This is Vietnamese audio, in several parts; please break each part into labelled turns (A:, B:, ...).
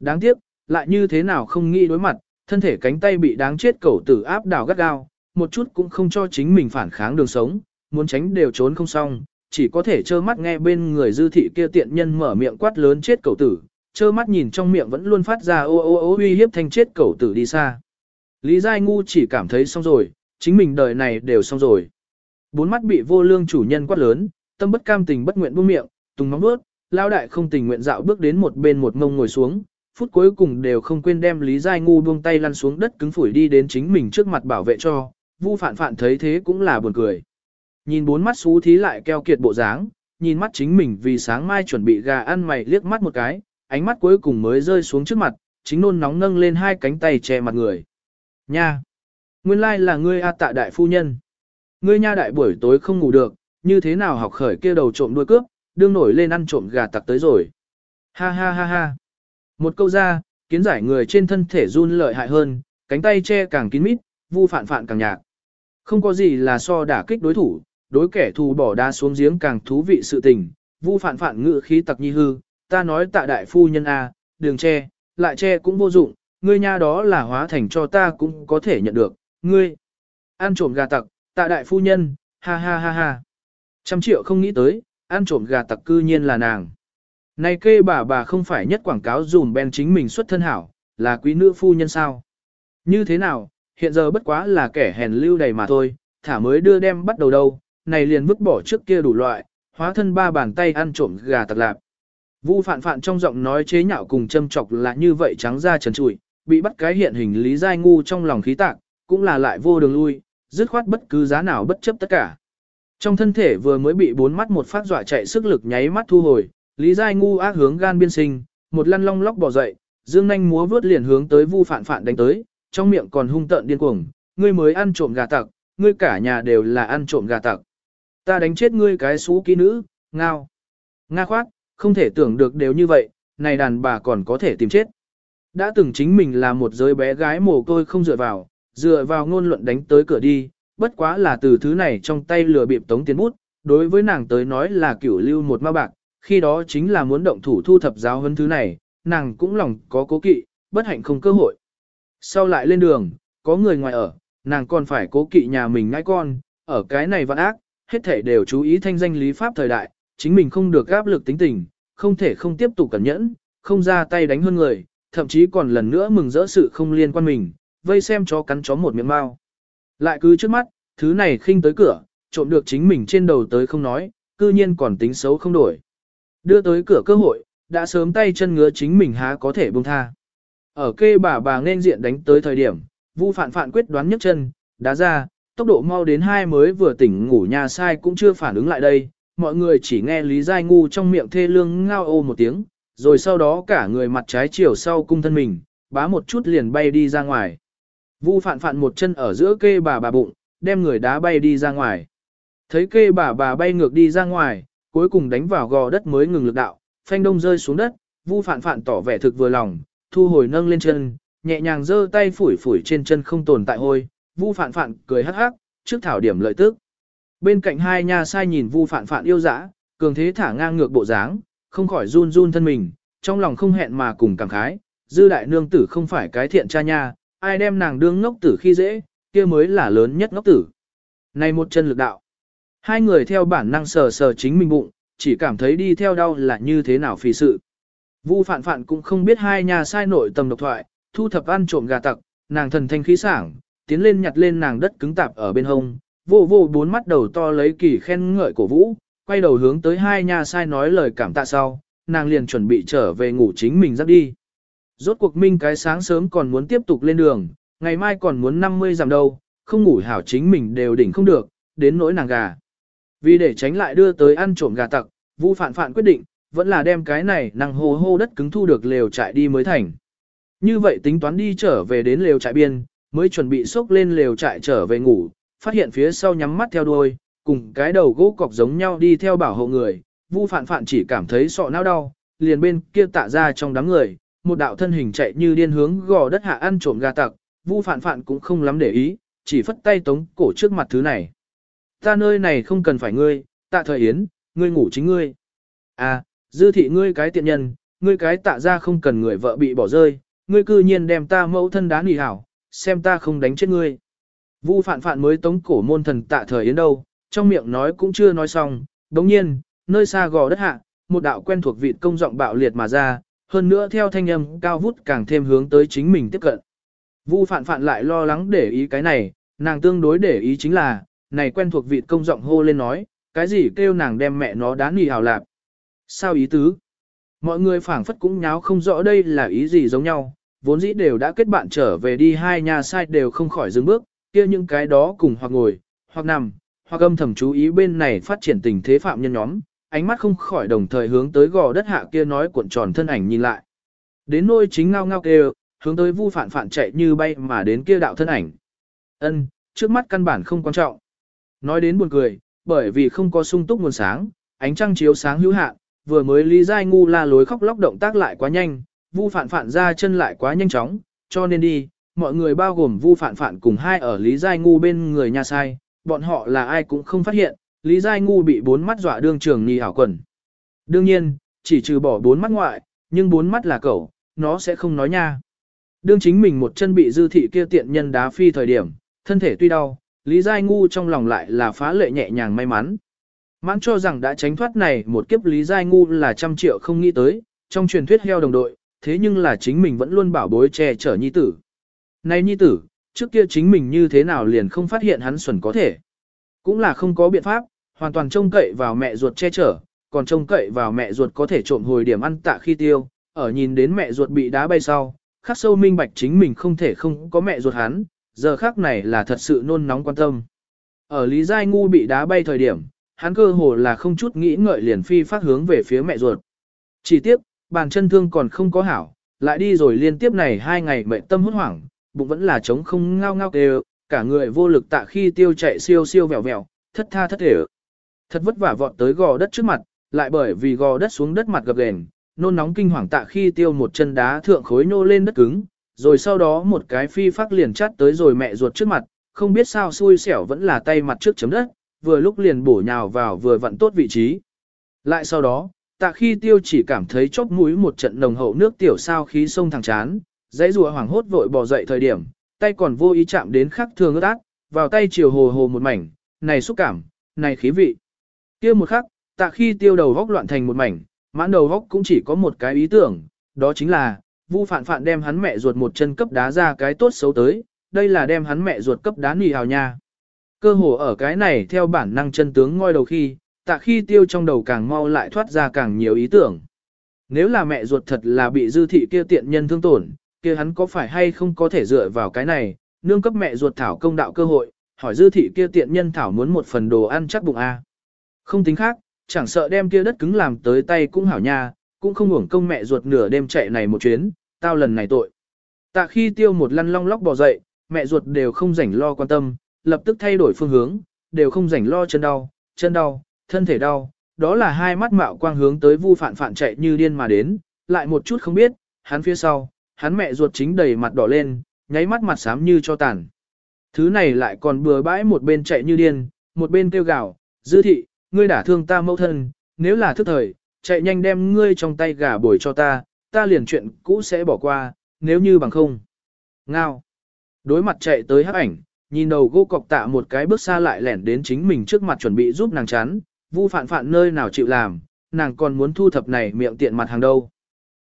A: Đáng tiếc, lại như thế nào không nghĩ đối mặt, thân thể cánh tay bị đáng chết cẩu tử áp đảo gắt gao, một chút cũng không cho chính mình phản kháng đường sống, muốn tránh đều trốn không xong, chỉ có thể trơ mắt nghe bên người dư thị kia tiện nhân mở miệng quát lớn chết cẩu tử, trơ mắt nhìn trong miệng vẫn luôn phát ra ô ô ô uy hiếp thanh chết cẩu tử đi xa. Lý Giai Ngu chỉ cảm thấy xong rồi, chính mình đời này đều xong rồi. Bốn mắt bị vô lương chủ nhân quát lớn, tâm bất cam tình bất nguyện buông miệng, tùng móng bước, lao đại không tình nguyện dạo bước đến một bên một mông ngồi xuống, phút cuối cùng đều không quên đem Lý Giai Ngu buông tay lăn xuống đất cứng phủi đi đến chính mình trước mặt bảo vệ cho, Vu Phạn Phạn thấy thế cũng là buồn cười. Nhìn bốn mắt xú thí lại keo kiệt bộ dáng, nhìn mắt chính mình vì sáng mai chuẩn bị gà ăn mày liếc mắt một cái, ánh mắt cuối cùng mới rơi xuống trước mặt, chính nôn nóng nâng lên hai cánh tay che mặt người. Nha! Nguyên lai là ngươi A tạ đại phu nhân. Ngươi nha đại buổi tối không ngủ được, như thế nào học khởi kia đầu trộm đuôi cướp, đương nổi lên ăn trộm gà tặc tới rồi. Ha ha ha ha! Một câu ra, kiến giải người trên thân thể run lợi hại hơn, cánh tay che càng kín mít, vu phản phản càng nhạt. Không có gì là so đả kích đối thủ, đối kẻ thù bỏ đá xuống giếng càng thú vị sự tình. Vu phản phản ngự khí tặc nhi hư, ta nói tạ đại phu nhân a, đường che, lại che cũng vô dụng, ngươi nha đó là hóa thành cho ta cũng có thể nhận được, ngươi. Ăn trộm gà tặc, tạ đại phu nhân, ha ha ha ha. Trăm triệu không nghĩ tới, ăn trộm gà tặc cư nhiên là nàng. Này kê bà bà không phải nhất quảng cáo dùm ben chính mình xuất thân hảo, là quý nữ phu nhân sao. Như thế nào, hiện giờ bất quá là kẻ hèn lưu đầy mà thôi, thả mới đưa đem bắt đầu đâu, này liền vứt bỏ trước kia đủ loại, hóa thân ba bàn tay ăn trộm gà tặc lạp. Vu phạn phạn trong giọng nói chế nhạo cùng châm chọc là như vậy trắng ra trần trụi, bị bắt cái hiện hình lý giai ngu trong lòng khí tạc, cũng là lại vô đường lui, dứt khoát bất cứ giá nào bất chấp tất cả. Trong thân thể vừa mới bị bốn mắt một phát dọa chạy sức lực nháy mắt thu hồi, lý giai ngu ác hướng gan biên sinh, một lăn long lóc bỏ dậy, dương nhanh múa vướt liền hướng tới vu phạn phạn đánh tới, trong miệng còn hung tợn điên cuồng, ngươi mới ăn trộm gà tặc, ngươi cả nhà đều là ăn trộm gà tặc. Ta đánh chết ngươi cái xú ký nữ, ngao. Nga khoát, không thể tưởng được đều như vậy, này đàn bà còn có thể tìm chết. Đã từng chính mình là một giới bé gái mồ côi không dựa vào, dựa vào ngôn luận đánh tới cửa đi, bất quá là từ thứ này trong tay lừa bịp tống tiền bút, đối với nàng tới nói là cửu lưu một ma bạc, khi đó chính là muốn động thủ thu thập giáo huấn thứ này, nàng cũng lòng có cố kỵ, bất hạnh không cơ hội. Sau lại lên đường, có người ngoài ở, nàng còn phải cố kỵ nhà mình ngãi con, ở cái này vạn ác, hết thể đều chú ý thanh danh lý pháp thời đại, chính mình không được áp lực tính tình, không thể không tiếp tục cẩn nhẫn, không ra tay đánh hơn người, thậm chí còn lần nữa mừng rỡ sự không liên quan mình, vây xem chó cắn chó một miệng mau. Lại cứ trước mắt, thứ này khinh tới cửa, trộm được chính mình trên đầu tới không nói, cư nhiên còn tính xấu không đổi. Đưa tới cửa cơ hội, đã sớm tay chân ngứa chính mình há có thể buông tha. Ở kê bà bà nên diện đánh tới thời điểm, Vu Phạn Phạn quyết đoán nhấc chân, đá ra, tốc độ mau đến hai mới vừa tỉnh ngủ nhà sai cũng chưa phản ứng lại đây, mọi người chỉ nghe Lý Giai Ngu trong miệng thê lương ngao ô một tiếng, rồi sau đó cả người mặt trái chiều sau cung thân mình, bá một chút liền bay đi ra ngoài. Vu Phạn Phạn một chân ở giữa kê bà bà bụng, đem người đá bay đi ra ngoài. Thấy kê bà bà bay ngược đi ra ngoài, cuối cùng đánh vào gò đất mới ngừng lực đạo, phanh đông rơi xuống đất, Vu Phạn Phạn tỏ vẻ thực vừa lòng, thu hồi nâng lên chân, nhẹ nhàng giơ tay phủi phủi trên chân không tồn tại hôi, Vu Phạn Phạn cười hắc hắc, trước thảo điểm lợi tức. Bên cạnh hai nha sai nhìn Vu Phạn Phạn yêu dã, cường thế thả ngang ngược bộ dáng, không khỏi run run thân mình, trong lòng không hẹn mà cùng cảm khái, dư đại nương tử không phải cái thiện cha nha, ai đem nàng đương ngốc tử khi dễ, kia mới là lớn nhất ngốc tử. Này một chân lực đạo. Hai người theo bản năng sờ sờ chính mình bụng, chỉ cảm thấy đi theo đau là như thế nào phì sự. Vu phạn phạn cũng không biết hai nhà sai nội tầm độc thoại, thu thập ăn trộm gà tặc, nàng thần thanh khí sảng, tiến lên nhặt lên nàng đất cứng tạp ở bên hông, vô vô bốn mắt đầu to lấy kỳ khen ngợi cổ vũ, quay đầu hướng tới hai nhà sai nói lời cảm tạ sau, nàng liền chuẩn bị trở về ngủ chính mình dắt đi. Rốt cuộc minh cái sáng sớm còn muốn tiếp tục lên đường, ngày mai còn muốn 50 giảm đâu, không ngủ hảo chính mình đều đỉnh không được, đến nỗi nàng gà. Vì để tránh lại đưa tới ăn trộm gà tặc, Vu Phạn Phạn quyết định, vẫn là đem cái này năng hồ hô đất cứng thu được lều trại đi mới thành. Như vậy tính toán đi trở về đến lều trại biên, mới chuẩn bị xốc lên lều trại trở về ngủ, phát hiện phía sau nhắm mắt theo đuôi, cùng cái đầu gỗ cọc giống nhau đi theo bảo hộ người, Vu Phạn Phạn chỉ cảm thấy sọ não đau, liền bên kia tạ ra trong đám người, một đạo thân hình chạy như điên hướng gò đất hạ ăn trộm gà tặc, Vu Phạn Phạn cũng không lắm để ý, chỉ phất tay tống cổ trước mặt thứ này. Ta nơi này không cần phải ngươi, tạ thời yến, ngươi ngủ chính ngươi. À, dư thị ngươi cái tiện nhân, ngươi cái tạ ra không cần người vợ bị bỏ rơi, ngươi cư nhiên đem ta mẫu thân đá nỉ hảo, xem ta không đánh chết ngươi. Vu phạn phạn mới tống cổ môn thần tạ thời yến đâu, trong miệng nói cũng chưa nói xong, đồng nhiên, nơi xa gò đất hạ, một đạo quen thuộc vị công giọng bạo liệt mà ra, hơn nữa theo thanh âm cao vút càng thêm hướng tới chính mình tiếp cận. Vu phạn phạn lại lo lắng để ý cái này, nàng tương đối để ý chính là, này quen thuộc vị công giọng hô lên nói, cái gì kêu nàng đem mẹ nó đá nì hào lạp. Sao ý tứ? Mọi người phảng phất cũng nháo không rõ đây là ý gì giống nhau, vốn dĩ đều đã kết bạn trở về đi hai nhà sai đều không khỏi dừng bước, kia những cái đó cùng hoặc ngồi, hoặc nằm, hoặc âm thầm chú ý bên này phát triển tình thế phạm nhân nhóm, ánh mắt không khỏi đồng thời hướng tới gò đất hạ kia nói cuộn tròn thân ảnh nhìn lại. Đến nôi chính ngao ngao kêu, hướng tới vu phản phản chạy như bay mà đến kia đạo thân ảnh. Ân, trước mắt căn bản không quan trọng. Nói đến buồn cười, bởi vì không có sung túc nguồn sáng, ánh trăng chiếu sáng hữu hạn, vừa mới Lý Giai Ngu la lối khóc lóc động tác lại quá nhanh, Vu Phạn Phạn ra chân lại quá nhanh chóng, cho nên đi, mọi người bao gồm Vu Phạn Phạn cùng hai ở Lý Giai Ngu bên người nhà sai, bọn họ là ai cũng không phát hiện, Lý Giai Ngu bị bốn mắt dọa đương trường nì hảo quần. Đương nhiên, chỉ trừ bỏ bốn mắt ngoại, nhưng bốn mắt là cẩu, nó sẽ không nói nha. Đương chính mình một chân bị dư thị kia tiện nhân đá phi thời điểm, thân thể tuy đau, Lý Giai Ngu trong lòng lại là phá lệ nhẹ nhàng may mắn. Mãn cho rằng đã tránh thoát này một kiếp Lý Giai Ngu là trăm triệu không nghĩ tới, trong truyền thuyết heo đồng đội, thế nhưng là chính mình vẫn luôn bảo bối che chở nhi tử. Này nhi tử, trước kia chính mình như thế nào liền không phát hiện hắn xuẩn có thể. Cũng là không có biện pháp, hoàn toàn trông cậy vào mẹ ruột che chở, còn trông cậy vào mẹ ruột có thể trộm hồi điểm ăn tạ khi tiêu, ở nhìn đến mẹ ruột bị đá bay sau, khắc sâu minh bạch chính mình không thể không có mẹ ruột hắn, giờ khắc này là thật sự nôn nóng quan tâm. Ở Lý Giai Ngu bị đá bay thời điểm, hắn cơ hồ là không chút nghĩ ngợi liền phi phát hướng về phía mẹ ruột. Chỉ tiếp, bàn chân thương còn không có hảo, lại đi rồi liên tiếp này hai ngày mệnh tâm hốt hoảng, bụng vẫn là trống không ngao ngao kêu, cả người vô lực tạ khi tiêu chạy siêu siêu vẹo vẹo, thất tha thất thể. Thật vất vả vọt tới gò đất trước mặt, lại bởi vì gò đất xuống đất mặt gập ghềnh, nôn nóng kinh hoàng tạ khi tiêu một chân đá thượng khối nô lên đất cứng, rồi sau đó một cái phi phát liền chắt tới rồi mẹ ruột trước mặt, không biết sao xui xẻo vẫn là tay mặt trước chấm đất, vừa lúc liền bổ nhào vào vừa vặn tốt vị trí. Lại sau đó, tạ khi tiêu chỉ cảm thấy chóp mũi một trận nồng hậu nước tiểu sao khí sông thẳng chán, dãy rùa hoảng hốt vội bỏ dậy thời điểm, tay còn vô ý chạm đến khắc thường ướt át, vào tay chiều hồ hồ một mảnh, này xúc cảm, này khí vị. Kia một khắc, tạ khi tiêu đầu góc loạn thành một mảnh, mãn đầu góc cũng chỉ có một cái ý tưởng, đó chính là, Vu Phạn Phạn đem hắn mẹ ruột một chân cấp đá ra cái tốt xấu tới, đây là đem hắn mẹ ruột cấp đá nỉ hào nha. Cơ hồ ở cái này theo bản năng chân tướng ngoi đầu khi, tạ khi tiêu trong đầu càng mau lại thoát ra càng nhiều ý tưởng. Nếu là mẹ ruột thật là bị dư thị kia tiện nhân thương tổn, kia hắn có phải hay không có thể dựa vào cái này, nương cấp mẹ ruột thảo công đạo cơ hội, hỏi dư thị kia tiện nhân thảo muốn một phần đồ ăn chắc bụng a. Không tính khác, chẳng sợ đem kia đất cứng làm tới tay cũng hảo nha, cũng không hưởng công mẹ ruột nửa đêm chạy này một chuyến, tao lần này tội. Tạ khi tiêu một lăn long lóc bò dậy, mẹ ruột đều không rảnh lo quan tâm, lập tức thay đổi phương hướng, đều không rảnh lo chân đau, chân đau, thân thể đau, đó là hai mắt mạo quang hướng tới vu phản phản chạy như điên mà đến, lại một chút không biết, hắn phía sau, hắn mẹ ruột chính đầy mặt đỏ lên, nháy mắt mặt xám như cho tàn. Thứ này lại còn bừa bãi một bên chạy như điên, một bên kêu gào, dư thị, ngươi đả thương ta mẫu thân, nếu là thức thời, chạy nhanh đem ngươi trong tay gà bồi cho ta, ta liền chuyện cũ sẽ bỏ qua, nếu như bằng không. Ngao. Đối mặt chạy tới hắc ảnh, nhìn đầu gỗ cọc tạ một cái bước xa lại lẻn đến chính mình trước mặt chuẩn bị giúp nàng chắn, vu phản phản nơi nào chịu làm, nàng còn muốn thu thập này miệng tiện mặt hàng đâu.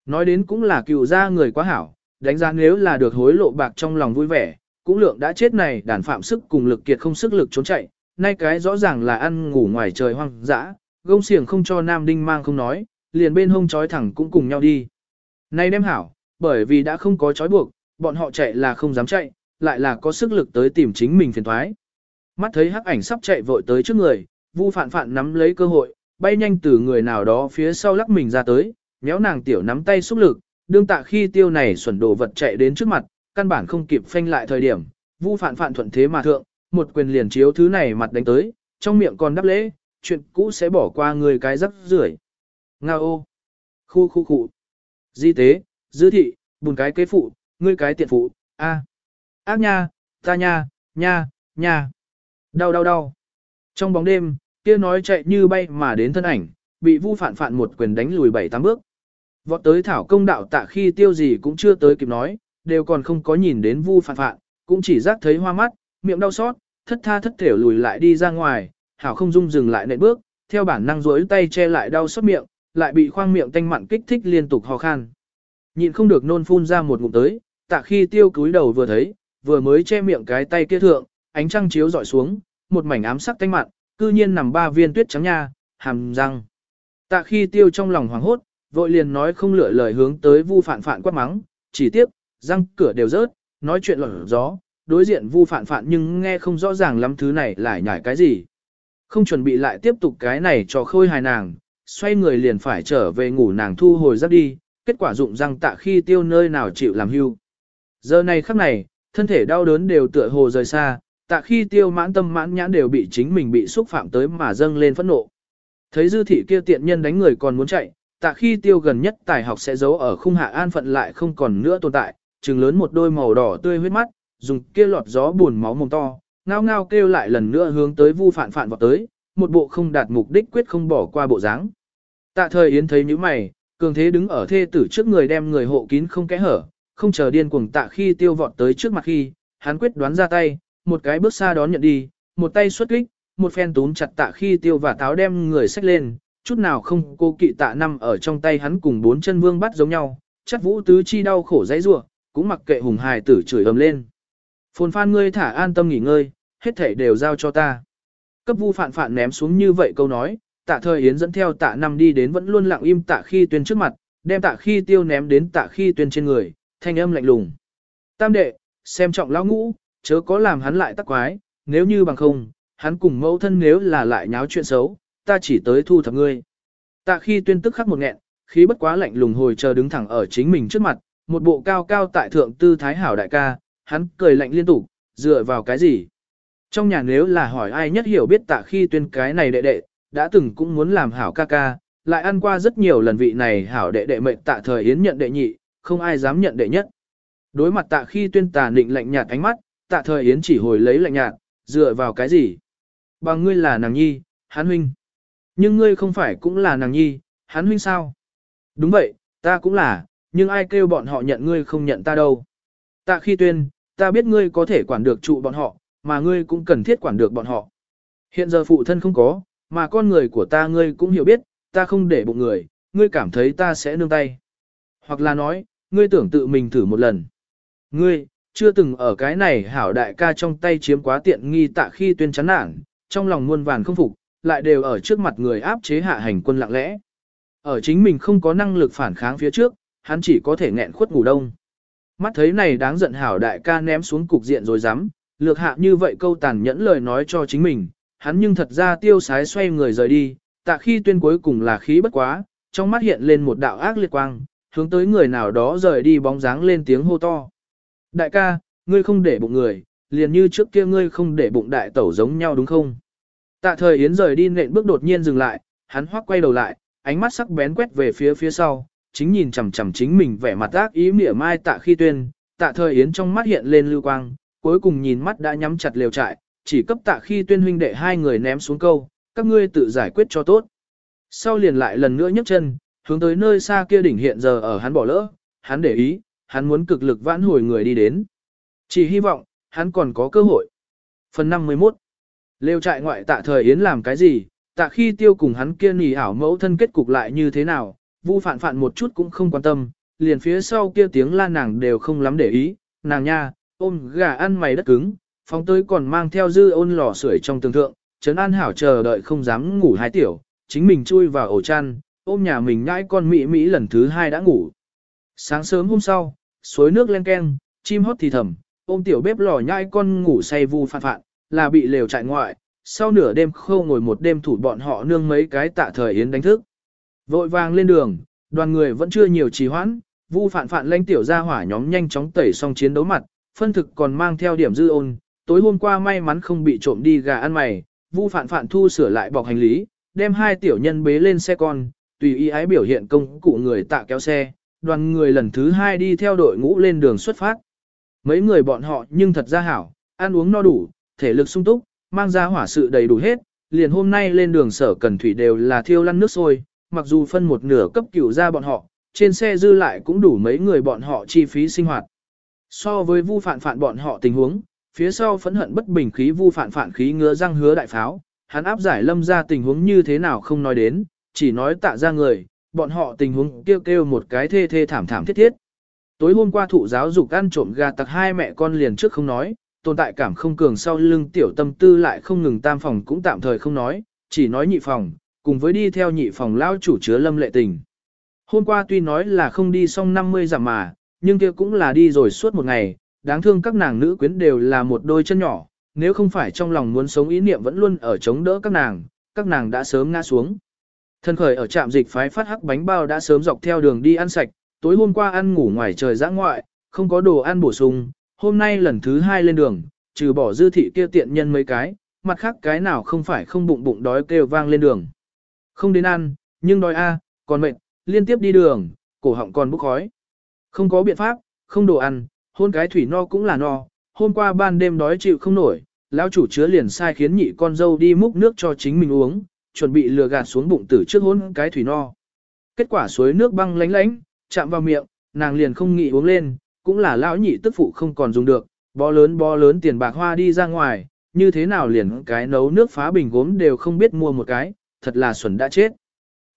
A: Nói đến cũng là cựu gia người quá hảo, đánh giá nếu là được hối lộ bạc trong lòng vui vẻ, cũng lượng đã chết này đàn phạm sức cùng lực kiệt không sức lực trốn chạy, nay cái rõ ràng là ăn ngủ ngoài trời hoang dã, gông xiềng không cho nam đinh mang không nói, liền bên hông trói thẳng cũng cùng nhau đi. Nay đem hảo, bởi vì đã không có trói buộc, bọn họ chạy là không dám chạy, lại là có sức lực tới tìm chính mình phiền thoái. Mắt thấy hắc ảnh sắp chạy vội tới trước người, Vu Phạn Phạn nắm lấy cơ hội, bay nhanh từ người nào đó phía sau lắc mình ra tới, méo nàng tiểu nắm tay xúc lực, đương tạ khi tiêu này xuẩn đồ vật chạy đến trước mặt, căn bản không kịp phanh lại thời điểm, Vu Phạn Phạn thuận thế mà thượng, một quyền liền chiếu thứ này mặt đánh tới, trong miệng còn đáp lễ, chuyện cũ sẽ bỏ qua người cái rắc rưởi. Nga ô. Khu khu khu. Di tế, dư thị, bùn cái kế phụ, ngươi cái tiện phụ, a. Ác nha, ta nha, nha, nha. Đau đau đau. Trong bóng đêm, kia nói chạy như bay mà đến thân ảnh, bị vu phản phản một quyền đánh lùi bảy tám bước. Vọt tới thảo công đạo tạ khi tiêu gì cũng chưa tới kịp nói, đều còn không có nhìn đến vu phản phản, cũng chỉ giác thấy hoa mắt, miệng đau xót, thất tha thất thểu lùi lại đi ra ngoài, hảo không dung dừng lại nệ bước, theo bản năng rối tay che lại đau xót miệng, lại bị khoang miệng tanh mặn kích thích liên tục ho khan. Nhịn không được nôn phun ra một ngụm tới, tạ khi tiêu cúi đầu vừa thấy, vừa mới che miệng cái tay kia thượng, ánh trăng chiếu dọi xuống, một mảnh ám sắc tanh mặn, cư nhiên nằm ba viên tuyết trắng nha, hàm răng. Tạ khi tiêu trong lòng hoảng hốt, vội liền nói không lựa lời hướng tới vu phản phản quát mắng, chỉ tiếp, răng cửa đều rớt, nói chuyện lỏng gió, đối diện vu phản phản nhưng nghe không rõ ràng lắm thứ này lại nhảy cái gì. Không chuẩn bị lại tiếp tục cái này cho khôi hài nàng, xoay người liền phải trở về ngủ nàng thu hồi giấc đi, kết quả dụng răng tạ khi tiêu nơi nào chịu làm hưu. Giờ này khắc này, thân thể đau đớn đều tựa hồ rời xa, tạ khi tiêu mãn tâm mãn nhãn đều bị chính mình bị xúc phạm tới mà dâng lên phẫn nộ. Thấy dư thị kia tiện nhân đánh người còn muốn chạy, tạ khi tiêu gần nhất tài học sẽ giấu ở khung hạ an phận lại không còn nữa tồn tại, trừng lớn một đôi màu đỏ tươi huyết mắt, dùng kia lọt gió buồn máu mồm to, ngao ngao kêu lại lần nữa hướng tới vu phản phản vào tới, một bộ không đạt mục đích quyết không bỏ qua bộ dáng. Tạ thời yến thấy như mày, cường thế đứng ở thê tử trước người đem người hộ kín không kẽ hở, không chờ điên cuồng tạ khi tiêu vọt tới trước mặt khi, hắn quyết đoán ra tay, một cái bước xa đón nhận đi, một tay xuất kích, một phen túm chặt tạ khi tiêu và táo đem người xách lên, chút nào không cô kỵ tạ năm ở trong tay hắn cùng bốn chân vương bắt giống nhau, chắc vũ tứ chi đau khổ dãy rủa cũng mặc kệ hùng hài tử chửi ầm lên. Phồn phan ngươi thả an tâm nghỉ ngơi, hết thể đều giao cho ta. Cấp vu phạn phạn ném xuống như vậy câu nói, tạ thời yến dẫn theo tạ năm đi đến vẫn luôn lặng im tạ khi tuyên trước mặt, đem tạ khi tiêu ném đến tạ khi tuyên trên người, thanh âm lạnh lùng. Tam đệ, xem trọng lão ngũ, chớ có làm hắn lại tắc quái, nếu như bằng không, hắn cùng mẫu thân nếu là lại nháo chuyện xấu, ta chỉ tới thu thập ngươi. Tạ khi tuyên tức khắc một nghẹn, khí bất quá lạnh lùng hồi chờ đứng thẳng ở chính mình trước mặt, một bộ cao cao tại thượng tư thái hảo đại ca, hắn cười lạnh liên tục, dựa vào cái gì? Trong nhà nếu là hỏi ai nhất hiểu biết tạ khi tuyên cái này đệ đệ, đã từng cũng muốn làm hảo ca ca, lại ăn qua rất nhiều lần vị này hảo đệ đệ mệnh tạ thời yến nhận đệ nhị, không ai dám nhận đệ nhất. Đối mặt tạ khi tuyên tà định lạnh nhạt ánh mắt, tạ thời yến chỉ hồi lấy lạnh nhạt, dựa vào cái gì? Bằng ngươi là nàng nhi, hắn huynh. Nhưng ngươi không phải cũng là nàng nhi, hắn huynh sao? Đúng vậy, ta cũng là, nhưng ai kêu bọn họ nhận ngươi không nhận ta đâu. Tạ khi tuyên, ta biết ngươi có thể quản được trụ bọn họ, mà ngươi cũng cần thiết quản được bọn họ. Hiện giờ phụ thân không có, mà con người của ta ngươi cũng hiểu biết, ta không để bụng người, ngươi cảm thấy ta sẽ nương tay. Hoặc là nói, ngươi tưởng tự mình thử một lần. Ngươi, chưa từng ở cái này hảo đại ca trong tay chiếm quá tiện nghi tạ khi tuyên chán nản, trong lòng muôn vàn không phục, lại đều ở trước mặt người áp chế hạ hành quân lặng lẽ. Ở chính mình không có năng lực phản kháng phía trước, hắn chỉ có thể nghẹn khuất ngủ đông. Mắt thấy này đáng giận hảo đại ca ném xuống cục diện rồi dám, lược hạ như vậy câu tàn nhẫn lời nói cho chính mình, hắn nhưng thật ra tiêu sái xoay người rời đi, tạ khi tuyên cuối cùng là khí bất quá, trong mắt hiện lên một đạo ác liệt quang, hướng tới người nào đó rời đi bóng dáng lên tiếng hô to. Đại ca, ngươi không để bụng người, liền như trước kia ngươi không để bụng đại tẩu giống nhau đúng không? Tạ thời Yến rời đi nện bước đột nhiên dừng lại, hắn hoắc quay đầu lại, ánh mắt sắc bén quét về phía phía sau, chính nhìn chằm chằm chính mình vẻ mặt ác ý mỉa mai tạ khi tuyên, tạ thời Yến trong mắt hiện lên lưu quang, cuối cùng nhìn mắt đã nhắm chặt lều trại, chỉ cấp tạ khi tuyên huynh đệ hai người ném xuống câu, các ngươi tự giải quyết cho tốt. Sau liền lại lần nữa nhấc chân, hướng tới nơi xa kia đỉnh hiện giờ ở hắn bỏ lỡ, hắn để ý, hắn muốn cực lực vãn hồi người đi đến. Chỉ hy vọng, hắn còn có cơ hội. Phần 51 Lêu trại ngoại tạ thời Yến làm cái gì, tạ khi tiêu cùng hắn kia nỉ ảo mẫu thân kết cục lại như thế nào, vu phản phản một chút cũng không quan tâm, liền phía sau kia tiếng la nàng đều không lắm để ý, nàng nha, ôm gà ăn mày đất cứng, phóng tới còn mang theo dư ôn lò sưởi trong tường thượng, Trấn An Hảo chờ đợi không dám ngủ hai tiểu, chính mình chui vào ổ chăn, ôm nhà mình nhãi con Mỹ Mỹ lần thứ hai đã ngủ. Sáng sớm hôm sau, suối nước len keng, chim hót thì thầm, ôm tiểu bếp lò nhãi con ngủ say vu phạn phạn, là bị lều trại ngoại, sau nửa đêm khâu ngồi một đêm thủ bọn họ nương mấy cái tạ thời yến đánh thức. Vội vàng lên đường, đoàn người vẫn chưa nhiều trì hoãn, vu phạn phạn lanh tiểu Gia hỏa nhóm nhanh chóng tẩy xong chiến đấu mặt, phân thực còn mang theo điểm dư ôn, tối hôm qua may mắn không bị trộm đi gà ăn mày, vu phạn phạn thu sửa lại bọc hành lý, đem hai tiểu nhân bế lên xe con, tùy ý ái biểu hiện công cụ người tạ kéo xe, đoàn người lần thứ hai đi theo đội ngũ lên đường xuất phát. Mấy người bọn họ nhưng thật ra hảo, ăn uống no đủ, thể lực sung túc, mang ra hỏa sự đầy đủ hết, liền hôm nay lên đường sở cần thủy đều là thiêu lăn nước sôi, mặc dù phân một nửa cấp cửu ra bọn họ, trên xe dư lại cũng đủ mấy người bọn họ chi phí sinh hoạt. So với vu phản phản bọn họ tình huống, phía sau phẫn hận bất bình khí vu phản phản khí ngứa răng hứa đại pháo, hắn áp giải lâm ra tình huống như thế nào không nói đến, chỉ nói tạ ra người, bọn họ tình huống kêu kêu một cái thê thê thảm thảm thiết thiết. Tối hôm qua thụ giáo dục ăn trộm gà tặc hai mẹ con liền trước không nói, tồn tại cảm không cường sau lưng tiểu tâm tư lại không ngừng tam phòng cũng tạm thời không nói, chỉ nói nhị phòng, cùng với đi theo nhị phòng lao chủ chứa lâm lệ tình. Hôm qua tuy nói là không đi xong 50 giảm mà, nhưng kia cũng là đi rồi suốt một ngày, đáng thương các nàng nữ quyến đều là một đôi chân nhỏ, nếu không phải trong lòng muốn sống ý niệm vẫn luôn ở chống đỡ các nàng, các nàng đã sớm ngã xuống. Thân khởi ở trạm dịch phái phát hắc bánh bao đã sớm dọc theo đường đi ăn sạch, tối hôm qua ăn ngủ ngoài trời giã ngoại, không có đồ ăn bổ sung, hôm nay lần thứ hai lên đường, trừ bỏ dư thị kia tiện nhân mấy cái, mặt khác cái nào không phải không bụng bụng đói kêu vang lên đường. Không đến ăn, nhưng đói a, còn mệt, liên tiếp đi đường, cổ họng còn bốc khói. Không có biện pháp, không đồ ăn, hôn cái thủy no cũng là no, hôm qua ban đêm đói chịu không nổi, lão chủ chứa liền sai khiến nhị con dâu đi múc nước cho chính mình uống, chuẩn bị lừa gạt xuống bụng tử trước hôn cái thủy no. Kết quả suối nước băng lánh lánh, chạm vào miệng, nàng liền không nghĩ uống lên, cũng là lão nhị tức phụ không còn dùng được, bó lớn bó lớn tiền bạc hoa đi ra ngoài, như thế nào liền cái nấu nước phá bình gốm đều không biết mua một cái, thật là xuẩn đã chết.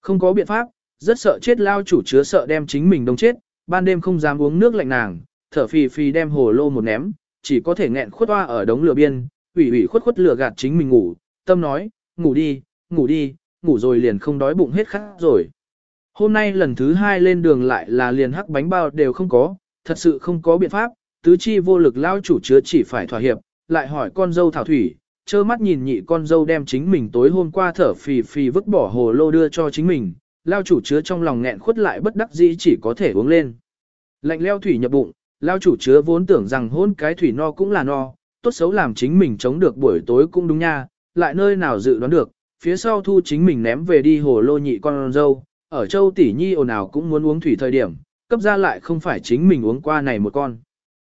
A: Không có biện pháp, rất sợ chết lao chủ chứa sợ đem chính mình đông chết, ban đêm không dám uống nước lạnh nàng, thở phì phì đem hồ lô một ném, chỉ có thể nghẹn khuất hoa ở đống lửa biên, ủy ủy khuất khuất lửa gạt chính mình ngủ, tâm nói, ngủ đi, ngủ đi, ngủ rồi liền không đói bụng hết khát rồi. Hôm nay lần thứ hai lên đường lại là liền hắc bánh bao đều không có, thật sự không có biện pháp, tứ chi vô lực lao chủ chứa chỉ phải thỏa hiệp, lại hỏi con dâu thảo thủy, trơ mắt nhìn nhị con dâu đem chính mình tối hôm qua thở phì phì vứt bỏ hồ lô đưa cho chính mình, lao chủ chứa trong lòng nghẹn khuất lại bất đắc dĩ chỉ có thể uống lên. Lạnh leo thủy nhập bụng, lao chủ chứa vốn tưởng rằng hôn cái thủy no cũng là no, tốt xấu làm chính mình chống được buổi tối cũng đúng nha, lại nơi nào dự đoán được, phía sau thu chính mình ném về đi hồ lô nhị con dâu, ở châu tỷ nhi ồn ào cũng muốn uống thủy thời điểm, cấp ra lại không phải chính mình uống qua này một con.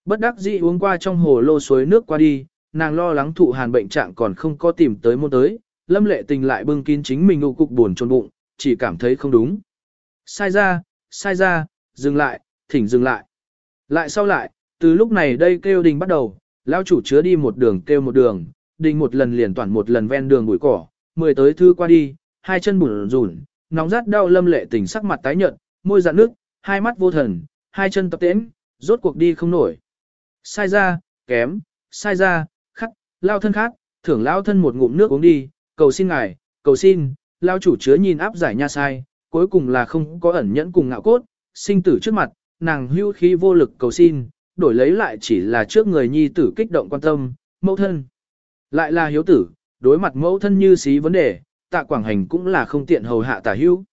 A: Bất đắc dĩ uống qua trong hồ lô suối nước qua đi, nàng lo lắng thụ hàn bệnh trạng còn không có tìm tới môn tới, lâm lệ tình lại bưng kín chính mình ngụ cục buồn trôn bụng, chỉ cảm thấy không đúng. Sai ra, sai ra, dừng lại, thỉnh dừng lại. Lại sau lại, từ lúc này đây kêu đình bắt đầu, lão chủ chứa đi một đường kêu một đường, đình một lần liền toàn một lần ven đường bụi cỏ, mười tới thư qua đi, hai chân bùn rùn, nóng rát đau lâm lệ tình sắc mặt tái nhợt, môi dạn nước, hai mắt vô thần, hai chân tập tễnh, rốt cuộc đi không nổi. Sai ra, kém, sai ra, lao thân khác, thưởng lao thân một ngụm nước uống đi, cầu xin ngài, cầu xin, lao chủ chứa nhìn áp giải nha sai, cuối cùng là không có ẩn nhẫn cùng ngạo cốt, sinh tử trước mặt, nàng hưu khí vô lực cầu xin, đổi lấy lại chỉ là trước người nhi tử kích động quan tâm, mẫu thân. Lại là hiếu tử, đối mặt mẫu thân như xí vấn đề, tạ quảng hành cũng là không tiện hầu hạ tả hưu.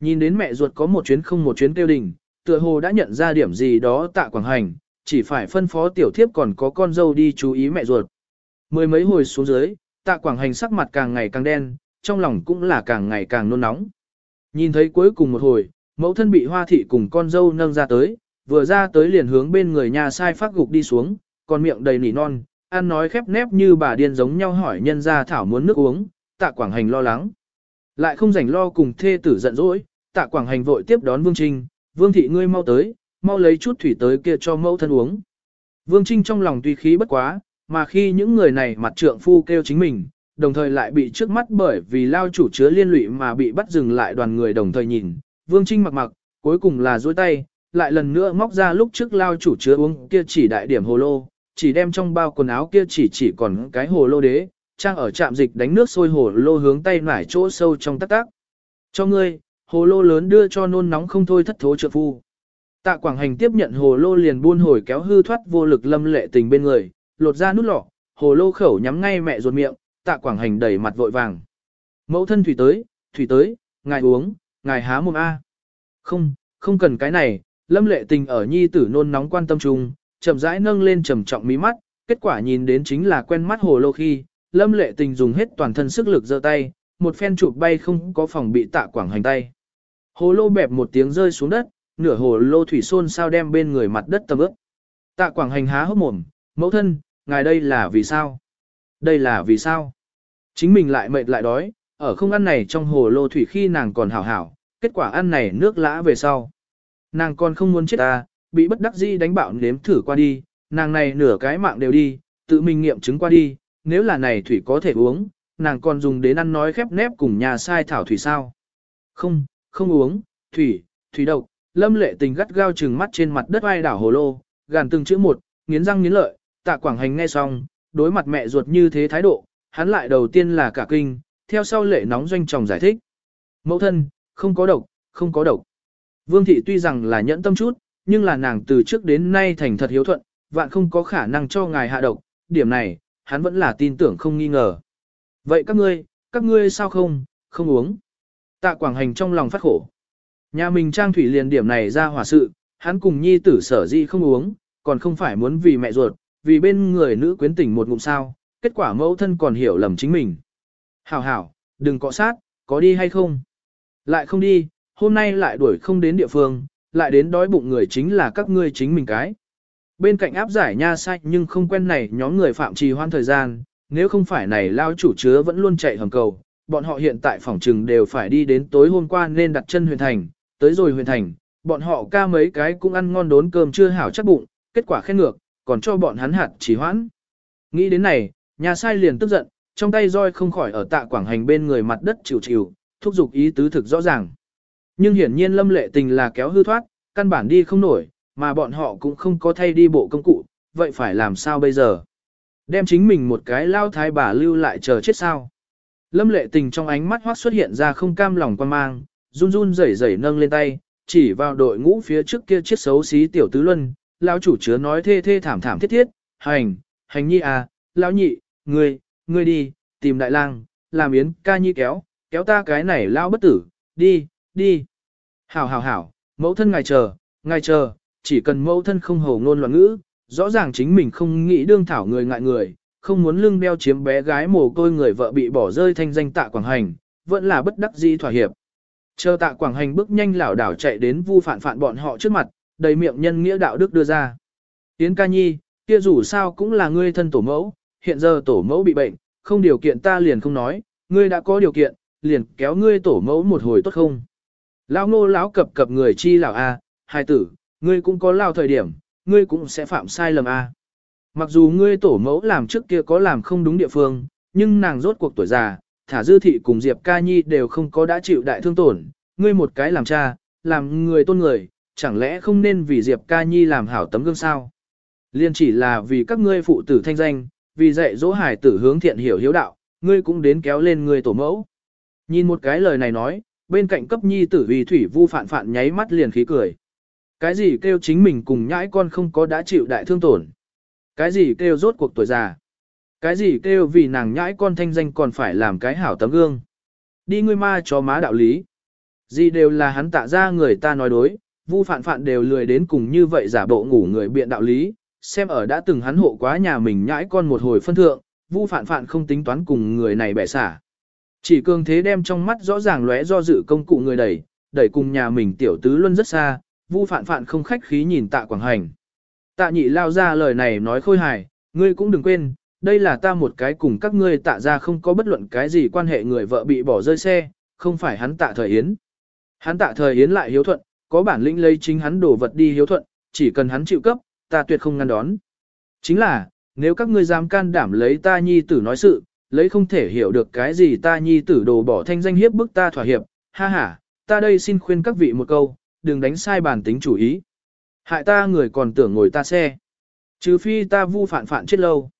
A: Nhìn đến mẹ ruột có một chuyến không một chuyến tiêu đình, tựa hồ đã nhận ra điểm gì đó tạ quảng hành, chỉ phải phân phó tiểu thiếp còn có con dâu đi chú ý mẹ ruột. Mười mấy hồi xuống dưới, tạ quảng hành sắc mặt càng ngày càng đen, trong lòng cũng là càng ngày càng nôn nóng. Nhìn thấy cuối cùng một hồi, mẫu thân bị hoa thị cùng con dâu nâng ra tới, vừa ra tới liền hướng bên người nhà sai phát gục đi xuống, còn miệng đầy nỉ non, ăn nói khép nép như bà điên giống nhau hỏi nhân ra thảo muốn nước uống, tạ quảng hành lo lắng. Lại không rảnh lo cùng thê tử giận dỗi, tạ quảng hành vội tiếp đón Vương Trinh, Vương thị ngươi mau tới, mau lấy chút thủy tới kia cho mẫu thân uống. Vương Trinh trong lòng tuy khí bất quá, mà khi những người này mặt trượng phu kêu chính mình, đồng thời lại bị trước mắt bởi vì lao chủ chứa liên lụy mà bị bắt dừng lại đoàn người đồng thời nhìn. Vương Trinh mặc mặc, cuối cùng là dối tay, lại lần nữa móc ra lúc trước lao chủ chứa uống kia chỉ đại điểm hồ lô, chỉ đem trong bao quần áo kia chỉ chỉ còn cái hồ lô đế, trang ở trạm dịch đánh nước sôi hồ lô hướng tay nải chỗ sâu trong tắc tắc. Cho ngươi, hồ lô lớn đưa cho nôn nóng không thôi thất thố trợ phu. Tạ Quảng Hành tiếp nhận hồ lô liền buôn hồi kéo hư thoát vô lực lâm lệ tình bên người, lột ra nút lọ, hồ lô khẩu nhắm ngay mẹ ruột miệng, Tạ Quảng Hành đẩy mặt vội vàng. Mẫu thân thủy tới, thủy tới, ngài uống, ngài há mồm a. Không, không cần cái này, lâm lệ tình ở nhi tử nôn nóng quan tâm chung, chậm rãi nâng lên trầm trọng mí mắt, kết quả nhìn đến chính là quen mắt hồ lô khi, lâm lệ tình dùng hết toàn thân sức lực giơ tay, một phen chụp bay không có phòng bị tạ quảng hành tay. Hồ lô bẹp một tiếng rơi xuống đất, nửa hồ lô thủy xôn sao đem bên người mặt đất tầm ướp. Tạ quảng hành há hốc mồm, mẫu thân, ngài đây là vì sao? Đây là vì sao? Chính mình lại mệt lại đói, ở không ăn này trong hồ lô thủy khi nàng còn hảo hảo, kết quả ăn này nước lã về sau. Nàng còn không muốn chết ta, bị bất đắc dĩ đánh bạo nếm thử qua đi, nàng này nửa cái mạng đều đi, tự mình nghiệm chứng qua đi, nếu là này thủy có thể uống, nàng còn dùng đến ăn nói khép nép cùng nhà sai thảo thủy sao. Không, không uống, thủy, thủy độc, lâm lệ tình gắt gao trừng mắt trên mặt đất ai đảo hồ lô, gàn từng chữ một, nghiến răng nghiến lợi, tạ quảng hành nghe xong, đối mặt mẹ ruột như thế thái độ, hắn lại đầu tiên là cả kinh, theo sau lệ nóng doanh chồng giải thích. Mẫu thân, không có độc, không có độc. Vương thị tuy rằng là nhẫn tâm chút, nhưng là nàng từ trước đến nay thành thật hiếu thuận, vạn không có khả năng cho ngài hạ độc, điểm này, hắn vẫn là tin tưởng không nghi ngờ. Vậy các ngươi, các ngươi sao không, không uống. Tạ Quảng Hành trong lòng phát khổ. Nhà mình trang thủy liền điểm này ra hỏa sự, hắn cùng nhi tử sở di không uống, còn không phải muốn vì mẹ ruột, vì bên người nữ quyến tỉnh một ngụm sao, kết quả mẫu thân còn hiểu lầm chính mình. Hảo hảo, đừng cọ sát, có đi hay không? Lại không đi, hôm nay lại đuổi không đến địa phương, lại đến đói bụng người chính là các ngươi chính mình cái. Bên cạnh áp giải nha sai nhưng không quen này nhóm người phạm trì hoan thời gian, nếu không phải này lao chủ chứa vẫn luôn chạy hầm cầu, bọn họ hiện tại phòng trừng đều phải đi đến tối hôm qua nên đặt chân huyền thành, tới rồi huyền thành, bọn họ ca mấy cái cũng ăn ngon đốn cơm chưa hảo chắc bụng, kết quả khen ngược, còn cho bọn hắn hạt chỉ hoãn. Nghĩ đến này, nhà sai liền tức giận, trong tay roi không khỏi ở tạ quảng hành bên người mặt đất chịu chịu, thúc giục ý tứ thực rõ ràng. Nhưng hiển nhiên lâm lệ tình là kéo hư thoát, căn bản đi không nổi, mà bọn họ cũng không có thay đi bộ công cụ, vậy phải làm sao bây giờ? Đem chính mình một cái lao thái bà lưu lại chờ chết sao? Lâm lệ tình trong ánh mắt hoác xuất hiện ra không cam lòng quan mang, run run rẩy rẩy nâng lên tay, chỉ vào đội ngũ phía trước kia chiếc xấu xí tiểu tứ luân, lão chủ chứa nói thê thê thảm thảm thiết thiết, hành, hành nhi à, lão nhị, ngươi, ngươi đi, tìm đại lang, làm yến ca nhi kéo, kéo ta cái này lao bất tử, đi, đi. Hảo hảo hảo, mẫu thân ngài chờ, ngài chờ, chỉ cần mẫu thân không hầu ngôn loạn ngữ, rõ ràng chính mình không nghĩ đương thảo người ngại người, không muốn lưng đeo chiếm bé gái mồ côi người vợ bị bỏ rơi thanh danh tạ quảng hành, vẫn là bất đắc dĩ thỏa hiệp. Chờ tạ quảng hành bước nhanh lảo đảo chạy đến vu phản phản bọn họ trước mặt, đầy miệng nhân nghĩa đạo đức đưa ra. Yến ca nhi, kia dù sao cũng là ngươi thân tổ mẫu, hiện giờ tổ mẫu bị bệnh, không điều kiện ta liền không nói, ngươi đã có điều kiện, liền kéo ngươi tổ mẫu một hồi tốt không? Lão ngô lão cập cập người chi lão a, hai tử, ngươi cũng có lao thời điểm, ngươi cũng sẽ phạm sai lầm a. Mặc dù ngươi tổ mẫu làm trước kia có làm không đúng địa phương, nhưng nàng rốt cuộc tuổi già, thả dư thị cùng Diệp ca nhi đều không có đã chịu đại thương tổn, ngươi một cái làm cha, làm người tôn người, chẳng lẽ không nên vì Diệp ca nhi làm hảo tấm gương sao? Liên chỉ là vì các ngươi phụ tử thanh danh, vì dạy dỗ hải tử hướng thiện hiểu hiếu đạo, ngươi cũng đến kéo lên ngươi tổ mẫu. Nhìn một cái lời này nói, bên cạnh cấp nhi tử vì thủy vu phạn phạn nháy mắt liền khí cười. Cái gì kêu chính mình cùng nhãi con không có đã chịu đại thương tổn. Cái gì kêu rốt cuộc tuổi già. Cái gì kêu vì nàng nhãi con thanh danh còn phải làm cái hảo tấm gương. Đi ngươi ma cho má đạo lý. Gì đều là hắn tạ ra người ta nói đối, vu phạn phạn đều lười đến cùng như vậy giả bộ ngủ người biện đạo lý, xem ở đã từng hắn hộ quá nhà mình nhãi con một hồi phân thượng, vu phạn phạn không tính toán cùng người này bẻ xả. Chỉ cường thế đem trong mắt rõ ràng lóe do dự công cụ người đẩy, đẩy cùng nhà mình tiểu tứ luân rất xa, vu phạn phạn không khách khí nhìn tạ quảng hành. Tạ nhị lao ra lời này nói khôi hài, ngươi cũng đừng quên, đây là ta một cái cùng các ngươi tạ ra không có bất luận cái gì quan hệ người vợ bị bỏ rơi xe, không phải hắn tạ thời yến. Hắn tạ thời yến lại hiếu thuận, có bản lĩnh lấy chính hắn đổ vật đi hiếu thuận, chỉ cần hắn chịu cấp, ta tuyệt không ngăn đón. Chính là, nếu các ngươi dám can đảm lấy ta nhi tử nói sự, lấy không thể hiểu được cái gì ta nhi tử đồ bỏ thanh danh hiếp bức ta thỏa hiệp, ha ha, ta đây xin khuyên các vị một câu, đừng đánh sai bản tính chủ ý. Hại ta người còn tưởng ngồi ta xe. Trừ phi ta vu phản phản chết lâu.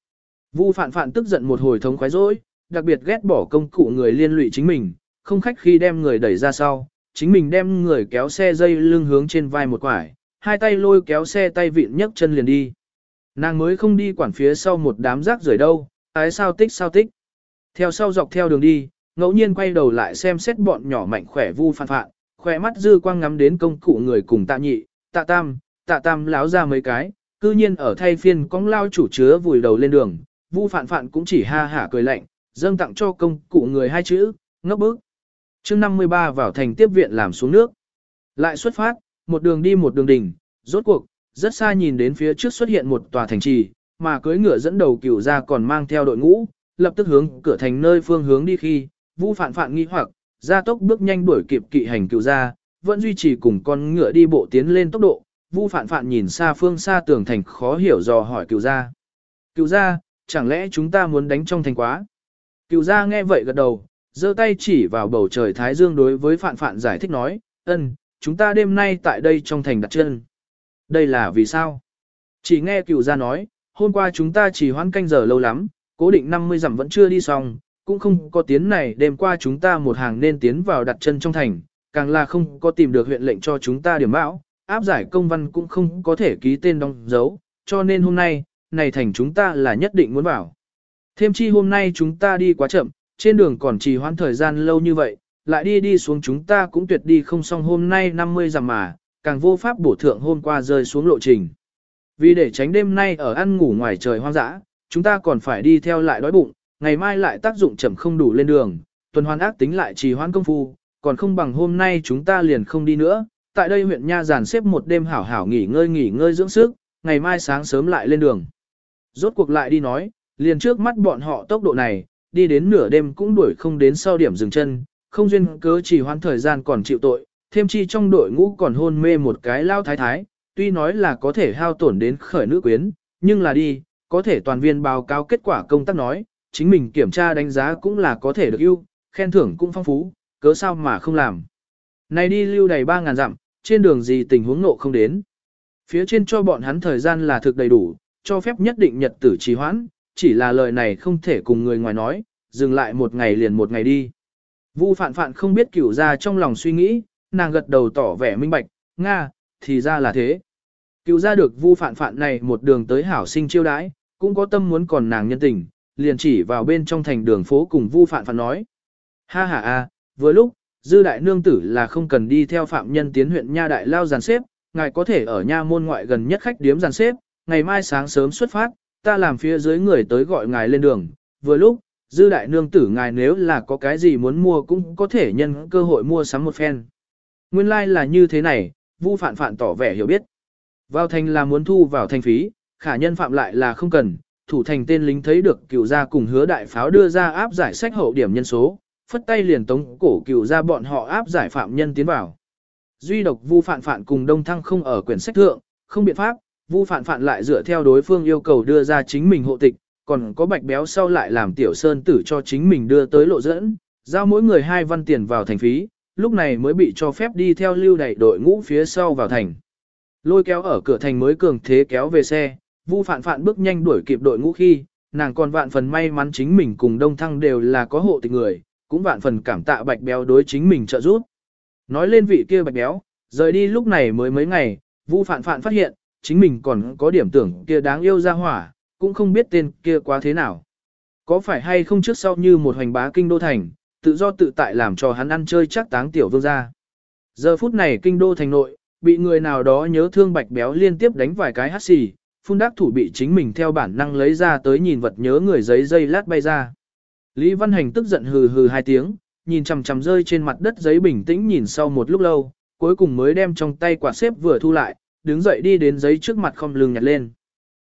A: Vu phản phản tức giận một hồi thống khoái rỗi, đặc biệt ghét bỏ công cụ người liên lụy chính mình, không khách khi đem người đẩy ra sau, chính mình đem người kéo xe dây lưng hướng trên vai một quải, hai tay lôi kéo xe tay vịn nhấc chân liền đi. Nàng mới không đi quản phía sau một đám rác rưởi đâu, ái sao tích sao tích. Theo sau dọc theo đường đi, ngẫu nhiên quay đầu lại xem xét bọn nhỏ mạnh khỏe vu phản phạn, khỏe mắt dư quang ngắm đến công cụ người cùng tạ nhị, tạ tam, tạ tam láo ra mấy cái, cư nhiên ở thay phiên cong lao chủ chứa vùi đầu lên đường, vu phản phạn cũng chỉ ha hả cười lạnh, dâng tặng cho công cụ người hai chữ, ngốc bức chương 53 vào thành tiếp viện làm xuống nước. Lại xuất phát, một đường đi một đường đỉnh, rốt cuộc, rất xa nhìn đến phía trước xuất hiện một tòa thành trì, mà cưới ngựa dẫn đầu cửu ra còn mang theo đội ngũ, lập tức hướng cửa thành nơi phương hướng đi khi, Vu Phạn Phạn nghi hoặc, gia tốc bước nhanh đuổi kịp kỵ hành cửu ra, vẫn duy trì cùng con ngựa đi bộ tiến lên tốc độ, Vu Phạn Phạn nhìn xa phương xa tường thành khó hiểu dò hỏi cựu gia. Cựu gia, chẳng lẽ chúng ta muốn đánh trong thành quá? Cựu gia nghe vậy gật đầu, giơ tay chỉ vào bầu trời Thái Dương đối với Phạn Phạn giải thích nói, ân, chúng ta đêm nay tại đây trong thành đặt chân. Đây là vì sao? Chỉ nghe cựu gia nói, hôm qua chúng ta chỉ hoãn canh giờ lâu lắm, cố định 50 dặm vẫn chưa đi xong, cũng không có tiến này đêm qua chúng ta một hàng nên tiến vào đặt chân trong thành, càng là không có tìm được huyện lệnh cho chúng ta điểm bão, áp giải công văn cũng không có thể ký tên đóng dấu, cho nên hôm nay, này thành chúng ta là nhất định muốn bảo. Thêm chi hôm nay chúng ta đi quá chậm, trên đường còn trì hoãn thời gian lâu như vậy, lại đi đi xuống chúng ta cũng tuyệt đi không xong hôm nay 50 dặm mà, càng vô pháp bổ thượng hôm qua rơi xuống lộ trình. Vì để tránh đêm nay ở ăn ngủ ngoài trời hoang dã, chúng ta còn phải đi theo lại đói bụng, ngày mai lại tác dụng chậm không đủ lên đường, tuần hoàn ác tính lại trì hoãn công phu, còn không bằng hôm nay chúng ta liền không đi nữa. Tại đây huyện Nha giàn xếp một đêm hảo hảo nghỉ ngơi nghỉ ngơi dưỡng sức, ngày mai sáng sớm lại lên đường. Rốt cuộc lại đi nói, liền trước mắt bọn họ tốc độ này, đi đến nửa đêm cũng đuổi không đến sau điểm dừng chân, không duyên cớ chỉ hoãn thời gian còn chịu tội, thêm chi trong đội ngũ còn hôn mê một cái lao thái thái, tuy nói là có thể hao tổn đến khởi nữ quyến, nhưng là đi, có thể toàn viên báo cáo kết quả công tác nói, chính mình kiểm tra đánh giá cũng là có thể được ưu, khen thưởng cũng phong phú, cớ sao mà không làm. Này đi lưu đầy 3.000 dặm, trên đường gì tình huống nộ không đến. Phía trên cho bọn hắn thời gian là thực đầy đủ, cho phép nhất định nhật tử trì hoãn, chỉ là lời này không thể cùng người ngoài nói, dừng lại một ngày liền một ngày đi. Vu phạn phạn không biết cửu ra trong lòng suy nghĩ, nàng gật đầu tỏ vẻ minh bạch, Nga, thì ra là thế. Cửu ra được vu phạn phạn này một đường tới hảo sinh chiêu đãi, cũng có tâm muốn còn nàng nhân tình, liền chỉ vào bên trong thành đường phố cùng vu phạn phạn nói. Ha ha a, vừa lúc, dư đại nương tử là không cần đi theo phạm nhân tiến huyện nha đại lao giàn xếp, ngài có thể ở nha môn ngoại gần nhất khách điếm giàn xếp, ngày mai sáng sớm xuất phát, ta làm phía dưới người tới gọi ngài lên đường, vừa lúc, dư đại nương tử ngài nếu là có cái gì muốn mua cũng có thể nhân cơ hội mua sắm một phen. Nguyên lai like là như thế này, Vu Phạn Phạn tỏ vẻ hiểu biết. Vào thành là muốn thu vào thành phí, khả nhân phạm lại là không cần, thủ thành tên lính thấy được cựu gia cùng hứa đại pháo đưa ra áp giải sách hậu điểm nhân số, phất tay liền tống cổ cựu gia bọn họ áp giải phạm nhân tiến vào. Duy độc Vu Phạn Phạn cùng Đông Thăng không ở quyển sách thượng, không biện pháp, Vu Phạn Phạn lại dựa theo đối phương yêu cầu đưa ra chính mình hộ tịch, còn có bạch béo sau lại làm tiểu sơn tử cho chính mình đưa tới lộ dẫn, giao mỗi người hai văn tiền vào thành phí, lúc này mới bị cho phép đi theo lưu đẩy đội ngũ phía sau vào thành. Lôi kéo ở cửa thành mới cường thế kéo về xe, Vu Phạn Phạn bước nhanh đuổi kịp đội ngũ khi, nàng còn vạn phần may mắn chính mình cùng Đông Thăng đều là có hộ tịch người, cũng vạn phần cảm tạ bạch béo đối chính mình trợ giúp. Nói lên vị kia bạch béo, rời đi lúc này mới mấy ngày, Vu Phạn Phạn phát hiện, chính mình còn có điểm tưởng kia đáng yêu ra hỏa, cũng không biết tên kia quá thế nào. Có phải hay không trước sau như một hoành bá kinh đô thành, tự do tự tại làm cho hắn ăn chơi chắc táng tiểu vương gia. Giờ phút này kinh đô thành nội, bị người nào đó nhớ thương bạch béo liên tiếp đánh vài cái hát xì, phun đắc thủ bị chính mình theo bản năng lấy ra tới nhìn vật nhớ người giấy dây lát bay ra. Lý Văn Hành tức giận hừ hừ hai tiếng, nhìn chằm chằm rơi trên mặt đất giấy bình tĩnh nhìn sau một lúc lâu, cuối cùng mới đem trong tay quả xếp vừa thu lại, đứng dậy đi đến giấy trước mặt không lưng nhặt lên.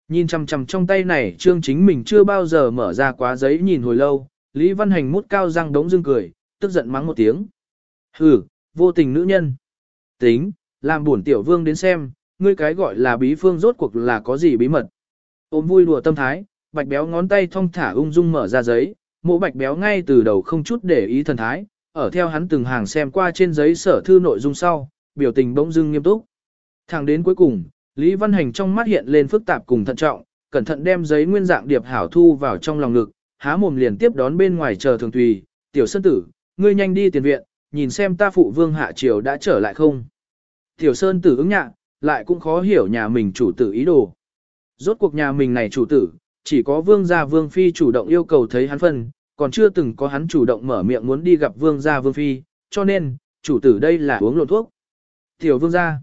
A: Nhìn chằm chằm trong tay này trương chính mình chưa bao giờ mở ra quá giấy nhìn hồi lâu, Lý Văn Hành mút cao răng đống dương cười, tức giận mắng một tiếng. Hừ, vô tình nữ nhân. Tính, làm buồn tiểu vương đến xem, ngươi cái gọi là bí phương rốt cuộc là có gì bí mật. Ôm vui đùa tâm thái, bạch béo ngón tay thong thả ung dung mở ra giấy, mộ bạch béo ngay từ đầu không chút để ý thần thái, ở theo hắn từng hàng xem qua trên giấy sở thư nội dung sau, biểu tình bỗng dưng nghiêm túc. Thẳng đến cuối cùng, Lý Văn Hành trong mắt hiện lên phức tạp cùng thận trọng, cẩn thận đem giấy nguyên dạng điệp hảo thu vào trong lòng ngực, há mồm liền tiếp đón bên ngoài chờ thường tùy, tiểu sơn tử, ngươi nhanh đi tiền viện, nhìn xem ta phụ vương hạ triều đã trở lại không. Tiểu sơn tử ứng nhạ, lại cũng khó hiểu nhà mình chủ tử ý đồ. Rốt cuộc nhà mình này chủ tử, chỉ có vương gia vương phi chủ động yêu cầu thấy hắn phân, còn chưa từng có hắn chủ động mở miệng muốn đi gặp vương gia vương phi, cho nên, chủ tử đây là uống lộn thuốc. Tiểu vương gia.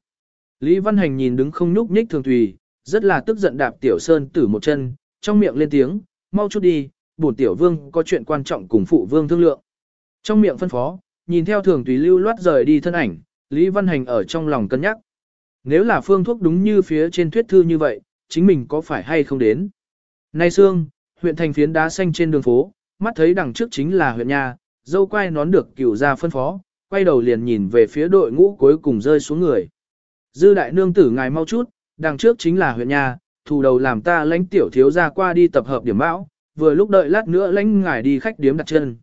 A: Lý Văn Hành nhìn đứng không nhúc nhích thường tùy, rất là tức giận đạp tiểu sơn tử một chân, trong miệng lên tiếng, mau chút đi, bổn tiểu vương có chuyện quan trọng cùng phụ vương thương lượng. Trong miệng phân phó, nhìn theo thường tùy lưu loát rời đi thân ảnh, Lý Văn Hành ở trong lòng cân nhắc. Nếu là phương thuốc đúng như phía trên thuyết thư như vậy, chính mình có phải hay không đến. Nay Sương, huyện thành phiến đá xanh trên đường phố, mắt thấy đằng trước chính là huyện nhà, dâu quay nón được cửu ra phân phó, quay đầu liền nhìn về phía đội ngũ cuối cùng rơi xuống người. Dư đại nương tử ngài mau chút, đằng trước chính là huyện nhà, thủ đầu làm ta lãnh tiểu thiếu ra qua đi tập hợp điểm bão, vừa lúc đợi lát nữa lãnh ngài đi khách điếm đặt chân.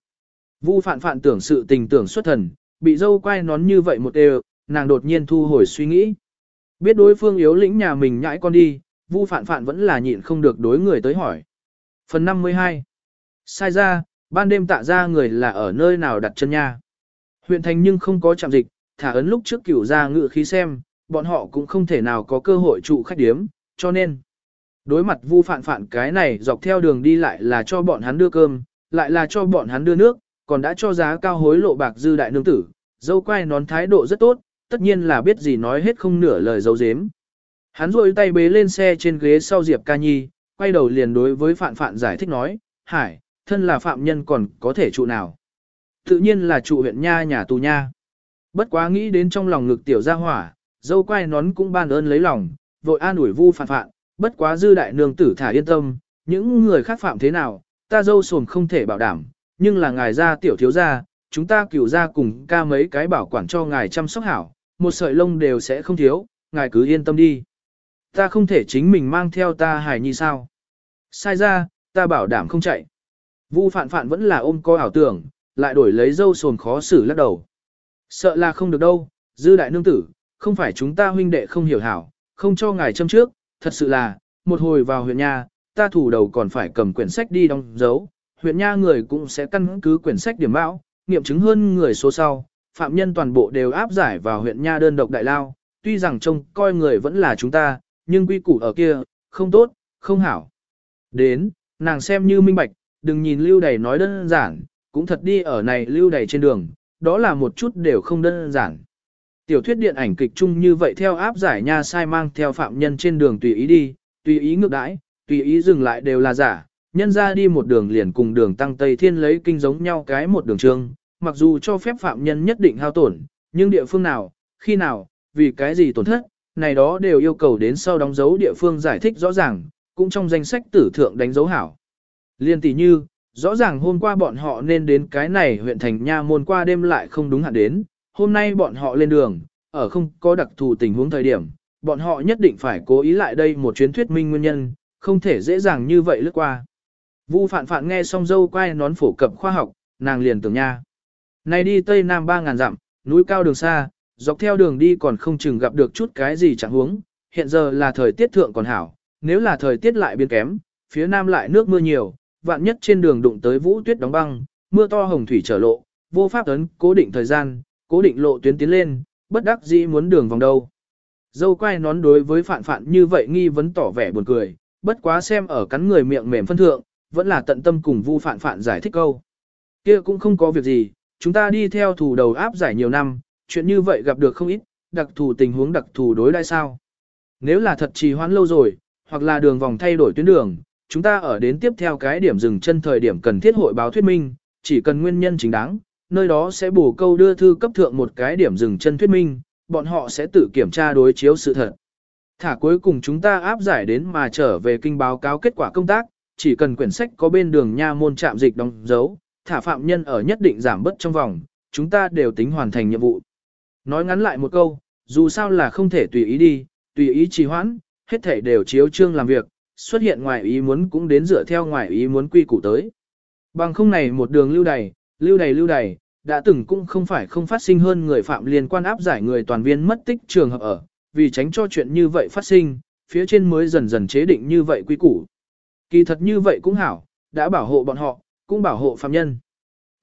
A: Vu phạn phạn tưởng sự tình tưởng xuất thần, bị dâu quay nón như vậy một đều, nàng đột nhiên thu hồi suy nghĩ. Biết đối phương yếu lĩnh nhà mình nhãi con đi, Vu phạn phạn vẫn là nhịn không được đối người tới hỏi. Phần 52 Sai ra, ban đêm tạ ra người là ở nơi nào đặt chân nha. Huyện thành nhưng không có chạm dịch, thả ấn lúc trước cửu ra ngự khí xem, bọn họ cũng không thể nào có cơ hội trụ khách điếm, cho nên. Đối mặt vu phạn phạn cái này dọc theo đường đi lại là cho bọn hắn đưa cơm, lại là cho bọn hắn đưa nước, còn đã cho giá cao hối lộ bạc dư đại nương tử, dâu quay nón thái độ rất tốt, tất nhiên là biết gì nói hết không nửa lời dấu dếm. Hắn rôi tay bế lên xe trên ghế sau Diệp Ca Nhi, quay đầu liền đối với Phạn Phạn giải thích nói, Hải, thân là phạm nhân còn có thể trụ nào. Tự nhiên là trụ huyện nha nhà tù nha. Bất quá nghĩ đến trong lòng ngực tiểu gia hỏa, dâu quai nón cũng ban ơn lấy lòng, vội an ủi vu Phạn Phạn, bất quá dư đại nương tử thả yên tâm, những người khác phạm thế nào, ta dâu sồn không thể bảo đảm, nhưng là ngài gia tiểu thiếu gia, chúng ta cửu gia cùng ca mấy cái bảo quản cho ngài chăm sóc hảo, một sợi lông đều sẽ không thiếu, ngài cứ yên tâm đi. Ta không thể chính mình mang theo ta hải nhi sao. Sai ra, ta bảo đảm không chạy. Vu phạn phạn vẫn là ôm coi ảo tưởng, lại đổi lấy dâu sồn khó xử lắc đầu. Sợ là không được đâu, dư đại nương tử, không phải chúng ta huynh đệ không hiểu hảo, không cho ngài châm trước, thật sự là, một hồi vào huyện nha, ta thủ đầu còn phải cầm quyển sách đi đóng dấu, huyện nha người cũng sẽ căn cứ quyển sách điểm bão, nghiệm chứng hơn người số sau, phạm nhân toàn bộ đều áp giải vào huyện nha đơn độc đại lao, tuy rằng trông coi người vẫn là chúng ta, nhưng quy củ ở kia, không tốt, không hảo. Đến, nàng xem như minh bạch, đừng nhìn lưu đầy nói đơn giản, cũng thật đi ở này lưu đầy trên đường, đó là một chút đều không đơn giản. Tiểu thuyết điện ảnh kịch chung như vậy theo áp giải nha sai mang theo phạm nhân trên đường tùy ý đi, tùy ý ngược đãi, tùy ý dừng lại đều là giả, nhân ra đi một đường liền cùng đường tăng Tây Thiên lấy kinh giống nhau cái một đường trương. mặc dù cho phép phạm nhân nhất định hao tổn, nhưng địa phương nào, khi nào, vì cái gì tổn thất, này đó đều yêu cầu đến sau đóng dấu địa phương giải thích rõ ràng, cũng trong danh sách tử thượng đánh dấu hảo. Liên tỷ như, rõ ràng hôm qua bọn họ nên đến cái này huyện thành nha môn qua đêm lại không đúng hạn đến, hôm nay bọn họ lên đường, ở không có đặc thù tình huống thời điểm, bọn họ nhất định phải cố ý lại đây một chuyến thuyết minh nguyên nhân, không thể dễ dàng như vậy lướt qua. Vu phạn phạn nghe xong dâu quay nón phổ cập khoa học, nàng liền tưởng nha. Này đi Tây Nam 3.000 dặm, núi cao đường xa, dọc theo đường đi còn không chừng gặp được chút cái gì chẳng huống. Hiện giờ là thời tiết thượng còn hảo, nếu là thời tiết lại biến kém, phía Nam lại nước mưa nhiều, vạn nhất trên đường đụng tới vũ tuyết đóng băng, mưa to hồng thủy trở lộ, vô pháp ấn cố định thời gian, cố định lộ tuyến tiến lên, bất đắc dĩ muốn đường vòng đâu. Dâu quay nón đối với phạn phạn như vậy nghi vấn tỏ vẻ buồn cười, bất quá xem ở cắn người miệng mềm phân thượng, vẫn là tận tâm cùng vu phạn phạn giải thích câu. kia cũng không có việc gì, chúng ta đi theo thủ đầu áp giải nhiều năm, chuyện như vậy gặp được không ít, đặc thù tình huống đặc thù đối đãi sao. Nếu là thật trì hoãn lâu rồi, hoặc là đường vòng thay đổi tuyến đường, chúng ta ở đến tiếp theo cái điểm dừng chân thời điểm cần thiết hội báo thuyết minh, chỉ cần nguyên nhân chính đáng, nơi đó sẽ bổ câu đưa thư cấp thượng một cái điểm dừng chân thuyết minh, bọn họ sẽ tự kiểm tra đối chiếu sự thật. Thả cuối cùng chúng ta áp giải đến mà trở về kinh báo cáo kết quả công tác, chỉ cần quyển sách có bên đường nha môn trạm dịch đóng dấu, thả phạm nhân ở nhất định giảm bớt trong vòng, chúng ta đều tính hoàn thành nhiệm vụ. Nói ngắn lại một câu, dù sao là không thể tùy ý đi, tùy ý trì hoãn, hết thể đều chiếu trương làm việc, xuất hiện ngoài ý muốn cũng đến dựa theo ngoài ý muốn quy củ tới. Bằng không này một đường lưu đầy, lưu đầy lưu đầy, đã từng cũng không phải không phát sinh hơn người phạm liên quan áp giải người toàn viên mất tích trường hợp ở, vì tránh cho chuyện như vậy phát sinh, phía trên mới dần dần chế định như vậy quy củ. Kỳ thật như vậy cũng hảo, đã bảo hộ bọn họ, cũng bảo hộ phạm nhân.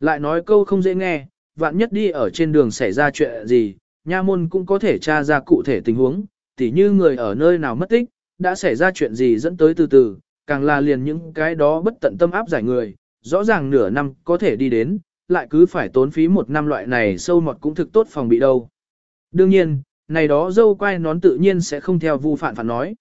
A: Lại nói câu không dễ nghe, vạn nhất đi ở trên đường xảy ra chuyện gì, nha môn cũng có thể tra ra cụ thể tình huống, tỉ như người ở nơi nào mất tích, đã xảy ra chuyện gì dẫn tới từ từ, càng là liền những cái đó bất tận tâm áp giải người, rõ ràng nửa năm có thể đi đến, lại cứ phải tốn phí một năm loại này sâu mọt cũng thực tốt phòng bị đâu. Đương nhiên, này đó dâu quay nón tự nhiên sẽ không theo vu phản phản nói.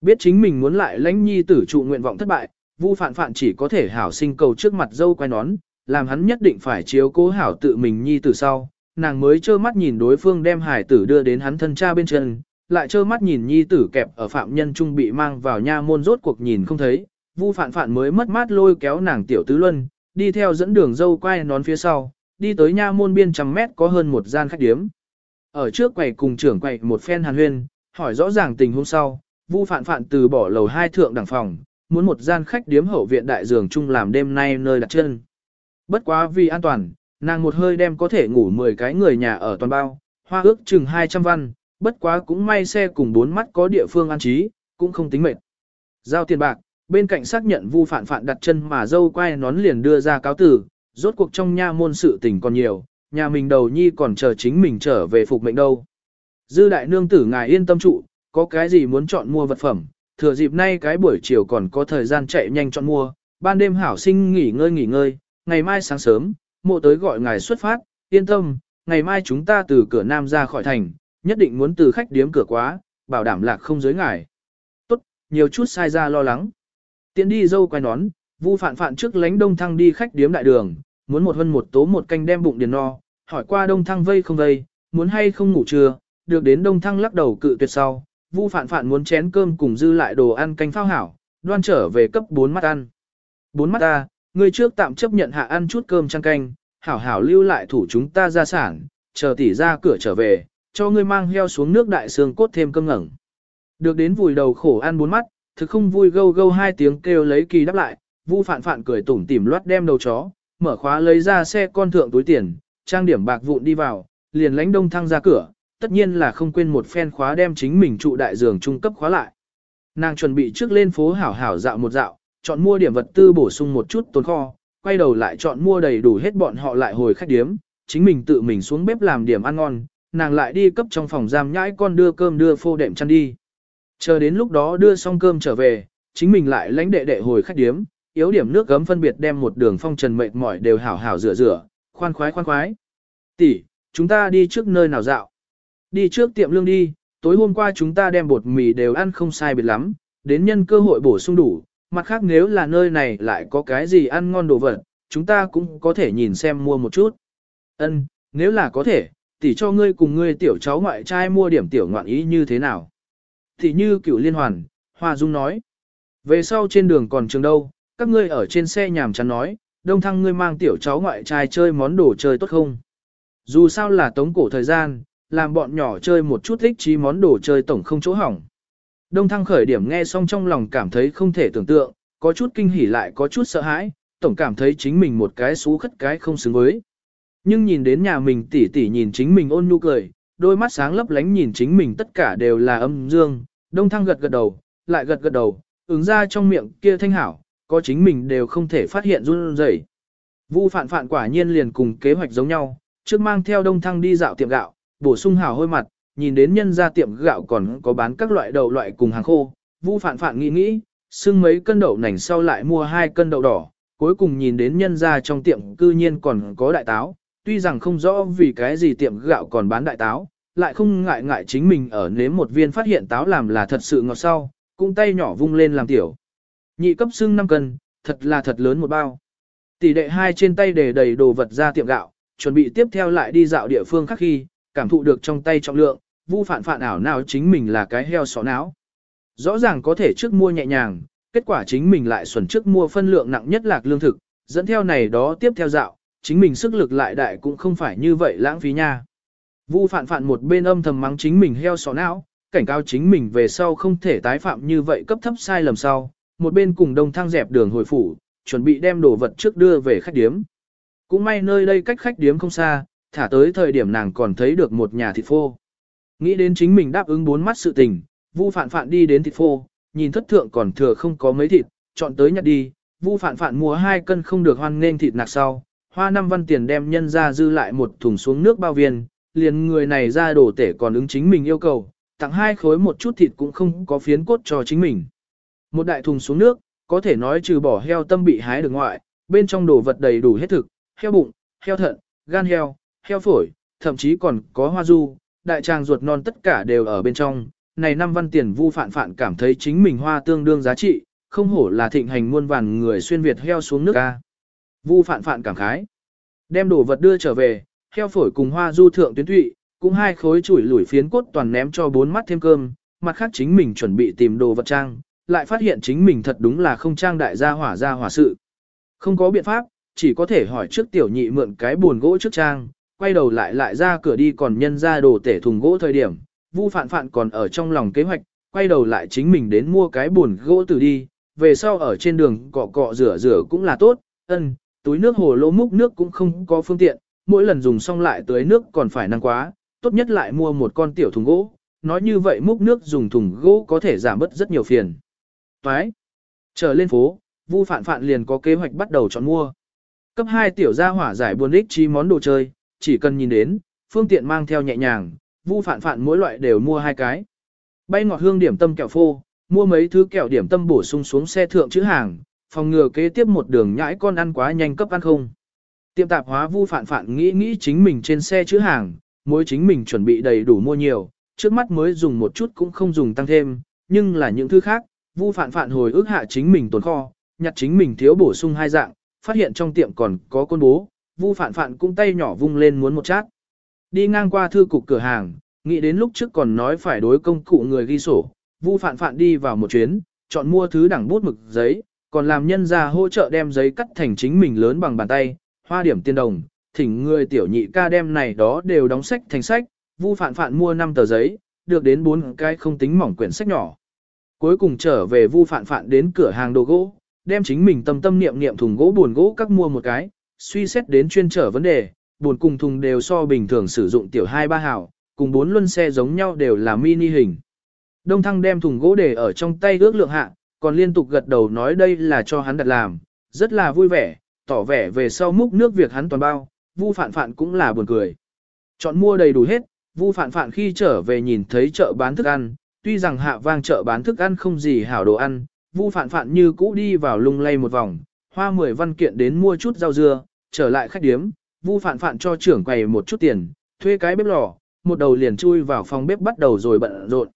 A: Biết chính mình muốn lại lãnh nhi tử trụ nguyện vọng thất bại, vu phản phản chỉ có thể hảo sinh cầu trước mặt dâu quay nón, làm hắn nhất định phải chiếu cố hảo tự mình nhi tử sau, nàng mới trơ mắt nhìn đối phương đem hải tử đưa đến hắn thân cha bên chân, lại trơ mắt nhìn nhi tử kẹp ở phạm nhân trung bị mang vào nha môn rốt cuộc nhìn không thấy, vu phản phản mới mất mát lôi kéo nàng tiểu tứ luân, đi theo dẫn đường dâu quay nón phía sau, đi tới nha môn biên trăm mét có hơn một gian khách điếm. Ở trước quầy cùng trưởng quầy một phen hàn huyên, hỏi rõ ràng tình huống sau, Vu Phạn Phạn từ bỏ lầu hai thượng đẳng phòng, muốn một gian khách điếm hậu viện đại giường chung làm đêm nay nơi đặt chân. Bất quá vì an toàn, nàng một hơi đem có thể ngủ 10 cái người nhà ở toàn bao, hoa ước chừng 200 văn, bất quá cũng may xe cùng bốn mắt có địa phương an trí, cũng không tính mệt. Giao tiền bạc, bên cạnh xác nhận Vu Phạn Phạn đặt chân mà dâu quay nón liền đưa ra cáo tử, rốt cuộc trong nha môn sự tình còn nhiều, nhà mình đầu nhi còn chờ chính mình trở về phục mệnh đâu. Dư đại nương tử ngài yên tâm trụ, có cái gì muốn chọn mua vật phẩm, thừa dịp nay cái buổi chiều còn có thời gian chạy nhanh chọn mua, ban đêm hảo sinh nghỉ ngơi nghỉ ngơi, ngày mai sáng sớm, mộ tới gọi ngài xuất phát, yên tâm, ngày mai chúng ta từ cửa nam ra khỏi thành, nhất định muốn từ khách điếm cửa quá, bảo đảm lạc không giới ngài. Tốt, nhiều chút sai ra lo lắng. Tiến đi dâu quay nón, vu phạn phạn trước lánh đông thăng đi khách điếm đại đường, muốn một hân một tố một canh đem bụng điền no, hỏi qua đông thăng vây không vây, muốn hay không ngủ trưa, được đến đông thăng lắc đầu cự tuyệt sau, vu phạn phạn muốn chén cơm cùng dư lại đồ ăn canh phao hảo, đoan trở về cấp 4 mắt ăn. 4 mắt ta, người trước tạm chấp nhận hạ ăn chút cơm trăng canh, hảo hảo lưu lại thủ chúng ta ra sản, chờ tỷ ra cửa trở về, cho ngươi mang heo xuống nước đại xương cốt thêm cơm ngẩng. Được đến vùi đầu khổ ăn bốn mắt, thực không vui gâu gâu hai tiếng kêu lấy kỳ đáp lại, vu phạn phạn cười tủm tỉm loát đem đầu chó, mở khóa lấy ra xe con thượng túi tiền, trang điểm bạc vụn đi vào, liền lánh đông thăng ra cửa, tất nhiên là không quên một phen khóa đem chính mình trụ đại giường trung cấp khóa lại. Nàng chuẩn bị trước lên phố hảo hảo dạo một dạo, chọn mua điểm vật tư bổ sung một chút tồn kho, quay đầu lại chọn mua đầy đủ hết bọn họ lại hồi khách điếm, chính mình tự mình xuống bếp làm điểm ăn ngon, nàng lại đi cấp trong phòng giam nhãi con đưa cơm đưa phô đệm chăn đi. Chờ đến lúc đó đưa xong cơm trở về, chính mình lại lãnh đệ đệ hồi khách điếm, yếu điểm nước gấm phân biệt đem một đường phong trần mệt mỏi đều hảo hảo rửa rửa, khoan khoái khoan khoái. Tỷ, chúng ta đi trước nơi nào dạo? Đi trước tiệm lương đi, tối hôm qua chúng ta đem bột mì đều ăn không sai biệt lắm, đến nhân cơ hội bổ sung đủ, mặt khác nếu là nơi này lại có cái gì ăn ngon đồ vật, chúng ta cũng có thể nhìn xem mua một chút. Ân, nếu là có thể, tỷ cho ngươi cùng ngươi tiểu cháu ngoại trai mua điểm tiểu ngoạn ý như thế nào. Thì như cựu liên hoàn, Hoa Dung nói. Về sau trên đường còn trường đâu, các ngươi ở trên xe nhàm chán nói, đông thăng ngươi mang tiểu cháu ngoại trai chơi món đồ chơi tốt không? Dù sao là tống cổ thời gian, làm bọn nhỏ chơi một chút thích trí món đồ chơi tổng không chỗ hỏng. Đông thăng khởi điểm nghe xong trong lòng cảm thấy không thể tưởng tượng, có chút kinh hỉ lại có chút sợ hãi, tổng cảm thấy chính mình một cái xú khất cái không xứng với. Nhưng nhìn đến nhà mình tỉ tỉ nhìn chính mình ôn nhu cười, đôi mắt sáng lấp lánh nhìn chính mình tất cả đều là âm dương, đông thăng gật gật đầu, lại gật gật đầu, ứng ra trong miệng kia thanh hảo, có chính mình đều không thể phát hiện run rẩy. Vu phạn phạn quả nhiên liền cùng kế hoạch giống nhau, trước mang theo đông thăng đi dạo tiệm gạo, bổ sung hào hôi mặt, nhìn đến nhân ra tiệm gạo còn có bán các loại đậu loại cùng hàng khô, Vu phạn phạn nghĩ nghĩ, xưng mấy cân đậu nành sau lại mua hai cân đậu đỏ, cuối cùng nhìn đến nhân ra trong tiệm cư nhiên còn có đại táo, tuy rằng không rõ vì cái gì tiệm gạo còn bán đại táo, lại không ngại ngại chính mình ở nếm một viên phát hiện táo làm là thật sự ngọt sau, cũng tay nhỏ vung lên làm tiểu. Nhị cấp xưng 5 cân, thật là thật lớn một bao. Tỷ đệ hai trên tay để đầy đồ vật ra tiệm gạo, chuẩn bị tiếp theo lại đi dạo địa phương khác khi, cảm thụ được trong tay trọng lượng, vu phản phản ảo nào chính mình là cái heo sọ não. Rõ ràng có thể trước mua nhẹ nhàng, kết quả chính mình lại xuẩn trước mua phân lượng nặng nhất lạc lương thực, dẫn theo này đó tiếp theo dạo, chính mình sức lực lại đại cũng không phải như vậy lãng phí nha. Vu Phạn Phạn một bên âm thầm mắng chính mình heo sọ não, cảnh cáo chính mình về sau không thể tái phạm như vậy cấp thấp sai lầm sau, một bên cùng đồng thang dẹp đường hồi phủ, chuẩn bị đem đồ vật trước đưa về khách điếm. Cũng may nơi đây cách khách điếm không xa, thả tới thời điểm nàng còn thấy được một nhà thịt phô. Nghĩ đến chính mình đáp ứng bốn mắt sự tình, Vu Phạn Phạn đi đến thịt phô, nhìn thất thượng còn thừa không có mấy thịt, chọn tới nhặt đi, Vu Phạn Phạn mua hai cân không được hoan nên thịt nạc sau, hoa năm văn tiền đem nhân ra dư lại một thùng xuống nước bao viên, liền người này ra đổ tể còn ứng chính mình yêu cầu, tặng hai khối một chút thịt cũng không có phiến cốt cho chính mình. Một đại thùng xuống nước, có thể nói trừ bỏ heo tâm bị hái được ngoại, bên trong đồ vật đầy đủ hết thực, heo bụng, heo thận, gan heo, heo phổi, thậm chí còn có hoa du, đại tràng ruột non tất cả đều ở bên trong. Này năm văn tiền vu phản phản cảm thấy chính mình hoa tương đương giá trị, không hổ là thịnh hành muôn vàn người xuyên Việt heo xuống nước ca. Vu phản phản cảm khái. Đem đồ vật đưa trở về, heo phổi cùng hoa du thượng tuyến thụy, cũng hai khối chuỗi lủi phiến cốt toàn ném cho bốn mắt thêm cơm, mặt khác chính mình chuẩn bị tìm đồ vật trang, lại phát hiện chính mình thật đúng là không trang đại gia hỏa gia hỏa sự. Không có biện pháp, chỉ có thể hỏi trước tiểu nhị mượn cái buồn gỗ trước trang, quay đầu lại lại ra cửa đi còn nhân ra đồ tể thùng gỗ thời điểm, Vu Phạn Phạn còn ở trong lòng kế hoạch, quay đầu lại chính mình đến mua cái buồn gỗ từ đi, về sau ở trên đường cọ cọ rửa rửa cũng là tốt, ân, túi nước hồ lô múc nước cũng không có phương tiện, mỗi lần dùng xong lại tưới nước còn phải năng quá, tốt nhất lại mua một con tiểu thùng gỗ, nói như vậy múc nước dùng thùng gỗ có thể giảm bớt rất nhiều phiền. Toái. Trở lên phố, Vu Phạn Phạn liền có kế hoạch bắt đầu chọn mua. Cấp 2 tiểu gia hỏa giải buồn ích chi món đồ chơi, chỉ cần nhìn đến, phương tiện mang theo nhẹ nhàng, Vu Phạn Phạn mỗi loại đều mua hai cái. Bay ngọt hương điểm tâm kẹo phô, mua mấy thứ kẹo điểm tâm bổ sung xuống xe thượng chữ hàng, phòng ngừa kế tiếp một đường nhãi con ăn quá nhanh cấp ăn không. Tiệm tạp hóa Vu phản phản nghĩ nghĩ chính mình trên xe chữ hàng, mỗi chính mình chuẩn bị đầy đủ mua nhiều, trước mắt mới dùng một chút cũng không dùng tăng thêm, nhưng là những thứ khác, Vu phản phản hồi ước hạ chính mình tồn kho, nhặt chính mình thiếu bổ sung hai dạng, phát hiện trong tiệm còn có con bố, Vu phản phản cũng tay nhỏ vung lên muốn một chát. Đi ngang qua thư cục cửa hàng, nghĩ đến lúc trước còn nói phải đối công cụ người ghi sổ, Vu phản phản đi vào một chuyến, chọn mua thứ đẳng bút mực giấy, còn làm nhân ra hỗ trợ đem giấy cắt thành chính mình lớn bằng bàn tay, hoa điểm tiền đồng, thỉnh người tiểu nhị ca đem này đó đều đóng sách thành sách, Vu Phạn Phạn mua 5 tờ giấy, được đến 4 cái không tính mỏng quyển sách nhỏ. Cuối cùng trở về Vu Phạn Phạn đến cửa hàng đồ gỗ, đem chính mình tâm tâm niệm niệm thùng gỗ buồn gỗ các mua một cái, suy xét đến chuyên trở vấn đề, buồn cùng thùng đều so bình thường sử dụng tiểu hai ba hào, cùng bốn luân xe giống nhau đều là mini hình. Đông Thăng đem thùng gỗ để ở trong tay ước lượng hạ, còn liên tục gật đầu nói đây là cho hắn đặt làm, rất là vui vẻ, tỏ vẻ về sau múc nước việc hắn toàn bao, Vu Phạn Phạn cũng là buồn cười. Chọn mua đầy đủ hết, Vu Phạn Phạn khi trở về nhìn thấy chợ bán thức ăn, tuy rằng hạ vang chợ bán thức ăn không gì hảo đồ ăn, Vu Phạn Phạn như cũ đi vào lung lay một vòng, hoa mười văn kiện đến mua chút rau dưa, trở lại khách điếm, Vu Phạn Phạn cho trưởng quầy một chút tiền, thuê cái bếp lò, một đầu liền chui vào phòng bếp bắt đầu rồi bận rộn.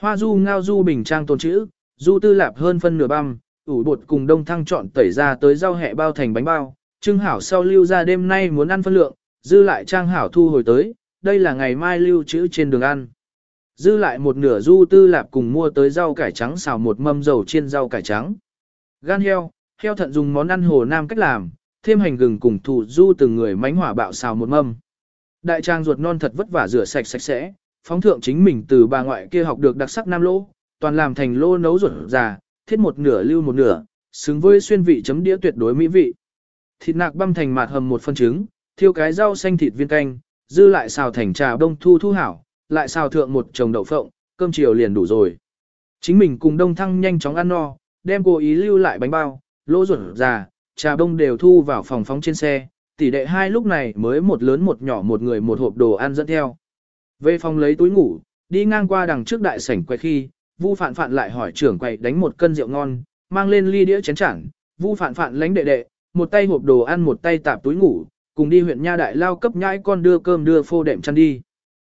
A: Hoa du ngao du bình trang tôn chữ, du tư lạp hơn phân nửa băm, ủ bột cùng đông thăng chọn tẩy ra tới rau hẹ bao thành bánh bao, trưng hảo sau lưu ra đêm nay muốn ăn phân lượng, dư lại trang hảo thu hồi tới, đây là ngày mai lưu trữ trên đường ăn. Dư lại một nửa du tư lạp cùng mua tới rau cải trắng xào một mâm dầu chiên rau cải trắng. Gan heo, heo thận dùng món ăn hồ nam cách làm, thêm hành gừng cùng thủ du từng người mánh hỏa bạo xào một mâm. Đại trang ruột non thật vất vả rửa sạch sạch sẽ, phóng thượng chính mình từ bà ngoại kia học được đặc sắc nam lô, toàn làm thành lô nấu ruột già, thiết một nửa lưu một nửa, xứng với xuyên vị chấm đĩa tuyệt đối mỹ vị. Thịt nạc băm thành mạt hầm một phân trứng, thiêu cái rau xanh thịt viên canh, dư lại xào thành trà đông thu thu hảo, lại xào thượng một chồng đậu phộng, cơm chiều liền đủ rồi. Chính mình cùng đông thăng nhanh chóng ăn no, đem cố ý lưu lại bánh bao, lỗ ruột già, trà đông đều thu vào phòng phóng trên xe, tỷ đệ hai lúc này mới một lớn một nhỏ một người một hộp đồ ăn dẫn theo. Về phòng lấy túi ngủ, đi ngang qua đằng trước đại sảnh quay khi, Vu Phạn Phạn lại hỏi trưởng quầy đánh một cân rượu ngon, mang lên ly đĩa chén chẳng. Vu Phạn Phạn lánh đệ đệ, một tay hộp đồ ăn một tay tạp túi ngủ, cùng đi huyện nha đại lao cấp nhãi con đưa cơm đưa phô đệm chăn đi.